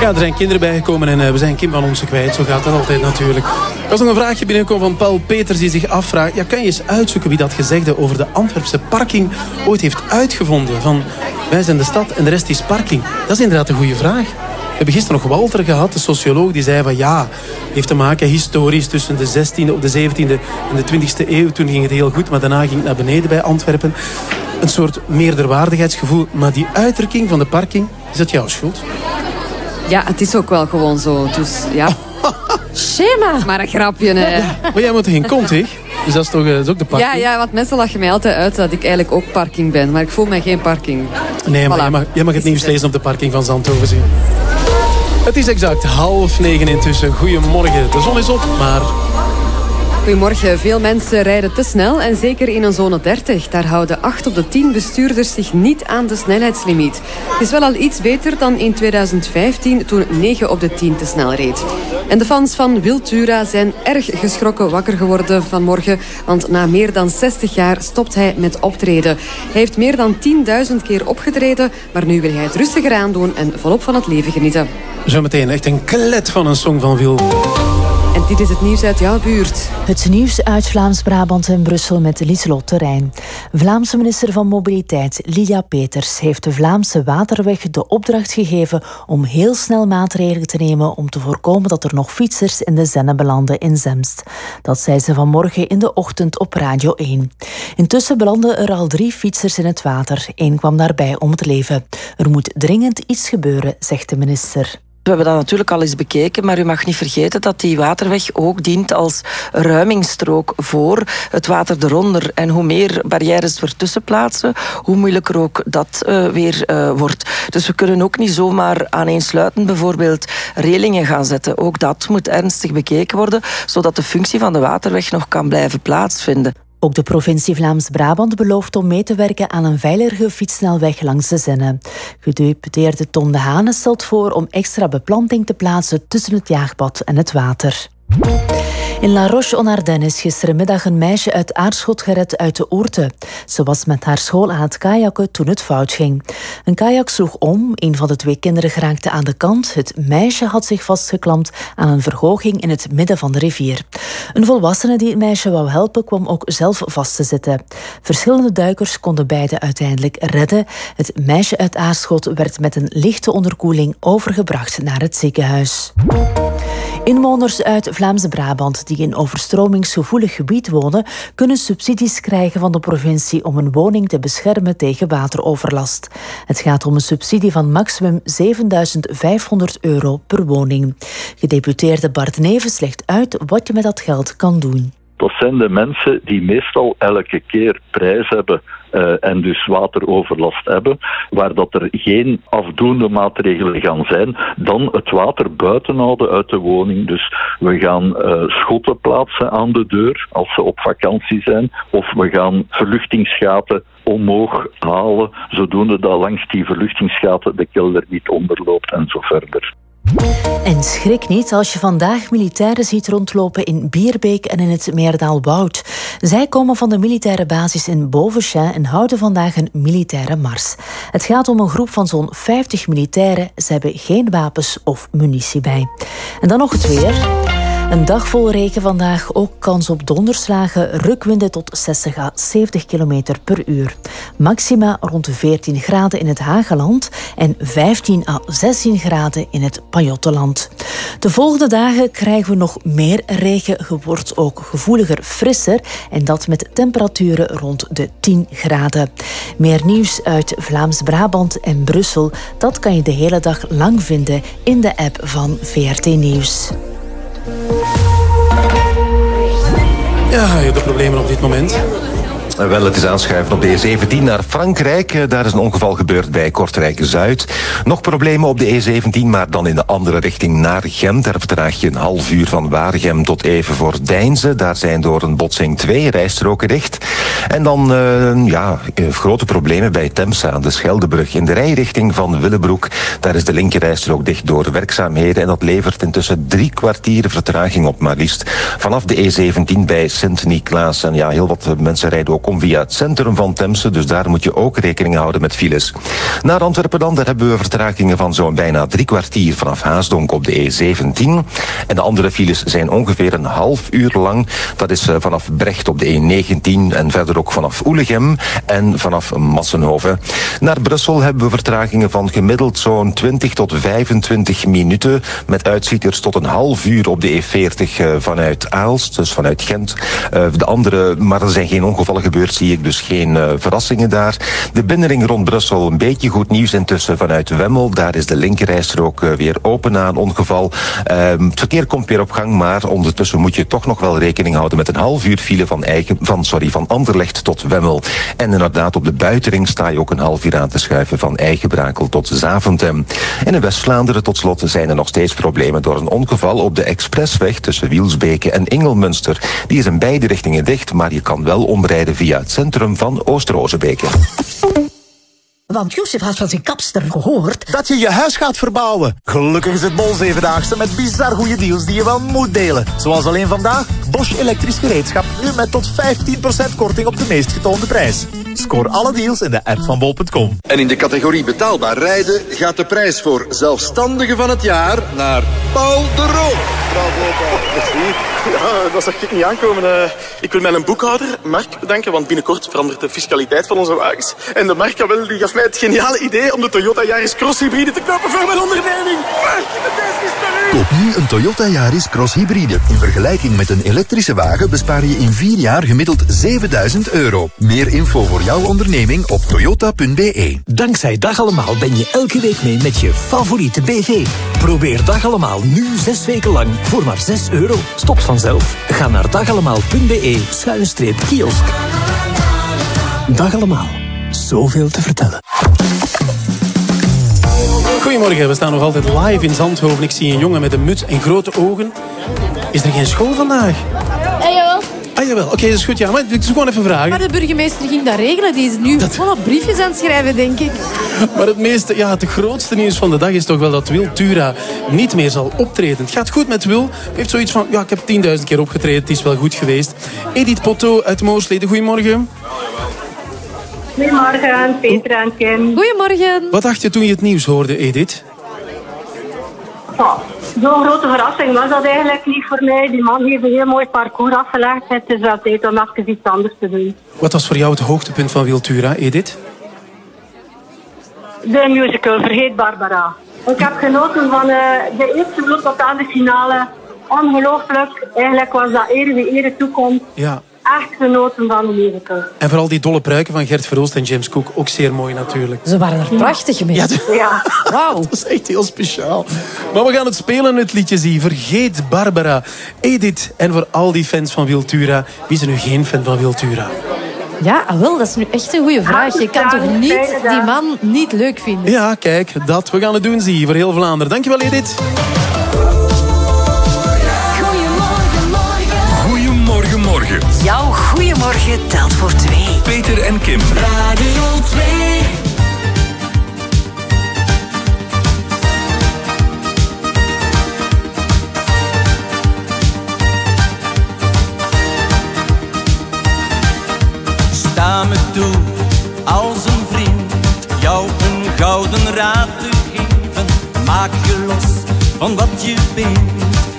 Ja, er zijn kinderen bijgekomen en eh, we zijn Kim van onze kwijt. Zo gaat dat altijd natuurlijk. Er was nog een vraagje binnengekomen van Paul Peters die zich afvraagt... Ja, kan je eens uitzoeken wie dat gezegde over de Antwerpse parking ooit heeft uitgevonden? Van, wij zijn de stad en de rest is parking. Dat is inderdaad een goede vraag. We hebben gisteren nog Walter gehad, de socioloog, die zei van ja, heeft te maken historisch tussen de 16e of de 17e en de 20e eeuw. Toen ging het heel goed, maar daarna ging het naar beneden bij Antwerpen. Een soort meerderwaardigheidsgevoel. Maar die uitdrukking van de parking, is dat jouw schuld? Ja, het is ook wel gewoon zo. Dus ja. Schema. Maar een grapje, hè. Maar jij moet toch geen kont, hè? Dus dat is toch eh, dat is ook de parking? Ja, ja, want mensen lachen mij altijd uit dat ik eigenlijk ook parking ben. Maar ik voel mij geen parking. Nee, maar Voilà. jij, mag, jij mag het nieuws lezen op de parking van Zandhoven zien. Het is exact half negen intussen. Goedemorgen. De zon is op, maar Goedemorgen. Veel mensen rijden te snel en zeker in een zone 30. Daar houden 8 op de 10 bestuurders zich niet aan de snelheidslimiet. Het is wel al iets beter dan in 2015 toen 9 op de 10 te snel reed. En de fans van Wiltura zijn erg geschrokken wakker geworden vanmorgen. Want na meer dan 60 jaar stopt hij met optreden. Hij heeft meer dan 10.000 keer opgetreden, maar nu wil hij het rustiger aandoen en volop van het leven genieten. zometeen echt een klet van een song van Wil. En dit is het nieuws uit jouw buurt. Het nieuws uit Vlaams-Brabant en Brussel met Lieselot Terrein. Vlaamse minister van Mobiliteit Lydia Peters heeft de Vlaamse Waterweg de opdracht gegeven om heel snel maatregelen te nemen om te voorkomen dat er nog fietsers in de Zenne belanden in Zemst. Dat zei ze vanmorgen in de ochtend op Radio 1. Intussen belanden er al drie fietsers in het water. Eén kwam daarbij om het leven. Er moet dringend iets gebeuren, zegt de minister. We hebben dat natuurlijk al eens bekeken, maar u mag niet vergeten dat die waterweg ook dient als ruimingsstrook voor het water eronder. En hoe meer barrières we ertussen plaatsen, hoe moeilijker ook dat eh, weer eh, wordt. Dus we kunnen ook niet zomaar aaneensluitend bijvoorbeeld relingen gaan zetten. Ook dat moet ernstig bekeken worden, zodat de functie van de waterweg nog kan blijven plaatsvinden. Ook de provincie Vlaams-Brabant belooft om mee te werken aan een veilige fietssnelweg langs de Zenne. Gedeputeerde Ton de Hane stelt voor om extra beplanting te plaatsen tussen het jaagpad en het water. In La Roche-on-Ardenne is gisterenmiddag een meisje uit Aarschot gered uit de Oerte. Ze was met haar school aan het kajakken toen het fout ging. Een kajak sloeg om, een van de twee kinderen geraakte aan de kant. Het meisje had zich vastgeklampt aan een verhoging in het midden van de rivier. Een volwassene die het meisje wou helpen kwam ook zelf vast te zitten. Verschillende duikers konden beide uiteindelijk redden. Het meisje uit Aarschot werd met een lichte onderkoeling overgebracht naar het ziekenhuis. Inwoners uit Vlaamse Brabant die in overstromingsgevoelig gebied wonen, kunnen subsidies krijgen van de provincie om een woning te beschermen tegen wateroverlast. Het gaat om een subsidie van maximum 7500 euro per woning. Gedeputeerde Bart Nevens legt uit wat je met dat geld kan doen. Dat zijn de mensen die meestal elke keer prijs hebben uh, en dus wateroverlast hebben, waar dat er geen afdoende maatregelen gaan zijn, dan het water buiten houden uit de woning. Dus we gaan uh, schotten plaatsen aan de deur als ze op vakantie zijn, of we gaan verluchtingsgaten omhoog halen, zodoende dat langs die verluchtingsgaten de kelder niet onderloopt en zo verder. En schrik niet als je vandaag militairen ziet rondlopen in Bierbeek en in het Meerdaalwoud. Zij komen van de militaire basis in Bovenchin en houden vandaag een militaire mars. Het gaat om een groep van zo'n 50 militairen. Ze hebben geen wapens of munitie bij. En dan nog het weer. Een dag vol regen vandaag, ook kans op donderslagen, rukwinden tot 60 à 70 km per uur. Maxima rond 14 graden in het Hageland en 15 à 16 graden in het Pajottenland. De volgende dagen krijgen we nog meer regen, wordt ook gevoeliger frisser en dat met temperaturen rond de 10 graden. Meer nieuws uit Vlaams-Brabant en Brussel, dat kan je de hele dag lang vinden in de app van VRT Nieuws. Ja, je hebt de problemen op dit moment. Wel, het is aanschuiven op de E17 naar Frankrijk. Eh, daar is een ongeval gebeurd bij Kortrijk-Zuid. Nog problemen op de E17, maar dan in de andere richting naar Gent. Daar vertraag je een half uur van Waregem tot even voor Deinze. Daar zijn door een botsing twee rijstroken dicht. En dan, uh, ja, eh, grote problemen bij Temsa, de Scheldebrug. In de rijrichting van Willebroek, daar is de linkerrijstrook dicht door werkzaamheden. En dat levert intussen drie kwartier vertraging op, maar liefst. Vanaf de E17 bij Sint-Niklaas. En ja, heel wat mensen rijden ook om via het centrum van Temse, dus daar moet je ook rekening houden met files. Naar Antwerpen dan, daar hebben we vertragingen van zo'n bijna drie kwartier vanaf Haasdonk op de E17. En de andere files zijn ongeveer een half uur lang. Dat is uh, vanaf Brecht op de E19 en verder ook vanaf Oelegem en vanaf Massenhoven. Naar Brussel hebben we vertragingen van gemiddeld zo'n 20 tot 25 minuten, met uitzieters tot een half uur op de E40 uh, vanuit Aalst, dus vanuit Gent. Uh, de andere, maar er zijn geen ongevallen gebeurd zie ik dus geen uh, verrassingen daar. De binnenring rond Brussel, een beetje goed nieuws intussen vanuit Wemmel. Daar is de linkerrijstrook uh, weer open na een ongeval. Uh, het verkeer komt weer op gang, maar ondertussen moet je toch nog wel rekening houden met een half uur file van, eigen, van, sorry, van Anderlecht tot Wemmel. En inderdaad, op de buitenring sta je ook een half uur aan te schuiven van Eigenbrakel tot Zaventem. En in West-Vlaanderen tot slot zijn er nog steeds problemen door een ongeval op de expressweg tussen Wielsbeke en Ingelmunster. Die is in beide richtingen dicht, maar je kan wel omrijden via via het centrum van Oost-Rozebeke. Want Jozef had van zijn kapster gehoord... Dat je je huis gaat verbouwen. Gelukkig is het Bol Zevendaagse met bizar goede deals die je wel moet delen. Zoals alleen vandaag, Bosch elektrisch gereedschap. Nu met tot 15% korting op de meest getoonde prijs. Scoor alle deals in de app van bol.com. En in de categorie betaalbaar rijden gaat de prijs voor zelfstandige van het jaar naar Paul de Roo. Bravo, Paul. Ja, dat zag ik niet aankomen. Uh, ik wil mijn boekhouder, Mark, bedanken, want binnenkort verandert de fiscaliteit van onze wagens. En de Mark wel, die gaf mij het geniale idee om de Toyota Yaris Cross Hybride te kopen voor mijn onderneming. Koop nu een Toyota Yaris Cross Hybride. In vergelijking met een elektrische wagen bespaar je in vier jaar gemiddeld 7000 euro. Meer info voor jouw onderneming op toyota.be. Dankzij Dag Allemaal ben je elke week mee met je favoriete BV. Probeer Dag Allemaal nu zes weken lang voor maar 6 euro. Stopt vanzelf. Ga naar dagallemaal.be schuine kiosk. Dag Allemaal. Zoveel te vertellen. Goedemorgen, we staan nog altijd live in Zandhoven. Ik zie een jongen met een muts en grote ogen. Is er geen school vandaag? Hey joh. Ah jawel, oké, dat is goed. Ja, maar ik is gewoon even vragen. Maar de burgemeester ging dat regelen. Die is nu volop briefjes aan het schrijven, denk ik. Maar het, meeste, ja, het grootste nieuws van de dag is toch wel dat Wil Tura niet meer zal optreden. Het gaat goed met Wil. Hij heeft zoiets van, ja, ik heb 10.000 keer opgetreden. Het is wel goed geweest. Edith Potto uit Moosleden, goedemorgen. Goedemorgen, Peter en Kim. Goedemorgen. Wat dacht je toen je het nieuws hoorde, Edith? Oh, Zo'n grote verrassing was dat eigenlijk niet voor mij. Die man heeft een heel mooi parcours afgelegd. Het is wel tijd om even iets anders te doen. Wat was voor jou het hoogtepunt van Wil Tura, Edith? De musical, Vergeet Barbara. Ik heb genoten van eh, de eerste vloed tot aan de finale. Ongelooflijk. Eigenlijk was dat ere wie ere toekomt. Ja. Echt genoten van musical. En vooral die dolle pruiken van Gert Verhulst en James Cook. Ook zeer mooi natuurlijk. Ze waren er prachtig mee. Ja, Ja. Wauw. Dat is echt heel speciaal. Maar we gaan het spelen, het liedje zie. Vergeet Barbara. Edith. En voor al die fans van Wiltura. Wie is er nu geen fan van Wiltura? Ja, ah, wel, dat is nu echt een goede vraag. Je kan toch niet die man niet leuk vinden? Ja, kijk, dat. We gaan het doen, zie. Voor heel Vlaanderen. Dankjewel, Edith. Jouw goeiemorgen telt voor twee. Peter en Kim. Radio 2. Sta me toe als een vriend, jou een gouden raad te geven. Maak je los van wat je bent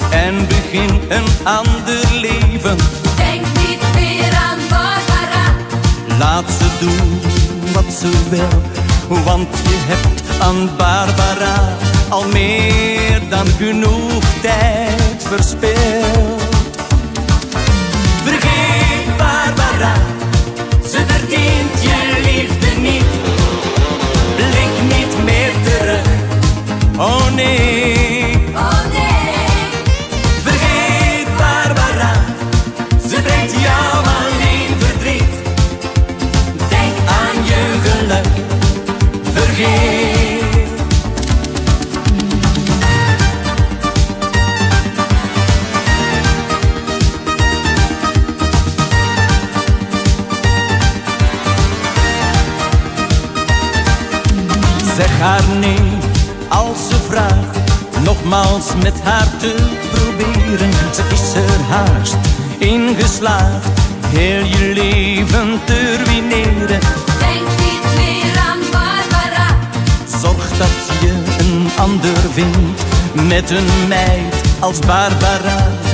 en begin een ander leven. Denk niet meer aan Barbara. Laat ze doen wat ze wil, want je hebt aan Barbara al meer dan genoeg tijd verspild. Een meid als Barbara.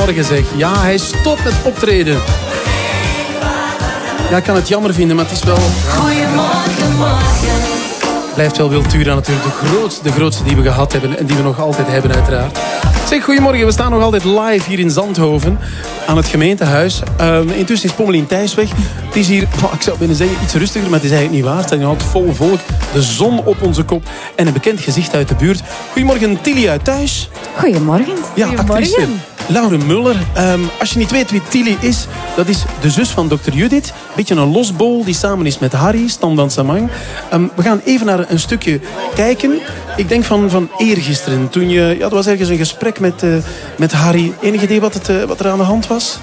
Goedemorgen zeg. Ja, hij stopt met optreden. Ja, ik kan het jammer vinden, maar het is wel... Goedemorgen, morgen. Blijft wel Wiltura natuurlijk de grootste, de grootste die we gehad hebben. En die we nog altijd hebben uiteraard. Zeg, goedemorgen. We staan nog altijd live hier in Zandhoven. Aan het gemeentehuis. Ehm, intussen is Pommelien Thijsweg. Het is hier, oh, ik zou binnen zeggen, iets rustiger. Maar het is eigenlijk niet waar. Het nog altijd vol volk. De zon op onze kop. En een bekend gezicht uit de buurt. Goedemorgen, Tilly uit thuis. Goedemorgen. Ja, actrice. Lauren Muller. Ehm, als je niet weet wie Tilly is, dat is de zus van dokter Judith. Beetje een losbol die samen is met Harry, Stam van Samang. Ehm, we gaan even naar een stukje kijken. Ik denk van, van eergisteren. Toen je, ja, er was ergens een gesprek met, eh, met Harry. Enig idee wat, het, eh, wat er aan de hand was?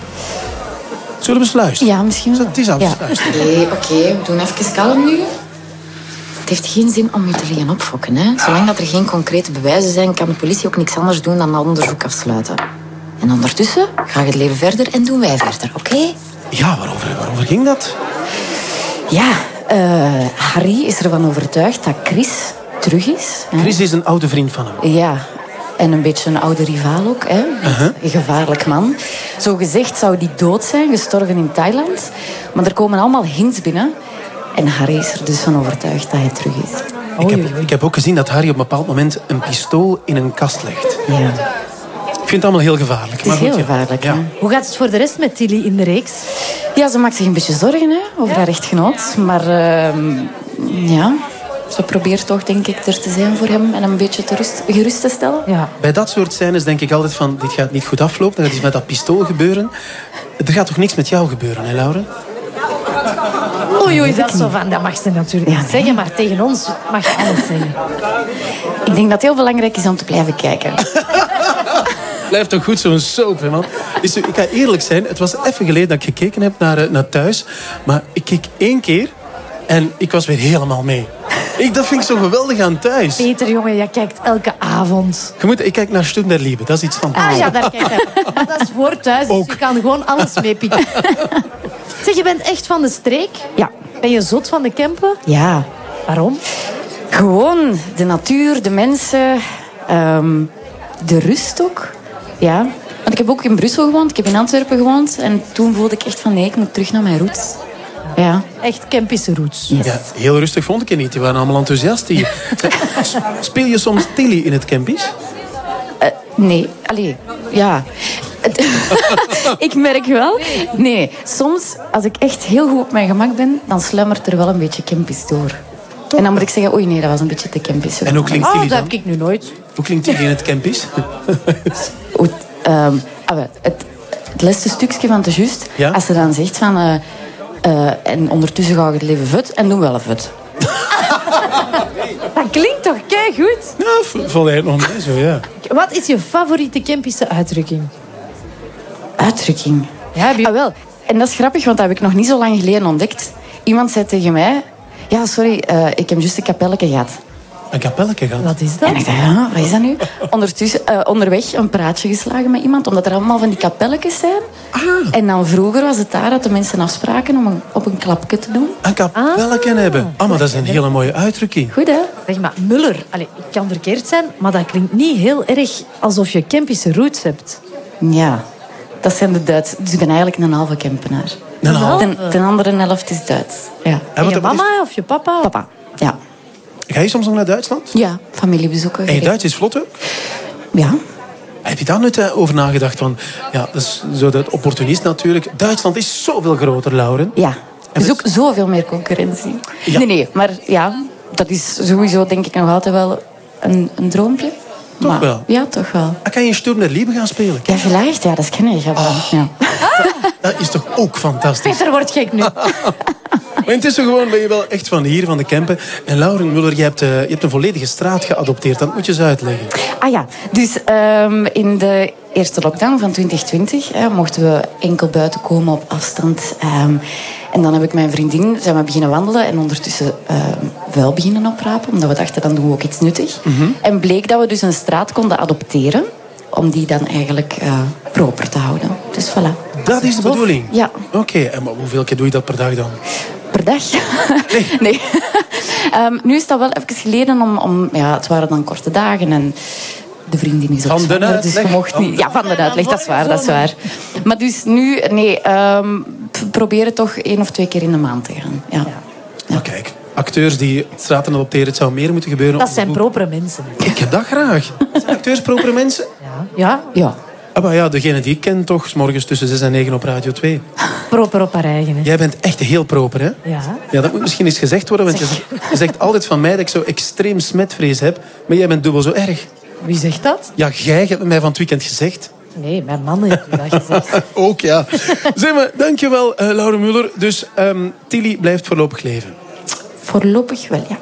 Zullen we eens luisteren? Ja, misschien wel. Het is af. Ja. Oké, oké, we doen even kalm nu. Het heeft geen zin om je te liggen opfokken. Hè? Zolang dat er geen concrete bewijzen zijn, kan de politie ook niks anders doen dan dat onderzoek afsluiten. En ondertussen gaat het leven verder en doen wij verder, oké? Ja, waarover, waarover ging dat? Ja, eh, Harry is ervan overtuigd dat Chris terug is. hè. Chris is een oude vriend van hem. Ja, en een beetje een oude rivaal ook. Hè? Uh-huh. Een gevaarlijk man. Zo gezegd zou die dood zijn, gestorven in Thailand. Maar er komen allemaal hints binnen. En Harry is er dus van overtuigd dat hij terug is. Ik heb, ik heb ook gezien dat Harry op een bepaald moment een pistool in een kast legt. Ja. Ik vind het allemaal heel gevaarlijk. Het is maar goed, heel gevaarlijk, Ja. Hoe gaat het voor de rest met Tilly in de reeks? Ja, ze maakt zich een beetje zorgen hè, over haar echtgenoot. Maar ehm, ja, ze probeert toch denk ik er te zijn voor hem en hem een beetje te rust, gerust te stellen. Ja. Bij dat soort scènes denk ik altijd van, dit gaat niet goed aflopen. Dat is met dat pistool gebeuren. Er gaat toch niks met jou gebeuren, hè, Laura? Oei, oei, dat zo van, dat mag ze natuurlijk niet zeggen, maar tegen ons mag je alles zeggen. Ik denk dat het heel belangrijk is om te blijven kijken. Blijft toch goed zo'n soap, hè, man. Is, ik ga eerlijk zijn, het was even geleden dat ik gekeken heb naar, eh, naar thuis. Maar ik keek één keer en ik was weer helemaal mee. Ik, dat vind ik zo geweldig aan thuis. Peter, jongen, jij kijkt elke avond. Je moet, ik kijk naar Stunderliebe, dat is iets van. Ah ja, daar kijk. Maar dat is voor thuis, dus je kan gewoon alles meepikken. Zeg, je bent echt van de streek? Ja. Ben je zot van de Kempen? Ja. Waarom? Gewoon de natuur, de mensen, ehm, de rust ook. Ja. Want ik heb ook in Brussel gewoond, ik heb in Antwerpen gewoond. En toen voelde ik echt van nee, ik moet terug naar mijn roots. Ja. Echt Kempische roots. Ja, heel rustig vond ik het niet. Die waren allemaal enthousiast hier. Speel je soms Tilly in het campies? Eh, nee, allee, ja. ik merk wel. Nee, soms als ik echt heel goed op mijn gemak ben, dan sluimert er wel een beetje campies door. En dan moet ik zeggen, oei nee, dat was een beetje te campies. En hoe klinkt Tilly Oh, dat dan? heb ik nu nooit. Hoe klinkt Tilly in het campies? Oei, ehm, ah, het, het laatste stukje van te juist, Ja? als ze dan zegt van... eh, eh, en ondertussen ga ik het leven vet en doen wel een vet. Dat klinkt toch goed? Ja, v- vond hij het nog mee zo, ja. Wat is je favoriete Kempische uitdrukking? Uitdrukking. Ja, heb je... Ah, wel. En dat is grappig, want dat heb ik nog niet zo lang geleden ontdekt. Iemand zei tegen mij... Ja, sorry, eh, ik heb juist een kapelletje gehad. Een kapelletje gaan. Wat is dat? En ik dacht, ja, wat is dat nu? Ondertussen, eh, onderweg een praatje geslagen met iemand, omdat er allemaal van die kapelletjes zijn. En dan vroeger was het daar dat de mensen afspraken om een, op een klapje te doen. Een kapelletje hebben. Ah, maar dat is een hele mooie uitdrukking. Goed, hè? Zeg maar, Muller. Allee, ik kan verkeerd zijn, maar dat klinkt niet heel erg alsof je Kempische roots hebt. Ja, dat zijn de Duits. Dus ik ben eigenlijk een halve Kempenaar. Een halve? De, de andere helft is Duits. Ja. En je mama of je papa? Papa, ja. Ga je soms nog naar Duitsland? Ja, familiebezoeken. En je Duits is vlot ook? Ja. Heb je daar nooit eh, over nagedacht? Van, ja, dat is zo dat opportunist natuurlijk. Duitsland is zoveel groter, Lauren. Ja, er is ook zoveel meer concurrentie. Nee, nee, maar ja, dat is sowieso denk ik nog altijd wel een, een droompje. Toch Maar- wel? Ja, toch wel. Dan kan je in Sturm der Liebe gaan spelen. Ja, vielleicht. Ja, dat ken ik. Ja, ja. Dat is toch ook fantastisch? Peter wordt gek nu. Maar intussen gewoon ben je wel echt van hier, van de Kempen. En Lauren Muller, je hebt, eh, je hebt een volledige straat geadopteerd. Dat moet je eens uitleggen. Ah ja, dus ehm, in de eerste lockdown van 2020 hè, mochten we enkel buiten komen op afstand. Ehm, en dan heb ik mijn vriendin, zijn we beginnen wandelen en ondertussen ehm, vuil beginnen oprapen. Omdat we dachten, dan doen we ook iets nuttig. En bleek dat we dus een straat konden adopteren. Om die dan eigenlijk eh, proper te houden. Dus voilà. Dat is de bedoeling? Ja. Oké, en hoeveel keer doe je dat per dag dan? Per dag? Nee. Ehm, nu is dat wel even geleden, om, om, ja, het waren dan korte dagen en de vriendin is ook Van de zwanger, dus uitleg. mocht niet... Ja, van de uitleg, dat is waar, dat is waar. Maar dus nu, nee, ehm, we proberen toch één of twee keer in de maand te gaan. Ja. Maar kijk, acteurs die straten adopteren, het zou meer moeten gebeuren. Dat op- zijn propere mensen. Ik heb dat graag. Zijn acteurs propere mensen? Ja? Ja. Ah, maar ja, degene die ik ken toch, 's morgens tussen 6 en 9 op Radio 2. Proper op haar eigen. Hè. Jij bent echt heel proper, hè? Ja. Ja, dat moet misschien eens gezegd worden, want je zegt altijd van mij dat ik zo extreem smetvrees heb, maar jij bent dubbel zo erg. Wie zegt dat? Ja, jij hebt het mij van het weekend gezegd. Nee, mijn man heeft dat gezegd. Ook, ja. Zeg maar, dankjewel, eh Laura Muller. Dus ehm, Tilly blijft voorlopig leven. Voorlopig wel, ja.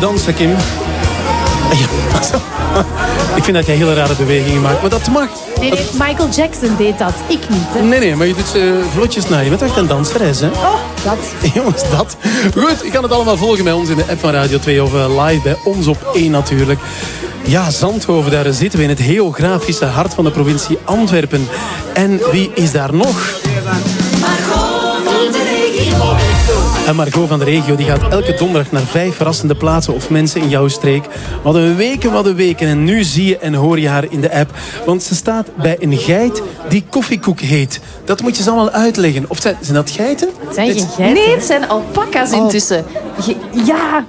Ze dansen, Kim. Ja. Ik vind dat jij hele rare bewegingen maakt, maar dat mag. Nee, nee, Michael Jackson deed dat. Ik niet. Hè. Nee, nee, maar je doet ze vlotjes na. Je bent echt een danseres, hè? Oh, dat. Jongens, dat. Goed, je kan het allemaal volgen bij ons in de app van Radio 2 of eh, live bij ons op 1 natuurlijk. Ja, Zandhoven, daar zitten we in het geografische hart van de provincie Antwerpen. En wie is daar nog? En Margot van de regio die gaat elke donderdag naar vijf verrassende plaatsen of mensen in jouw streek. Wat een weken, wat een weken. En nu zie je en hoor je haar in de app. Want ze staat bij een geit die koffiekoek heet. Dat moet je ze allemaal uitleggen. Of zijn, zijn dat geiten? Het zijn geen geiten. Nee, het zijn alpaca's intussen. Ge- Ja,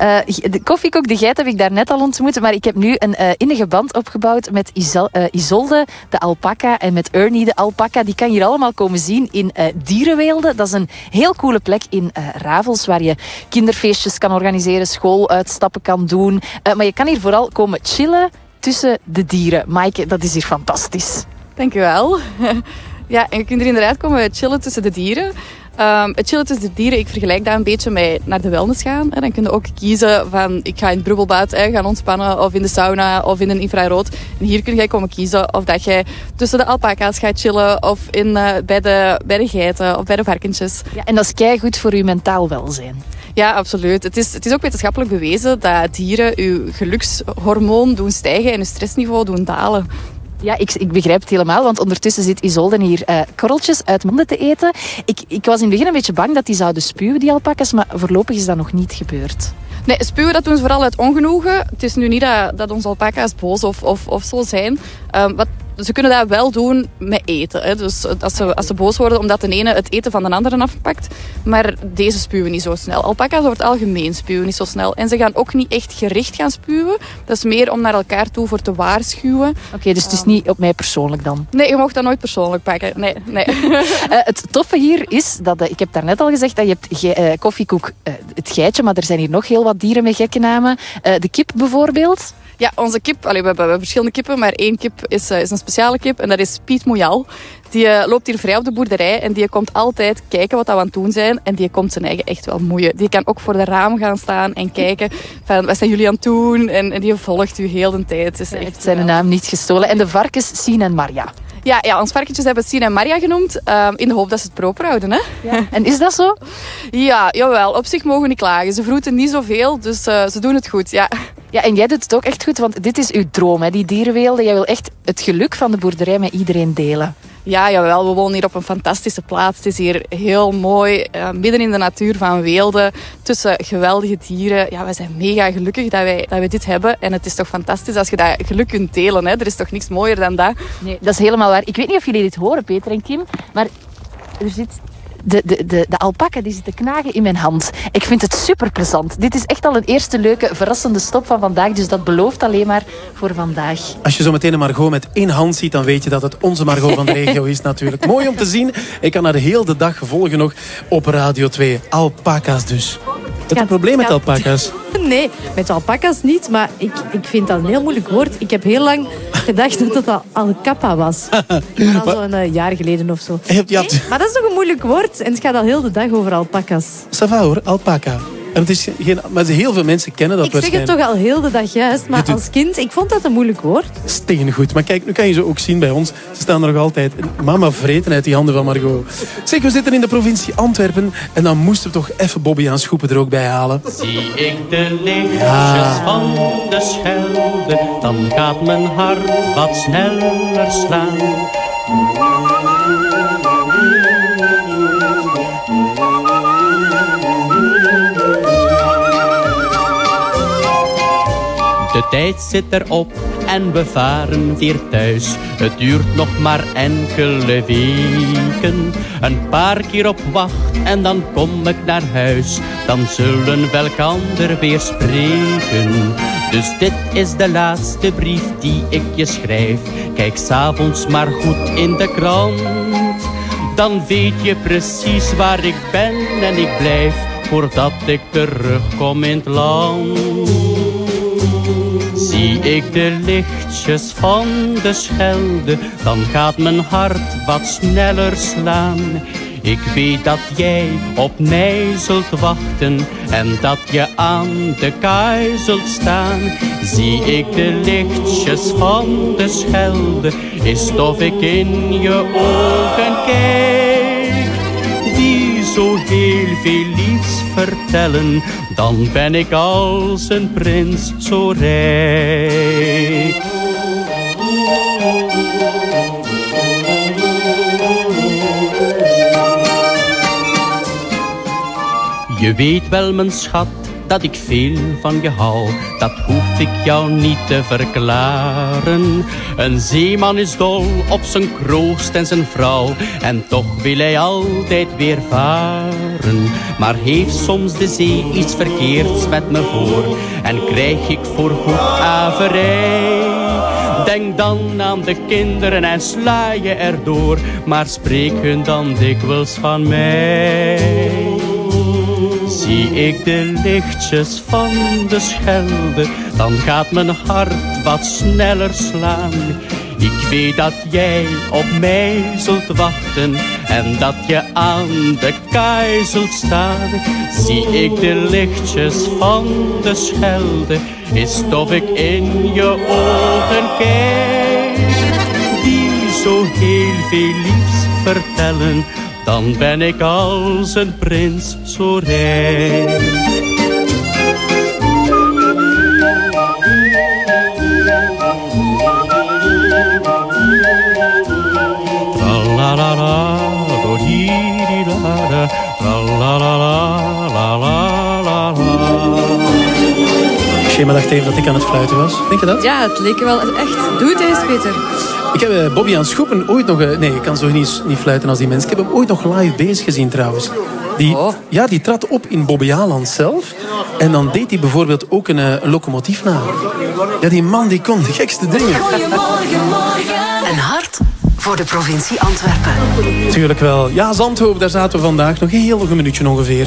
eh, de koffiekoek, de geit heb ik daar net al ontmoet. Maar ik heb nu een eh, innige band opgebouwd met eh, Isolde, de alpaca, en met Ernie, de alpaca. Die kan hier allemaal komen zien in Dierenweelde. Dat is een heel coole plek in Ravels, waar je kinderfeestjes kan organiseren, schooluitstappen kan doen. Maar je kan hier vooral komen chillen tussen de dieren. Maaike, dat is hier fantastisch. Dankjewel. Ja, en je kunt er inderdaad komen chillen tussen de dieren. Ehm, het chillen tussen de dieren, ik vergelijk dat een beetje met naar de wellness gaan. Dan kun je ook kiezen van, ik ga in het brubbelbad gaan ontspannen, of in de sauna, of in een infrarood. En hier kun jij komen kiezen of dat jij tussen de alpaca's gaat chillen, of in, eh, bij, de, bij de geiten, of bij de varkentjes. Ja, en dat is kei goed voor je mentaal welzijn. Ja, absoluut. Het is, het is ook wetenschappelijk bewezen dat dieren uw gelukshormoon doen stijgen en uw stressniveau doen dalen. Ja, ik, ik begrijp het helemaal, want ondertussen zit Isolde hier eh, korreltjes uit monden te eten. Ik, ik was in het begin een beetje bang dat die zouden spuwen, die alpakas, maar voorlopig is dat nog niet gebeurd. Nee, spuwen dat doen ze vooral uit ongenoegen. Het is nu niet dat, dat onze alpaca's boos of, of, of zo zijn. Ehm, wat, ze kunnen dat wel doen met eten. Hè. Dus als ze, als ze boos worden omdat de ene het eten van de andere afpakt. Maar deze spuwen niet zo snel. Alpaca's over het algemeen spuwen niet zo snel. En ze gaan ook niet echt gericht gaan spuwen. Dat is meer om naar elkaar toe voor te waarschuwen. Oké, dus het is niet op mij persoonlijk dan? Nee, je mag dat nooit persoonlijk pakken. Nee, nee. Eh, het toffe hier is dat, eh, ik heb daarnet al gezegd, dat je hebt ge- eh, koffiekoek, het geitje, maar er zijn hier nog heel wat dieren met gekke namen. De kip bijvoorbeeld. Ja, onze kip, allee, we, hebben, we hebben verschillende kippen, maar één kip is, eh, is een speciale kip en dat is Piet Moejal. Die eh, loopt hier vrij op de boerderij en die komt altijd kijken wat we aan het doen zijn. En die komt zijn eigen echt wel moeien. Die kan ook voor de raam gaan staan en kijken van wat zijn jullie aan het doen? En, en die volgt u heel de tijd. Dus heeft zijn naam niet gestolen. En de varkens, Sien en Maria. Ja, ja, ons varkentjes hebben Sien en Maria genoemd. ehm, in de hoop dat ze het proper houden. Hè? En is dat zo? Ja, jawel. Op zich mogen we niet klagen. Ze vroeten niet zoveel, dus eh, ze doen het goed. Ja. Ja, en jij doet het ook echt goed, want dit is uw droom, hè, die dierenweelde. Jij wil echt het geluk van de boerderij met iedereen delen. Ja, jawel. We wonen hier op een fantastische plaats. Het is hier heel mooi, eh, midden in de natuur van Weelde, tussen geweldige dieren. Ja, wij zijn mega gelukkig dat wij, dat wij dit hebben. En het is toch fantastisch als je dat geluk kunt delen. Hè? Er is toch niks mooier dan dat. Nee, dat is helemaal waar. Ik weet niet of jullie dit horen, Peter en Kim, maar er zit... De, de, de, de alpaca die zit te knagen in mijn hand. Ik vind het super plezant. Dit is echt al een eerste leuke, verrassende stop van vandaag. Dus dat belooft alleen maar voor vandaag. Als je zo meteen een Margot met één hand ziet, dan weet je dat het onze Margot van de regio is natuurlijk. Mooi om te zien. Ik kan haar de hele dag volgen nog op Radio 2. Alpaca's dus. Het een probleem met alpaca's. Nee, met alpaca's niet, maar ik, ik vind dat een heel moeilijk woord. Ik heb heel lang gedacht dat het al alcapa was. Al zo'n jaar geleden of zo. Je hebt- je hebt- Nee, maar dat is toch een moeilijk woord? En het gaat al heel de dag over alpaca's. Ça va hoor, alpaca. En het is geen, maar heel veel mensen kennen dat Ik zeg het waarschijnlijk. toch al heel de dag juist, maar doet- als kind, ik vond dat een moeilijk woord. Steengoed. Maar kijk, nu kan je ze ook zien bij ons. Ze staan er nog altijd. Mama vreten uit die handen van Margot. Zeg, we zitten in de provincie Antwerpen. En dan moesten we toch even Bobby aan Schoepen er ook bij halen. Zie ik de lichtjes Ja. van de Schelde, dan gaat mijn hart wat sneller slaan. Tijd zit erop en we varen weer thuis. Het duurt nog maar enkele weken. Een paar keer op wacht en dan kom ik naar huis. Dan zullen we elkander weer spreken. Dus dit is de laatste brief die ik je schrijf. Kijk s'avonds maar goed in de krant. Dan weet je precies waar ik ben en ik blijf voordat ik terugkom in het land. Zie ik de lichtjes van de Schelde, dan gaat mijn hart wat sneller slaan. Ik weet dat jij op mij zult wachten en dat je aan de kaai zult staan. Zie ik de lichtjes van de schelde, is of ik in je ogen kijk. Zo heel veel liefs vertellen, dan ben ik als een prins zo rijk. Je weet wel, mijn schat, dat ik veel van je hou. Dat hoef ik jou niet te verklaren. Een zeeman is dol op zijn kroost en zijn vrouw. En toch wil hij altijd weer varen. Maar heeft soms de zee iets verkeerds met me voor. En krijg ik voorgoed averij. Denk dan aan de kinderen en sla je erdoor. Maar spreek hun dan dikwijls van mij. Zie ik de lichtjes van de schelde, dan gaat mijn hart wat sneller slaan. Ik weet dat jij op mij zult wachten en dat je aan de kaai zult staan. Zie ik de lichtjes van de schelde, is of ik in je ogen kijk. Die zo heel veel liefs vertellen dan ben ik als een prins zo rijk. Tra-la-la-la, do-di-di-da-da, tra-la-la-la-la-la-la-la. Shema dacht even dat ik aan het fluiten was. Denk je dat? Ja, het leek er wel echt. Doe het eens, Peter. Ik heb eh, Bobby aan Schoepen ooit nog... eh, Nee, ik kan zo niet, niet fluiten als die mensen. Ik heb hem ooit nog live bezig gezien trouwens. Die, Ja, die trad op in Bobby Aland zelf. En dan deed hij bijvoorbeeld ook een, eh, een locomotief na. Ja, die man die kon de gekste dingen. Goedemorgen, morgen. Een hart voor de provincie Antwerpen. Tuurlijk wel. Ja, Zandhoven, daar zaten we vandaag. Nog heel nog een minuutje ongeveer.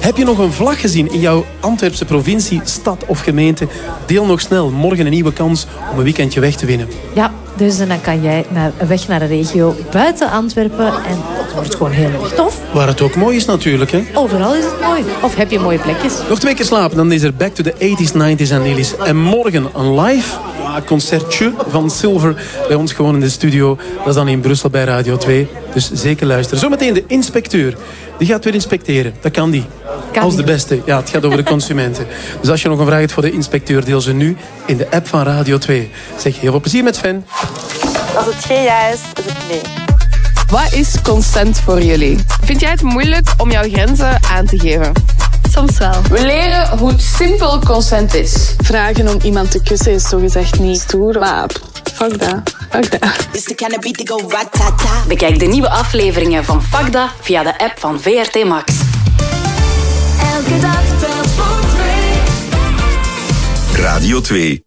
Heb je nog een vlag gezien in jouw Antwerpse provincie, stad of gemeente? Deel nog snel. Morgen een nieuwe kans om een weekendje weg te winnen. Ja, dus dan kan jij naar, weg naar de regio buiten Antwerpen. En dat wordt gewoon heel erg tof. Waar het ook mooi is natuurlijk, hè? Overal is het mooi. Of heb je mooie plekjes? Nog twee keer slapen, dan is er Back to the 80s, 90s en Lilies. En morgen een live ja, concertje van Silver bij ons gewoon in de studio. Dat is dan in Brussel bij Radio 2. Dus zeker luisteren. Zometeen de inspecteur. Die gaat weer inspecteren. Dat kan die. Kan als de beste. Ja, het gaat over de consumenten. Dus als je nog een vraag hebt voor de inspecteur, deel ze nu in de app van Radio 2. Zeg heel veel plezier met Sven. Als het geen ja is, is het nee. Wat is consent voor jullie? Vind jij het moeilijk om jouw grenzen aan te geven? Soms wel. We leren hoe simpel consent is. Vragen om iemand te kussen is zogezegd niet stoer, maar Fuck dat. Bekijk de nieuwe afleveringen van Fakda via de app van VRT Max. Elke dag telt voor twee. Radio 2.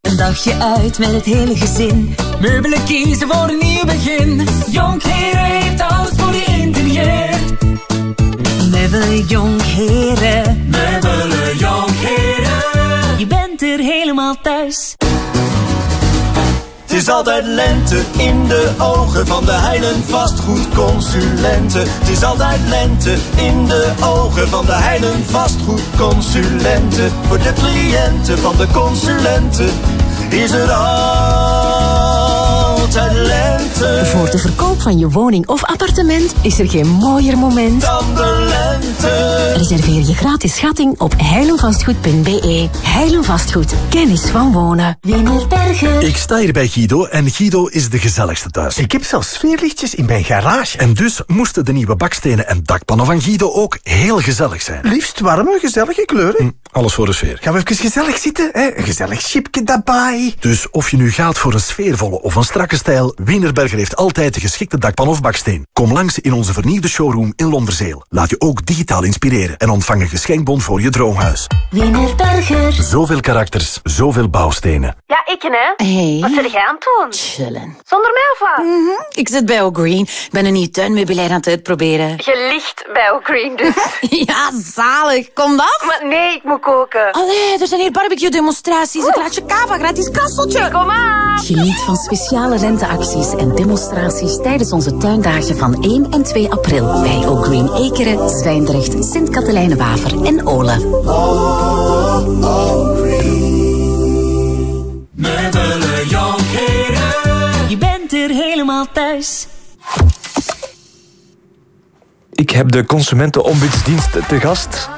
Een dagje uit met het hele gezin. Meubelen kiezen voor een nieuw begin. Jonkheren heeft alles voor je interieur. Meubelen Jonkheren. Meubelen Jonkheren. Helemaal thuis. Het is altijd lente in de ogen van de heilen vastgoedconsulenten. Het is altijd lente in de ogen van de heilen vastgoedconsulenten. Voor de cliënten van de consulenten is er altijd lente. Voor de verkoop van je woning of appartement is er geen mooier moment dan de lente. Reserveer je gratis schatting op heilenvastgoed.be. Heilen Vastgoed. Kennis van wonen. Ik sta hier bij Guido en Guido is de gezelligste thuis. Ik heb zelfs sfeerlichtjes in mijn garage. En dus moesten de nieuwe bakstenen en dakpannen van Guido ook heel gezellig zijn. Liefst warme, gezellige kleuren. alles voor de sfeer. Gaan we even gezellig zitten? Hè? Een gezellig chipje daarbij. Dus of je nu gaat voor een sfeervolle of een strakke stijl, Wienerberger heeft altijd de geschikte dakpan of baksteen. Kom langs in onze vernieuwde showroom in Londerzeel. Laat je ook digitaal inspireren en ontvang een geschenkbon voor je droomhuis. Wienerberger. Zoveel karakters, zoveel bouwstenen. Ja, ik hè. Hey. Wat zit jij aan het doen? Chillen. Zonder mij of wat? Ik zit bij O'Green. Ik ben een nieuw tuinmeubilair aan het uitproberen. Je ligt bij O'Green dus. ja, zalig. Kom af. Maar nee, ik moet koken. Allee, er zijn hier barbecue-demonstraties. Een glaasje cava, gratis kasseltje. Kom aan. Geniet van speciale renteacties en demonstraties tijdens onze tuindagen van 1 en 2 april bij O'Green Ekeren, Zwijndrecht, Sint-Katelijne-Waver en Olen. Meubelen Jonkheren. Je bent er helemaal thuis. Ik heb de Consumentenombudsdienst te gast.